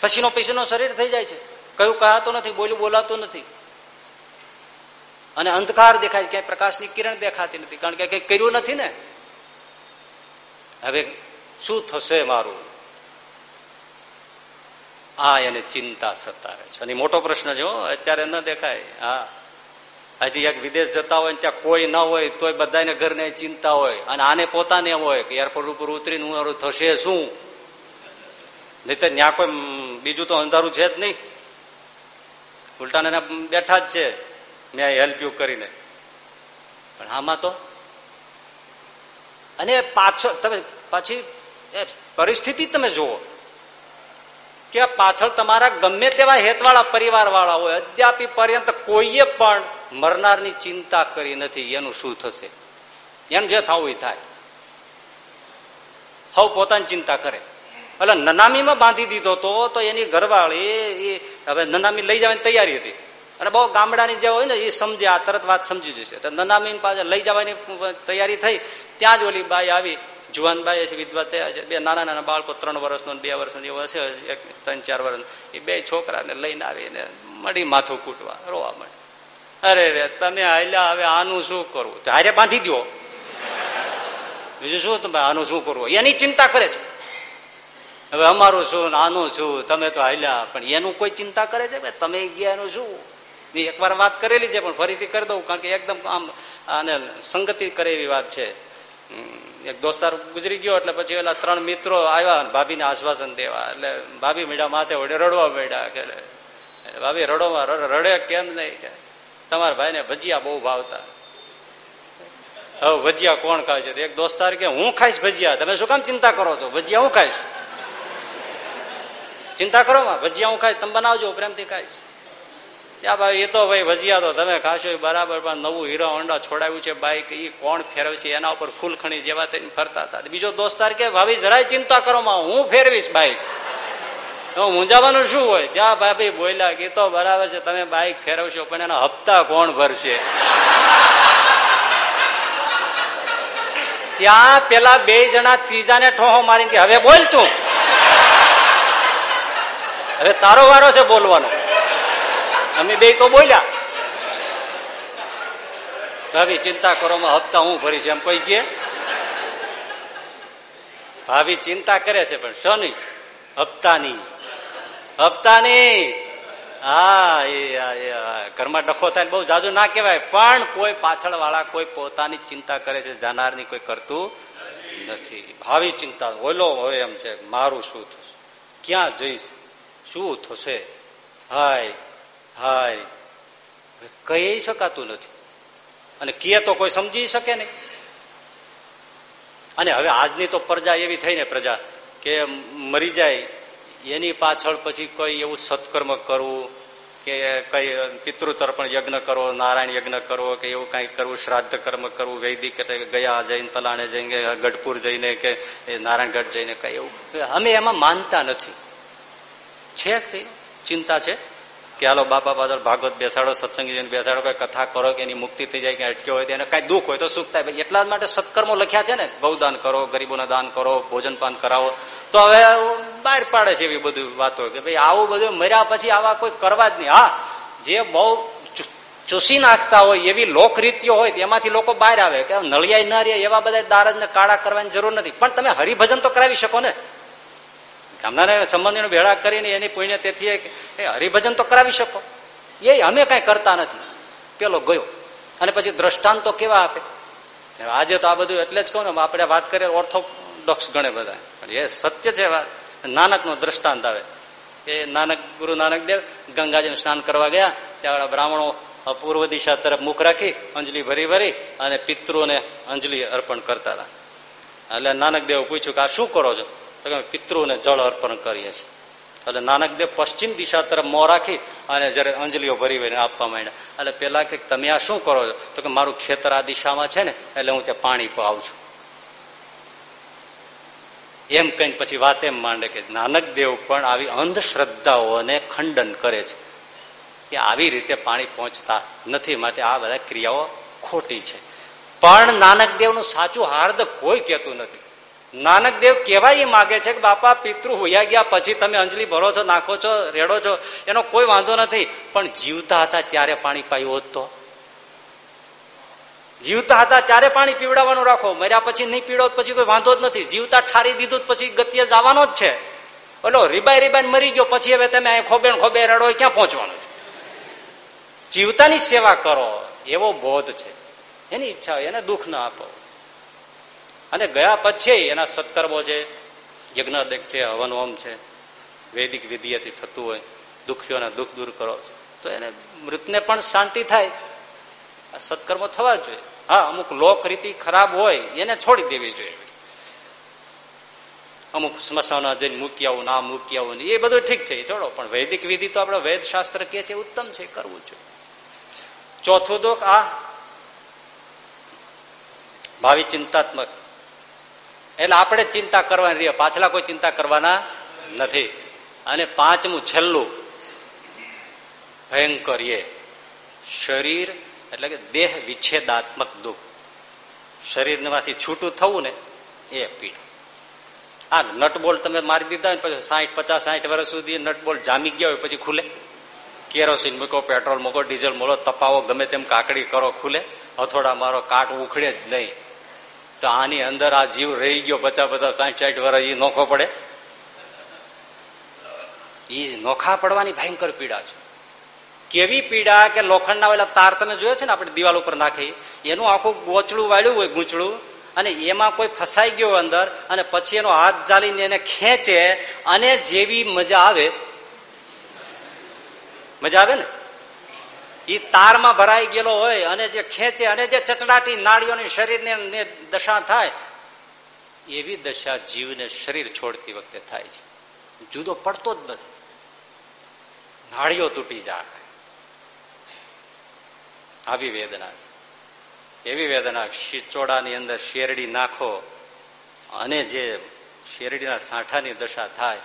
S2: પછીનો પછીનો શરીર થઈ જાય છે. કયું કહાતો નથી, બોલ્યું બોલાતું નથી. અને અંધકાર દેખાય ક્યાંય પ્રકાશની કિરણ દેખાતી નથી. કારણ કે કઈ કર્યું નથી ને? હવે શું થશે મારું? આ એને ચિંતા સતાવે છે. અને મોટો પ્રશ્ન છે અત્યારે ન દેખાય. હા. હજી એક વિદેશ જતા હોય ત્યાં કોઈ ન હોય, તોય બધાને ઘરને ચિંતા હોય. અને આને પોતાને હોય કે એરપોર્ટ ઉપર ઉતરીને હું થશે શું? નહીં તો ત્યાં કોઈ બીજું તો અંધારું છે જ નહીં. ઉલટાને બેઠા જ છે. મેં હેલ્પ યુ કરીને. પણ આમાં તો? અને પાછો તમે પછી પરિસ્થિતિ તમે જુઓ કે પાછળ તમારા ગમે તેવા હેતવાળા પરિવાર વાળા હોય અદ્યાપી પર્યંત કોઈએ પણ મરનારની ચિંતા કરી નથી, એનું શું થશે? એનું જે થવું એ થાય. હવ પોતાની ચિંતા કરે. એટલે નનામીમાં બાંધી દીધો તો એની ઘરવાળી એ હવે નનામી લઈ જવાની તૈયારી હતી. અને બહુ ગામડાની જે હોય ને, એ સમજે, આ તરત વાત સમજી જશે. તો નનામીન પાસે લઈ જવાની તૈયારી થઈ, ત્યાં જ ઓલી બાઈ આવી જુવાનબાઈ છે, વિધવા થયા છે. બે નાના નાના બાળકો, ત્રણ વર્ષનો બે વર્ષનો એવો હશે એક, ત્રણ, ચાર વર્ષ એ બે છોકરાને લઈને આવીને મળી માથું કૂટવા, રોવા મળે અરે રે, તમે હાલ્યા હવે આનું શું કરવું? હારે બાંધી દો બીજું શું તમે આનું શું કરવું? એની ચિંતા કરે છે. હવે અમારું શું આનું શું? તમે તો હાલ્યા પણ એનું કોઈ ચિંતા કરે છે? તમે ગયા એનું શું એકવાર વાત કરેલી છે, પણ ફરીથી કરી દઉં, કારણ કે એકદમ આમ આને સંગતિ કરે એવી વાત છે. એક દોસ્તાર ગુજરી ગયો એટલે પછી એલા ત્રણ મિત્રો આવ્યા ભાભીને આશ્વાસન દેવા. એટલે ભાભી મીડા માથે વડે રડવા માંડ્યા કે ભાભી રડોમાં રડે કેમ નહીં કે. તમારા ભાઈને ભજીયા બહુ ભાવતા. હવે ભજીયા કોણ ખાય છે? એક દોસ્તાર કે, હું ખાઈશ ભજીયા. તમે શું કામ ચિંતા કરો છો? ભજીયા હું ખાઈશ. ચિંતા કરો ભજીયા હું ખાઈશ. તમે બનાવજો, પ્રેમથી ખાઈશ. ત્યાં ભાઈ, એ તો ભાઈ ભજીયા તો તમે ખાશો. બરાબર, પણ નવું હીરો હોન્ડા છોડાયું છે બાઈક એ કોણ ફેરવશે? એના ઉપર ફૂલખણી જેવા થઈને ફરતા હતા. બીજો દોસ્તાર કે, ભાભી, જરાય ચિંતા કરો, માં, હું ફેરવીશ બાઈક. મૂંઝાવાનું શું હોય? ત્યાં ભાભી, બોલ્યા કે તો બરાબર છે, તમે બાઈક ફેરવશો, પણ એના હપ્તા કોણ ભરશે? ત્યાં પેલા બે જણા ત્રીજાને ઠોહો મારી કે, હવે બોલ તું. હવે તારો વારો છે બોલવાનો. અમે બે તો બોલ્યા. ભાભી, ચિંતા કરો હપ્તા હું ભરીશ, એમ કોઈ કે ભાભી ચિંતા કરે છે, પણ શોની? હપ્તાની. હપ્તાની? હા, એ ઘરમાં ડખો થાય બહુ જાજુ ના કહેવાય, પણ કોઈ પાછળ વાળા કોઈ પોતાની ચિંતા કરે છે, જાનારની કોઈ કરતું નથી. ભાવિ ચિંતા, ઓલો હોય એમ છે, મારું શું થશે? ક્યાં જઈશ? શું થશે? હાય હાય કહી શકાતું નથી. અને કીએ તો કોઈ સમજી શકે નહીં. અને હવે આજની તો પ્રજા એવી થઈ ને પ્રજા, કે મરી જાય, એની પાછળ પછી કોઈ એવું સત્કર્મ કરવું, કે કઈ પિતૃતર્પણ યજ્ઞ કરો, નારાયણ યજ્ઞ કરવો કે એવું કઈ કરવું, શ્રાદ્ધ કર્મ કરવું, વૈદિક ગયા જઈને, પલાણે જઈને, ગઢપુર જઈને કે નારાયણગઢ જઈને, કઈ એવું. અમે એમાં માનતા નથી. છે ચિંતા છે? કે હાલો બાપા પાછળ ભાગવત બેસાડો સત્સંગી બેસાડો, કઈ કથા કરો કે એની મુક્તિ થઈ જાય કે અટક્યો હોય એને કઈ દુઃખ હોય તો સુખ થાય. એટલા માટે સત્કર્મો લખ્યા છે ને બહુદાન કરો, ગરીબોના દાન કરો, ભોજન પાન કરાવો. તો હવે બહાર પાડે છે એવી બધું વાતો કે ભાઈ, આવું બધું મર્યા પછી આવા કોઈ કરવા જ નહીં. હા, જે બહુ ચૂસી નાખતા હોય, એવી લોકરીતિઓ હોય એમાંથી લોકો બહાર આવે. કે નળિયાઈ ના રે એવા બધા દારજ ને કાળા કરવાની જરૂર નથી. પણ તમે હરિભજન તો કરાવી શકો ને. ગામના સંબંધીઓ ભેળા કરીને એની પુણ્ય તેથી હરિભજન તો કરાવી શકો. એ અમે કઈ કરતા નથી. પેલો ગયો. અને પછી દ્રષ્ટાંતો કેવા આપે? આજે તો આ બધું એટલે જ કહું ને, આપણે વાત કરીએ ઓર્થોડોક્સ ગણે બધા. એ સત્ય છે વાત. નાનક નો દ્રષ્ટાંત આવે. એ નાનક, ગુરુ નાનક દેવ ગંગાજીનું સ્નાન કરવા ગયા. ત્યાં બ્રાહ્મણો પૂર્વ દિશા તરફ મુખ રાખી, અંજલિ ભરી ભરી અને પિતૃને અંજલિ અર્પણ કરતા હતા. એટલે નાનક દેવ પૂછ્યું કે આ શું કરો છો? તો કે પિતૃને જળ અર્પણ કરીએ છીએ. એટલે નાનકદેવ પશ્ચિમ દિશા તરફ મોં રાખી અને જયારે અંજલિઓ ભરી ભરીને આપવા માંડ્યા. એટલે પેલા કે તમે આ શું કરો છો? તો કે મારું ખેતર આ દિશામાં છે ને, એટલે હું ત્યાં પાણી પાઉં છું. એમ કઈ પછી વાત એમ માંડે કે નાનક દેવ પણ આવી અંધશ્રદ્ધાઓને ખંડન કરે છે. કે આવી રીતે પાણી પહોંચતા નથી, માટે આ બધા ક્રિયાઓ ખોટી છે. પણ નાનક દેવનું સાચું હાર્દ કોઈ કહેતું નથી. નાનક દેવ કેવા એ માગે છે કે બાપા, પિતૃ હોયા ગયા, પછી તમે અંજલિ ભરો છો, નાખો છો, રેડો છો, એનો કોઈ વાંધો નથી. પણ જીવતા હતા ત્યારે પાણી પાયું હોત તો? જીવતા હતા ત્યારે પાણી પીવડાવવાનું રાખો. મર્યા પછી નહીં પીડો પછી કોઈ વાંધો જ નથી. જીવતા ઠારી દીધું પછી ગતિએ જવાનો જ છે. ઓલો રીબાઈ રીબાઈ મરી ગયો, પછી હવે તમે ખોબે ખોબે રડો ક્યાં પહોંચવાનું છે? જીવતાની સેવા કરો. એવો બોધ છે. એની ઈચ્છા હોય, એને દુઃખ ના આપો. અને ગયા પછી એના સત્કર્મો છે યજ્ઞ છે હવન હોમ છે, વૈદિક વિધિયથી થતું હોય, દુઃખીઓના દુઃખ દૂર કરો, તો એને મૃતને પણ શાંતિ થાય. સત્કર્મો થવા જોઈએ. હા, અમુક લોક રીતિ ખરાબ હોય, એને છોડી દેવી જોઈએ. અમુક સ્મશાનો જઈને મૂકી આવું ના મૂકી આવું એ બધું ઠીક છે છોડો. પણ વૈદિક વિધિ તો આપણે વેદ શાસ્ત્ર કે છે ઉત્તમ છે કરવું જોઈએ. ચોથું દુઃખ આ, ભાવિ ચિંતાત્મક. એટલે આપણે ચિંતા કરવાની રહીએ પાછલા કોઈ ચિંતા કરવાના નથી. અને પાંચમું, છેલ્લું. ભયંકર એ શરીર એટલે કે દેહ વિચ્છેદાત્મક દુઃખ. શરીરમાંથી છૂટું થવું ને એ પીડા. આ નટબોલ તમે મારી દીધા ને પછી સાઠ પચાસ સાઠ વર્ષ સુધી નટબોલ જામી ગયા હોય પછી ખુલે. કેરોસીન મૂકો, પેટ્રોલ મૂકો, ડીઝલ મૂકો તપાવો, ગમે તેમ કાકડી કરો, ખુલે. હથોડા મારો કાટ ઉખડે જ નહીં. તો આની અંદર આ જીવ રહી ગયો પચાસ પચાસ સાઠ સાઠ વર્ષ એ નોખો પડે? એ નોખા પડવાની ભયંકર પીડા છે. કેવી પીડા કે લોખંડના ઓલા તાર તમે જોયો છે ને આપણે દિવાલ ઉપર નાખી? એનું આખું ગોચડું વાળ્યું હોય ગૂંચડું અને એમાં કોઈ ફસાઈ ગયો અંદર, અને પછી એનો હાથ જાલીને એને ખેંચે, અને જેવી મજા આવે મજા આવે ને? એ તારમાં ભરાઈ ગયેલો હોય અને જે ખેંચે અને જે ચચડાટી નાળીઓની શરીરની દશા થાય, એવી દશા જીવને શરીર છોડતી વખતે થાય છે. જુદો પડતો જ નથી. નાળીઓ તૂટી જાય. આવી વેદના છે. એવી વેદના શિચોડાની અંદર શેરડી નાખો અને જે શેરડીના સાંઠાની દશા થાય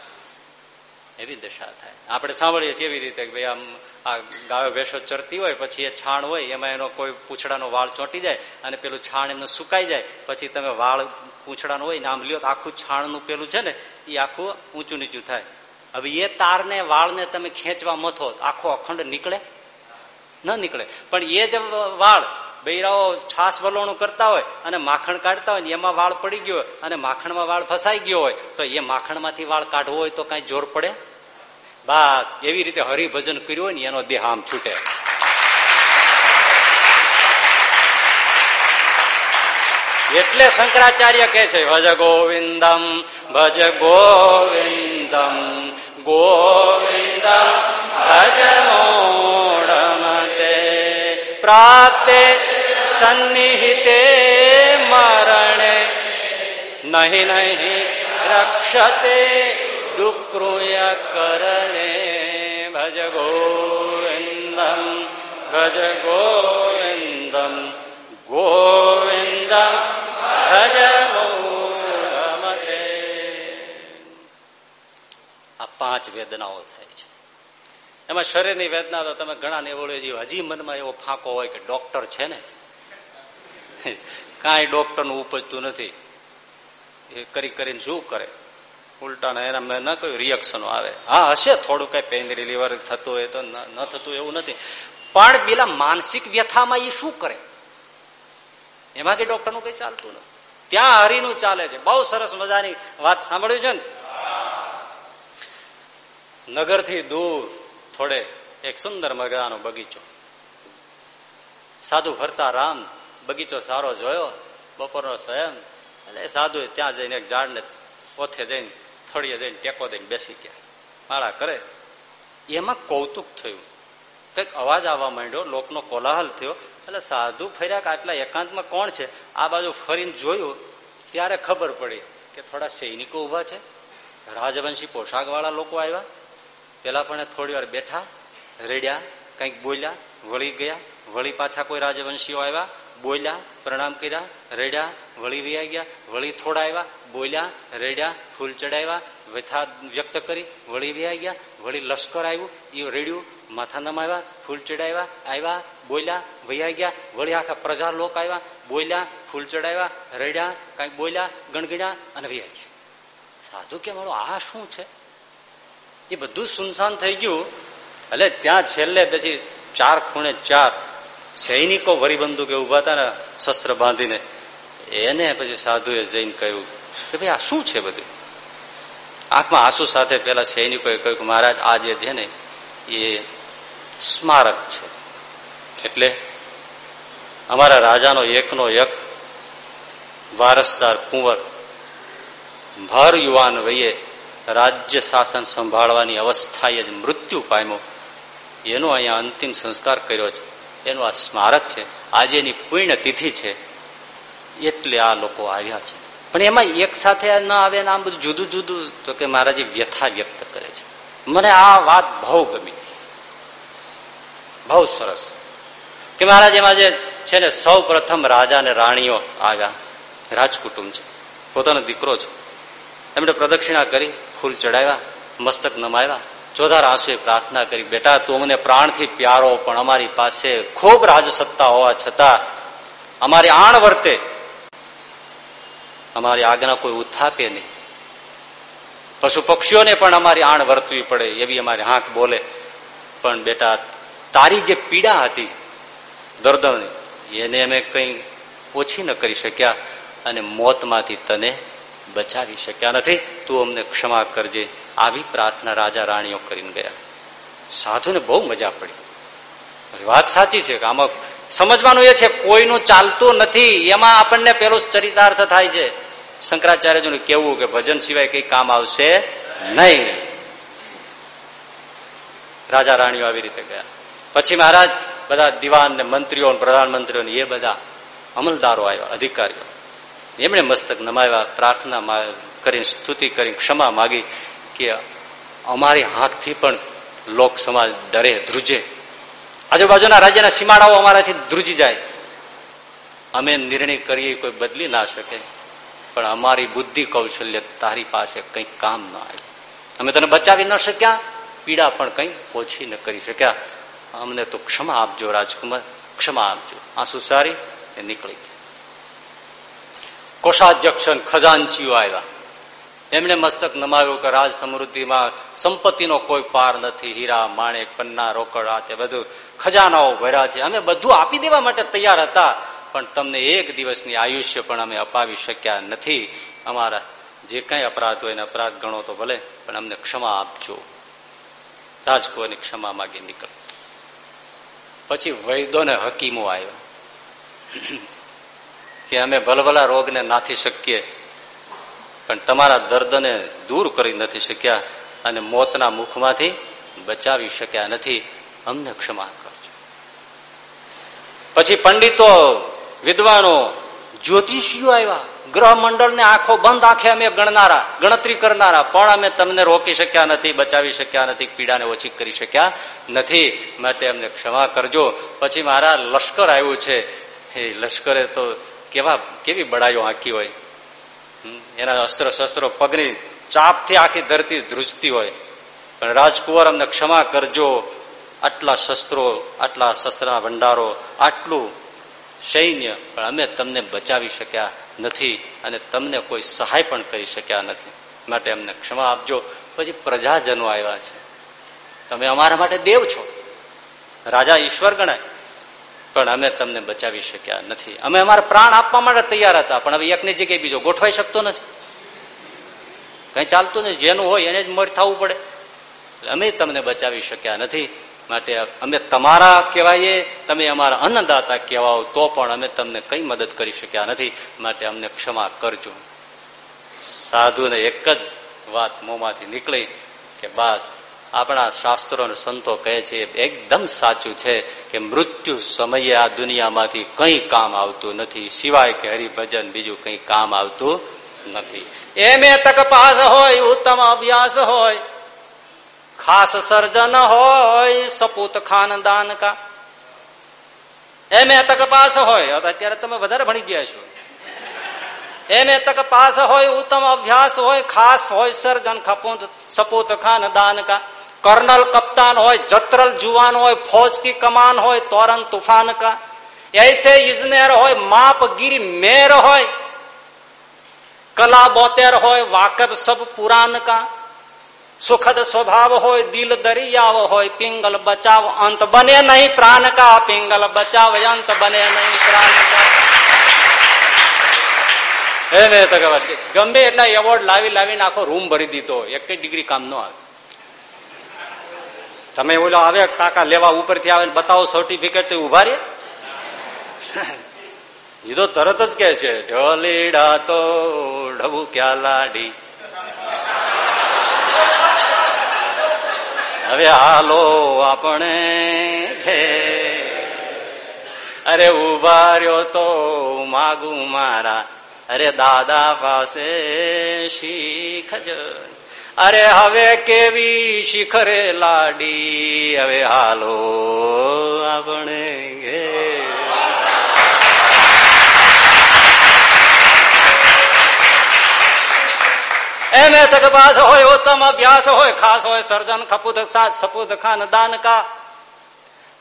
S2: એવી દશા થાય. આપણે સાંભળીએ છીએ એવી રીતે ભાઈ આમ આ ગાયો ભેંસો ચરતી હોય, પછી એ છાણ હોય, એમાં એનો કોઈ પૂંછડાનો વાળ ચોંટી જાય અને પેલું છાણ એમનું સુકાઈ જાય, પછી તમે વાળ પૂંછડાનો હોય નામ લ્યો તો આખું છાણનું પેલું છે ને એ આખું ઊંચું નીચું થાય. હવે એ તારને, વાળને તમે ખેંચવા મથો આખો અખંડ નીકળે? ન નીકળે. પણ એ જ વાળ બૈરાઓ છાસ વલોણું કરતા હોય અને માખણ કાઢતા હોય ને એમાં વાળ પડી ગયો અને માખણમાં વાળ ફસાઈ ગયો હોય, તો એ માખણમાંથી વાળ કાઢવો હોય તો કઈ જોર પડે? બસ, એવી રીતે હરિભજન કર્યું હોય ને એનો દેહ આમ છૂટે. એટલે શંકરાચાર્ય કે છે, ભજ ગોવિંદમ ભજ ગોવિંદમ ગોવિંદમ ભજ મોડમતે પ્રાપ્તે સન્નિહિતે મરણે નહીં નહીં રક્ષતે ડુક્રુય કરણે ભજ ગોવિંદમ ભજ ગોવિંદમ ગોવિંદમ ભજ મૂળમતે આ પાંચ વેદનાઓ થાય છે. એમાં શરીરની વેદના તો તમે ઘણા નિવડ્યો હજી મનમાં એવો ફાંકો હોય કે ડોક્ટર છે ને કાંઈ ડોક્ટરનું ઉપજતું નથી. એ કરી કરીને શું કરે? ઉલટાના એના મેં ન કહ્યું રિએક્શનો આવે. હા, હશે થોડું કઈ પેન રિલીવર થતું હોય તો ન થતું એવું નથી. પણ પેલા માનસિક વ્યથામાં એ શું કરે? એમાં કઈ ડોક્ટરનું કઈ ચાલતું નથી. ત્યાં હરિનું ચાલે છે. બહુ સરસ મજાની વાત સાંભળ્યું છે ને? નગરથી દૂર થોડે એક સુંદર મજાનો બગીચો. સાધુ ભરતા રામ બગીચો સારો જોયો, બપોરનો સ્વયં એટલે સાધુ ત્યાં જઈને એક ઝાડને ઓથે જઈને થોડીએ જઈને ટેકો દઈને બેસી ગયા. માળા કરે. એમાં કૌતુક થયું. કંઈક અવાજ આવવા માંડ્યો, લોકનો કોલાહલ થયો. એટલે સાધુ ફર્યા કે આટલા એકાંતમાં કોણ છે? આ બાજુ ફરીને જોયું, ત્યારે ખબર પડી કે થોડા સૈનિકો ઊભા છે. રાજવંશી પોશાકવાળા લોકો આવ્યા. પેલા પણ થોડી વાર બેઠા, રેડ્યા, કંઈક બોલ્યા, વળી ગયા. વળી પાછા કોઈ રાજવંશીઓ આવ્યા. બોલ્યા, પ્રણામ કર્યા, રેડ્યા, વળી વ્યા ગયા, વળી થોડા આવ્યા, બોલ્યા, રેડ્યા, ફૂલ ચડાવ્યા, વ્યથા વ્યક્ત કરી, વળી વ્યા ગયા, વળી લશ્કર આવ્યું એ રેડ્યું, માથા નમાવ્યા, ફૂલ ચડાવ્યા, આવ્યા, બોલ્યા, વૈયા ગયા, વળી આખા પ્રજા લોક આવ્યા, બોલ્યા, ફૂલ ચડાવ્યા, રેડ્યા, કઈ બોલ્યા, ગણગણ્યા અને વૈયા ગયા. સાધુ કે મારો આ શું છે? એ બધું સુનસાન થઈ ગયું. એટલે ત્યાં છેલ્લે પછી ચાર ખૂણે ચાર સૈનિકો વરી કે ઊભા હતા ને, શસ્ત્ર બાંધીને. એને પછી સાધુએ જઈને કહ્યું કે ભાઈ, આ શું છે બધું? આંખમાં આંસુ સાથે પેલા સૈનિકોએ કહ્યું કે મહારાજ, આ જે છે ને, એ સ્મારક છે. એટલે અમારા રાજાનો એકનો એક વારસદાર કુંવર, ભર યુવાન વયે રાજ્ય શાસન સંભાળવાની અવસ્થાએ જ મૃત્યુ પામ્યો. એનો અહીંયા અંતિમ સંસ્કાર કર્યો છે. એનું આ સ્મારક છે, આજે એની પુણ્યતિથિ છે, એટલે આ લોકો આવ્યા છે. પણ એમાં એક સાથે ન આવે ને આમ બધું જુદું જુદું, તો કે મહારાજ વ્યથા વ્યક્ત કરે છે. મને આ વાત બહુ ગમી. બહુ સરસ. કે મહારાજ એમાં જે છે ને, સૌ પ્રથમ રાજા ને રાણીઓ આવ્યા. રાજકુટુંબ છે. પોતાનો દીકરો છે. એમણે પ્રદક્ષિણા કરી, ફૂલ ચડાવ્યા, મસ્તક નમાવ્યા. ચોધાર આંસુએ પ્રાર્થના કરી, બેટા, તું અમને પ્રાણથી પ્યારો, પણ અમારી પાસે ખૂબ રાજસત્તા હોવા છતાં અમારી આણ વર્તે. અમારી આજ્ઞા કોઈ ઉત્થાપે નહીં. પશુ પક્ષીઓને પણ અમારી આણ વર્તવી પડે, એવી અમારી હાંક બોલે. પણ બેટા, તારી જે પીડા હતી દર્દની એને અમે કંઈ ઓછી ન કરી શક્યા અને મોતમાંથી તને બચાવી શક્યા નથી, તું અમને ક્ષમા કરજે, આવી પ્રાર્થના રાજા રાણીઓ કરીને ગયા. સાધુને બહુ મજા પડી. વાત સાચી છે કે આમાં સમજવાનું એ છે, કોઈનું ચાલતું નથી, એમાં આપણને પેલો ચરિતાર્થ થાય છે. શંકરાચાર્યજીનું કેવું કે ભજન સિવાય કઈ કામ આવશે નહીં. રાજા રાણીઓ આવી રીતે ગયા. પછી મહારાજ બધા દિવાન ને મંત્રીઓ પ્રધાનમંત્રીઓ એ બધા અમલદારો આવ્યા, અધિકારીઓ. એમણે મસ્તક નમાવ્યા, પ્રાર્થના કરી સ્તુતિ કરી ક્ષમા માગી કે અમારી હાથથી પણ લોક સમાજ ડરે, ધ્રુજે. આજુબાજુના રાજ્યના સીમાડાઓ અમારાથી ધ્રુજી જાય. અમે નિર્ણય કરીએ, કોઈ બદલી ના શકે. પણ અમારી બુદ્ધિ કૌશલ્ય તારી પાસે કંઈ કામ ના આવે. અમે તને બચાવી ન શક્યા, પીડા પણ કંઈ ઓછી ન કરી શક્યા. અમને તો ક્ષમા આપજો, રાજકુમાર. ક્ષમા આપજો. આંસુ સારી એ નીકળી કોષાધ્યક્ષ ખજાનચીઓ આવ્યા. એમણે મસ્તક નમાવ્યું કે રાજ સમૃદ્ધિમાં સંપત્તિનો કોઈ પાર નથી. હીરા, માણેક, પન્ના, રોકડ આ તે બધું ખજાનાઓ ભર્યા છે. અમે બધું આપી દેવા માટે તૈયાર હતા, પણ તમને એક દિવસની આયુષ્ય પણ અમે અપાવી શક્યા નથી. અમારા જે કઈ અપરાધ હોય એને અપરાધ ગણો તો ભલે, પણ અમને ક્ષમા આપજો.
S1: રાજકુંવરની ક્ષમા માગી નીકળ પછી વૈદો ને હકીમો આવ્યા. કે અમે ભલભલા રોગને નાથી શકીએ. પણ તમારા દર્દને દૂર કરી નથી શક્યા અને મોતના મુખમાંથી બચાવી શક્યા નથી. અમને ક્ષમા કરજો. પછી પંડિતો વિદ્વાનો, જ્યોતિષીઓ આવ્યા. ગ્રહ મંડળને આંખો બંધ આંખે અમે ગણનારા, ગણતરી કરનારા. પણ અમે તમને રોકી શક્યા નથી, બચાવી શક્યા નથી, પીડાને ઓછી કરી શક્યા નથી. માટે અમને ક્ષમા કરજો. પછી મારા લશ્કર આવ્યું છે. એ લશ્કરે તો કેવા કેવી બડાઈઓ આંકી હોય. એના અસ્ત્ર શસ્ત્રો પગની ચાપથી આખી ધરતી ધ્રુજતી હોય. પણ રાજકુંવર અમને ક્ષમા કરજો. આટલા શસ્ત્રો, આટલા શસ્ત્રના ભંડારો, આટલું સૈન્ય પણ અમે તમને બચાવી શક્યા નથી અને તમને કોઈ સહાય પણ કરી શક્યા નથી. માટે અમને ક્ષમા આપજો. પછી પ્રજાજનો આવ્યા છે. તમે અમારા માટે દેવ છો. રાજા ઈશ્વર ગણાય. પણ અમે તમને બચાવી શક્યા નથી. અમે અમારા પ્રાણ આપવા માટે તૈયાર હતા, પણ હવે એકની જગ્યાએ બીજો ગોઠવાઈ શકતો નથી. કઈ ચાલતું નથી. જેનું હોય એને જ મર થવું પડે. અમે તમને બચાવી શક્યા નથી. માટે અમે તમારા કહેવાય, તમે અમારા અન્નદાતા કહેવાઓ, તો પણ અમે તમને કઈ મદદ કરી શક્યા નથી. માટે અમને ક્ષમા કરજો. સાધુને એક જ વાત મોંમાંથી નીકળી કે બસ આપણા શાસ્ત્રો અને સંતો કહે છે, એકદમ સાચું છે કે મૃત્યુ સમયે આ દુનિયામાંથી કઈ કામ આવતું નથી. સિવાય કે હરિભજન બીજું કઈ કામ આવતું નથી. એમ તક પાસ હોય, ઉત્તમ અભ્યાસ હોય. ખાસ સર્જન હોય, સપૂત ખાનદાન કા. એમ તક પાસ હોય. અત્યારે તમે વધારે ભણી ગયા છો. એમ તક પાસ હોય, ઉત્તમ અભ્યાસ હોય, ખાસ હોય, સર્જન, ખપૂત, સપૂત ખાનદાન કા. कर्नल कप्तान हो જતરલ जुआन हो फौज की कमान हो तोरंग तूफ़ान का। ऐसे इजनेर हो माप गिर मेर हो कला बोतेर हो वाकब सब पुराण का। सुखद स्वभाव हो दिल दरियाव हो पिंगल बचाव अंत बने नहीं प्राण का। पिंगल बचाव अंत बने नहीं प्राण का। એને તકે ગમે એટલા એવોર્ડ લાવી લાવીને આખો રૂમ ભરી દીધો એક ડિગ્રી કામ નો આવે તમે ઓલો આવે, કાકા લેવા ઉપરથી આવે બતાવો સર્ટિફિકેટ તો ઊભા રે એ તો તરત જ કે છે, ઢોલીડા તો ઢબુ ક્યાં લાડી? હવે હાલો આપણે અરે ઊભા રહ્યો તો માગું મારા. અરે દાદા પાસે શીખ અરે હવે કેવી શિખરે લાડી? હવે હાલો આપણે એમ તકબાસ હોય, ઉત્તમ અભ્યાસ હોય, ખાસ હોય, સર્જન ખપુદ સપુદ ખાન દાન કા.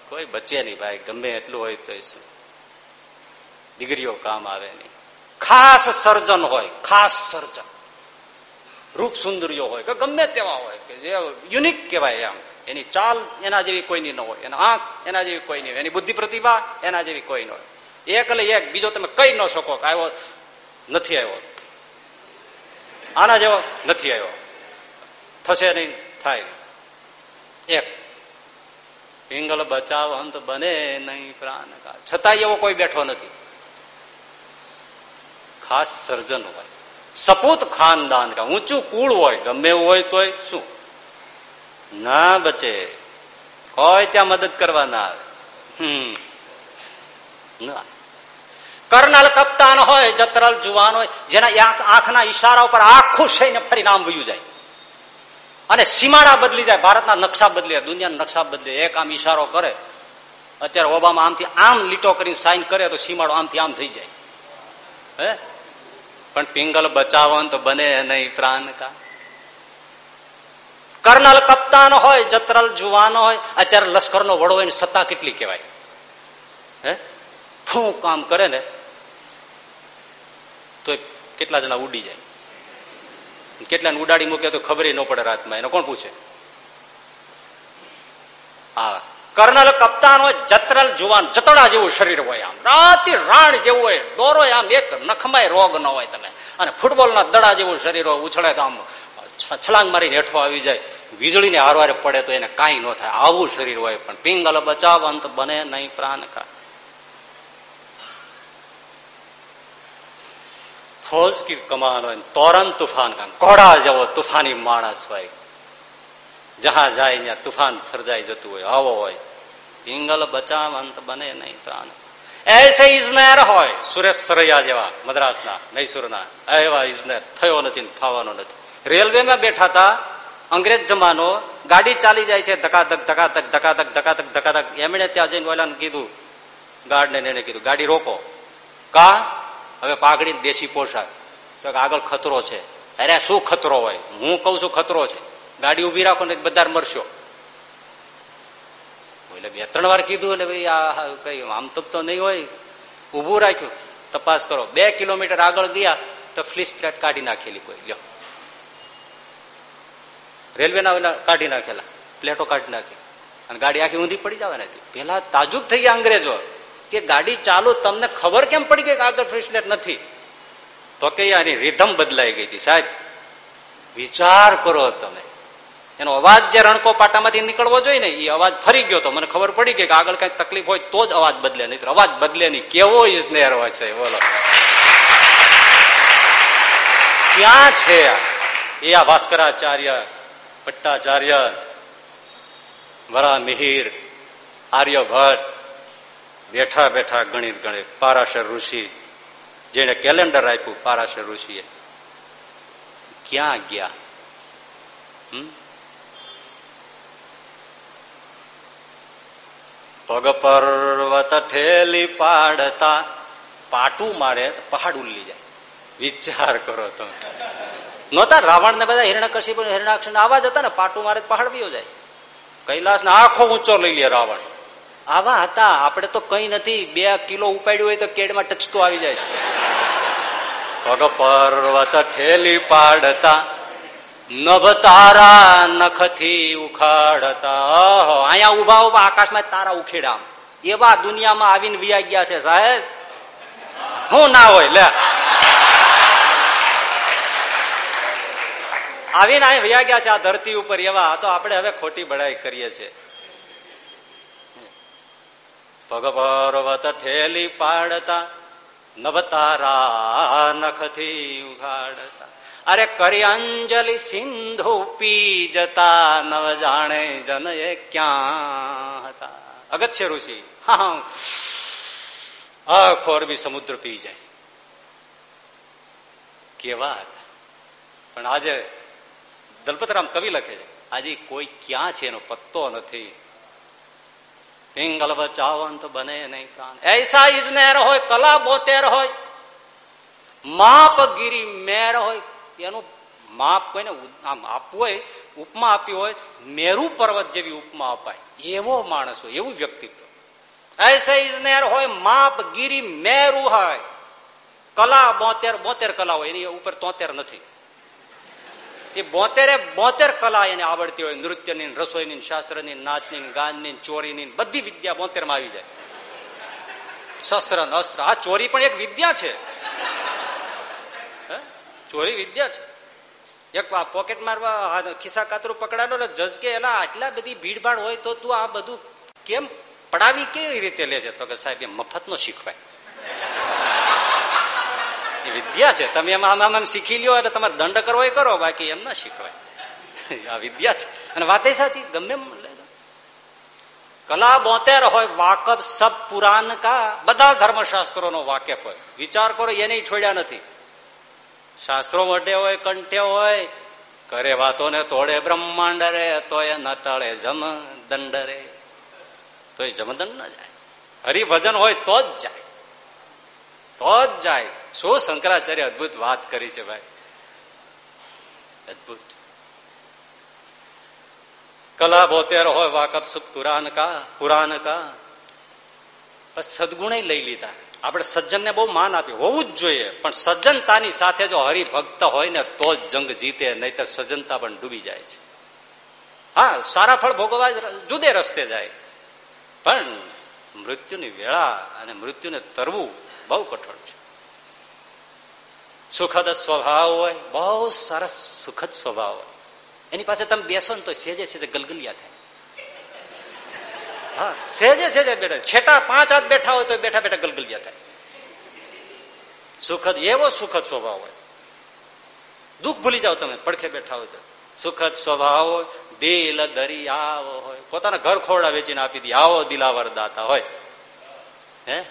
S1: કોઈ બચે નહીં ભાઈ, ગમે એટલું હોય તો ડિગ્રીઓ કામ આવે નહીં. ખાસ સર્જન હોય, ખાસ સર્જન. રૂપ સુંદરીઓ હોય કે ગમે તેવા હોય કે જે યુનિક કહેવાય એમ. એની ચાલ એના જેવી કોઈની ન હોય, એના આંખ એના જેવી કોઈ નહીં એની બુદ્ધિ પ્રતિભા એના જેવી કોઈ ન હોય. એક એટલે એક, બીજો તમે કહી ન શકો કે આવ્યો નથી આવ્યો. આના જેવો નથી આવ્યો. થશે નહીં, થાય. એક, પિંગલ બચાવ અંત બને નહીં પ્રાણ છતાંય એવો કોઈ બેઠો નથી. ખાસ સર્જન હોય. સપૂત ખાનદાન કા ઊંચું કુળ હોય, ગમે હોય તોય શું? ના બચે. કોઈ ત્યાં મદદ કરવા ના આવે. હમ. ના. કર્નલ કપ્તાન હોય, જતરલ જુવાન હોય, જેના આંખના ઈશારા ઉપર આખું થઈને ફરી નામ વયું જાય. અને સીમાડા બદલી જાય, ભારતના નકશા બદલી જાય દુનિયાના નકશા બદલે, એક આમ ઈશારો કરે. અત્યારે ઓબામા આમથી આમ લીટો કરીને સાઈન કરે તો સીમાડો આમથી આમ થઈ જાય. હે? પણ પિંગલ બચાવંત બને નહીં પ્રાણ કા. કર્નલ કપ્તાન હોય, જતરલ જુવાન હોય, અત્યારે લશ્કરનો વડો હોય સત્તા કેટલી કહેવાય? હે? ફૂ કામ કરે ને, તો કેટલા જણા ઉડી જાય? કેટલાને ઉડાડી મૂકે તો ખબર ન પડે રાતમાં. એને કોણ પૂછે? હા કર્નલ કપ્તાન હોય, જતરલ જુવાન, જતડા જેવું શરીર હોય આમ. રાતી રાણ જેવું હોય, દોરો આમ એક નખમાય રોગ ન હોય તમે. અને ફૂટબોલના દડા જેવું શરીર હોય, ઉછળે તો આમ છલાંગ મારીને હેઠો આવી જાય.
S2: વીજળીને હારવારે પડે તો એને કાંઈ ન થાય. આવું શરીર હોય પણ પિંગલ બચાવ અંત બને નહીં પ્રાણ કા. ફોજ કી કમાન હોય તોરન તુફાન કા. કોડા જેવો તુફાની માણસ હોય. જહા જાય ત્યાં તુફાન થરજાઈ જતું હોય, આવો હોય. પિંગલ બચાવ અંત બને નહીં પ્રાણ એસે ઇજનેર હોય સુરેશ સરૈયા જેવા મદ્રાસના, મૈસુરના, એવા ઇજનેર, થયો નથી થવાનો નથી. રેલવેમાં બેઠા હતા અંગ્રેજ જમાનો, ગાડી ચાલી જાય છે, ધકાધક ધકાધક ધકાધક ધકાધક ધકાધક. એમણે ત્યાં જઈને ઓલાને કીધું, ગાર્ડને એને કીધું, ગાડી રોકો. કા? હવે પાઘડી દેશી પોશાક. તો આગળ ખતરો છે. અરે શું ખતરો હોય? હું કઉ છું ખતરો છે. ગાડી ઊભી રાખો ને બધા મરશો. એટલે બે ત્રણ વાર કીધું એટલે ભાઈ આ કઈ આમ તપ તો નહીં હોય. ઉભું રાખ્યું. તપાસ કરો. બે કિલોમીટર આગળ ગયા તો ફ્લીસ ફ્લેટ કાઢી નાખેલી કોઈ. લ્યો. રેલવેના કાઢી નાખેલા. પ્લેટો કાઢી નાખી. અને ગાડી આખી ઊંધી પડી જવાના હતી. પેલા તાજુબ થઈ ગયા અંગ્રેજો કે ગાડી ચાલુ તમને ખબર કેમ પડી ગઈ કે આગળ ફ્લીસ નથી? તો કે આની રિધમ બદલાઈ ગઈ હતી. સાહેબ, વિચાર કરો તમે. એનો અવાજ જે રણકો પાટામાંથી નીકળવો જોઈએ ને, એ અવાજ ફરી ગયો તો મને ખબર પડી કે આગળ કઈ તકલીફ હોય તો જ અવાજ બદલે નહીં અવાજ બદલે નહીં. કેવો ઇજનેર હોય છે, બોલો. ક્યાં છે એ આ ભાસ્કરાચાર્ય, ભટ્ટાચાર્ય વરા મિહિર આર્યભટ્ટ, બેઠા બેઠા ગણિત ગણિત, પારાશર ઋષિ જેને કેલેન્ડર આપ્યું, પારાશર ઋષિએ. ક્યાં ગયા? હમ? પગ પર્વત ઠેલી પાડતા પાટું મારે પહાડ ઉલ્લી જાય. વિચાર કરો તમે. નહોતા રાવણ ને બધા હિરણકશી હિરણાક્ષ આવા જ હતા ને, પાટું મારે પહાડ વિયો જાય. કૈલાસ ને આખો ઊંચો લઈ લે રાવણ. આવા હતા. આપણે તો કઈ નથી. બે કિલો ઉપાડ્યું હોય તો કેડમાં ટચકો આવી જાય છે. પગ પર્વત ઠેલી પાડતા નભ તારા નખથી ઉખાડતા. અહીંયા ઊભા ઊભા આકાશમાં તારા ઉખેડા એવા દુનિયામાં આવીને વિયા ગયા છે, સાહેબ. હું ના હોય, લે. આવીને અહીં વયા ગયા છે આ ધરતી ઉપર એવા તો આપણે હવે ખોટી બડાઈ કરીએ છીએ. ભગભરવત ઠેલી પાડતા, નવતારા નખથી ઉઘાડતા અરે કરી અંજલિ સિંધુ પી જતા નવ જાણે જન એ ક્યાં હતા? અગત્ય ઋષિ, હા ખોર બી સમુદ્ર પી જાય. કેવા હતા? પણ આજે દલપતરામ કવિ લખે છે, આજે કોઈ ક્યાં છે એનો પત્તો નથી. પિંગલ બચાવંત બને નહીં પ્રાણ. એસા ઇજનેર હોય, કલા બોતેર હોય, માપ ગીરી મેર હોય એનું માપ કોઈને આમ આપવું હોય, ઉપમા આપી હોય, મેરુ પર્વત જેવી ઉપમા અપાય. એવો માણસ હોય, એવું વ્યક્તિત્વ. એસા હોય, માપ, ગીરી, મેરુ હોય. કલા બોતેર બોતેર કલા હોય, એની ઉપર તોતેર નથી. એ બોતેરે, બોતેર કલા એને આવડતી હોય. નૃત્યની, રસોઈની, શાસ્ત્રની, નાચની, ગાનની, ચોરીની, બધી વિદ્યા બોતેરમાં આવી જાય. શસ્ત્ર અસ્ત્ર આ ચોરી પણ એક વિદ્યા છે. ચોરી વિદ્યા છે. એક પોકેટ મારવા ખિસ્સા કાતરું પકડાડો ને જજ કે એલા આટલા બધી ભીડભાડ હોય તો તું આ બધું કેમ પડાવી કેવી રીતે લેજે તો કે સાહેબ એ મફત નો શીખવાય. એ વિદ્યા છે. તમે એમાં આમ આમ શીખી લ્યો એટલે તમારે દંડ કરવો એ કરો, બાકી એમ ના શીખવાય. આ વિદ્યા છે. અને વાત સાચી, ગમે કલા બોતેર હોય, વાકફ સબ પુરાણ કા બધા ધર્મશાસ્ત્રો નો વાકેફ હોય. વિચાર કરો, એને છોડ્યા નથી. શાસ્ત્રો મોટે હોય, કંઠે હોય કરે વાતો ને તોડે બ્રહ્માંડ રે તો એ ન તળે જમ દંડ રે તો એ જમદંડ ન જાય. હરિભજન હોય તો જ જાય. તો જ જાય. શું શંકરાચાર્ય અદભુત વાત કરી છે ભાઈ. અદભુત. કલા બોતેર હોય, વાકફ સુખ કુરાન કા કુરાન કા. સદગુણ લઈ લીધા. આપણે સજ્જનને બહુ માન આપ્યું હોવું જ જોઈએ. પણ સજ્જનતાની સાથે જો હરિભક્ત હોય ને, તો જ જંગ જીતે, નહીતર સજ્જનતા પણ ડૂબી જાય છે. હા, સારા ફળ ભોગવવા જુદે રસ્તે જાય. પણ મૃત્યુની વેળા અને મૃત્યુને તરવું બહુ કઠોળ છે. સુખદ સ્વભાવ હોય, બહુ સરસ સુખદ સ્વભાવ હોય. એની પાસે તમે બેસો ને તો સેજે સેજે ગલગલિયા થાય. હા સહેજે સેજે બેઠા છેટા પાંચ હાથ બેઠા હોય તો બેઠા બેઠા ગલગલિયા થાય. સુખદ એવો સુખદ સ્વભાવ હોય. દુઃખ ભૂલી જાઓ તમે, પડખે બેઠા હોય તો. સુખદ સ્વભાવ હોય, દિલ દરિયાવો હોય. પોતાના ઘર ખોરડા વેચીને આપી દે, આવો દિલાવર દાતા હોય. હે?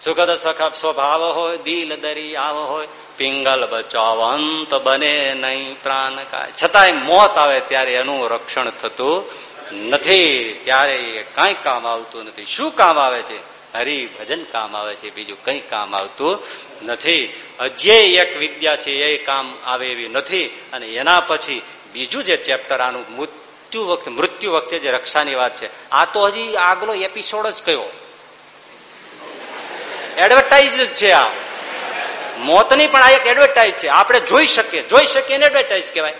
S2: સુખદ સખા સ્વભાવ હોય, દિલ દરિયાવો હોય. પિંગલ બચાવંત બને નહીં પ્રાણ કાય. છતાંય મોત આવે ત્યારે એનું રક્ષણ થતું નથી, ત્યારે એ કઈ કામ આવતું નથી. શું કામ આવે છે? હરિભજન કામ આવે છે, બીજું કઈ કામ આવતું નથી. હજી એક વિદ્યા છે, એ કામ આવે એવી નથી. અને એના પછી બીજું જે ચેપ્ટર, આનું મૃત્યુ વખતે મૃત્યુ વખતે જે રક્ષાની વાત છે, આ તો હજી આગલો એપિસોડ જ કયો. એડવર્ટાઇઝ જ છે આ. મોતની પણ આ એક એડવર્ટાઇઝ છે. આપણે જોઈ શકીએ જોઈ શકીએ એડવર્ટાઇઝ કહેવાય.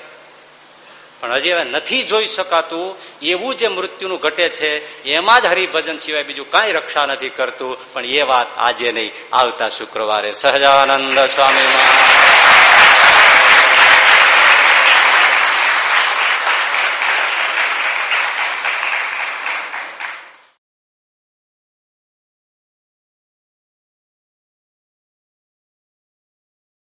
S2: પણ હજી હવે નથી જોઈ શકાતું એવું જે મૃત્યુનું ઘટે છે, એમાં જ હરિભજન સિવાય બીજું કાંઈ રક્ષા નથી કરતું. પણ એ વાત આજે નહીં, આવતા શુક્રવારે. સહજાનંદ સ્વામી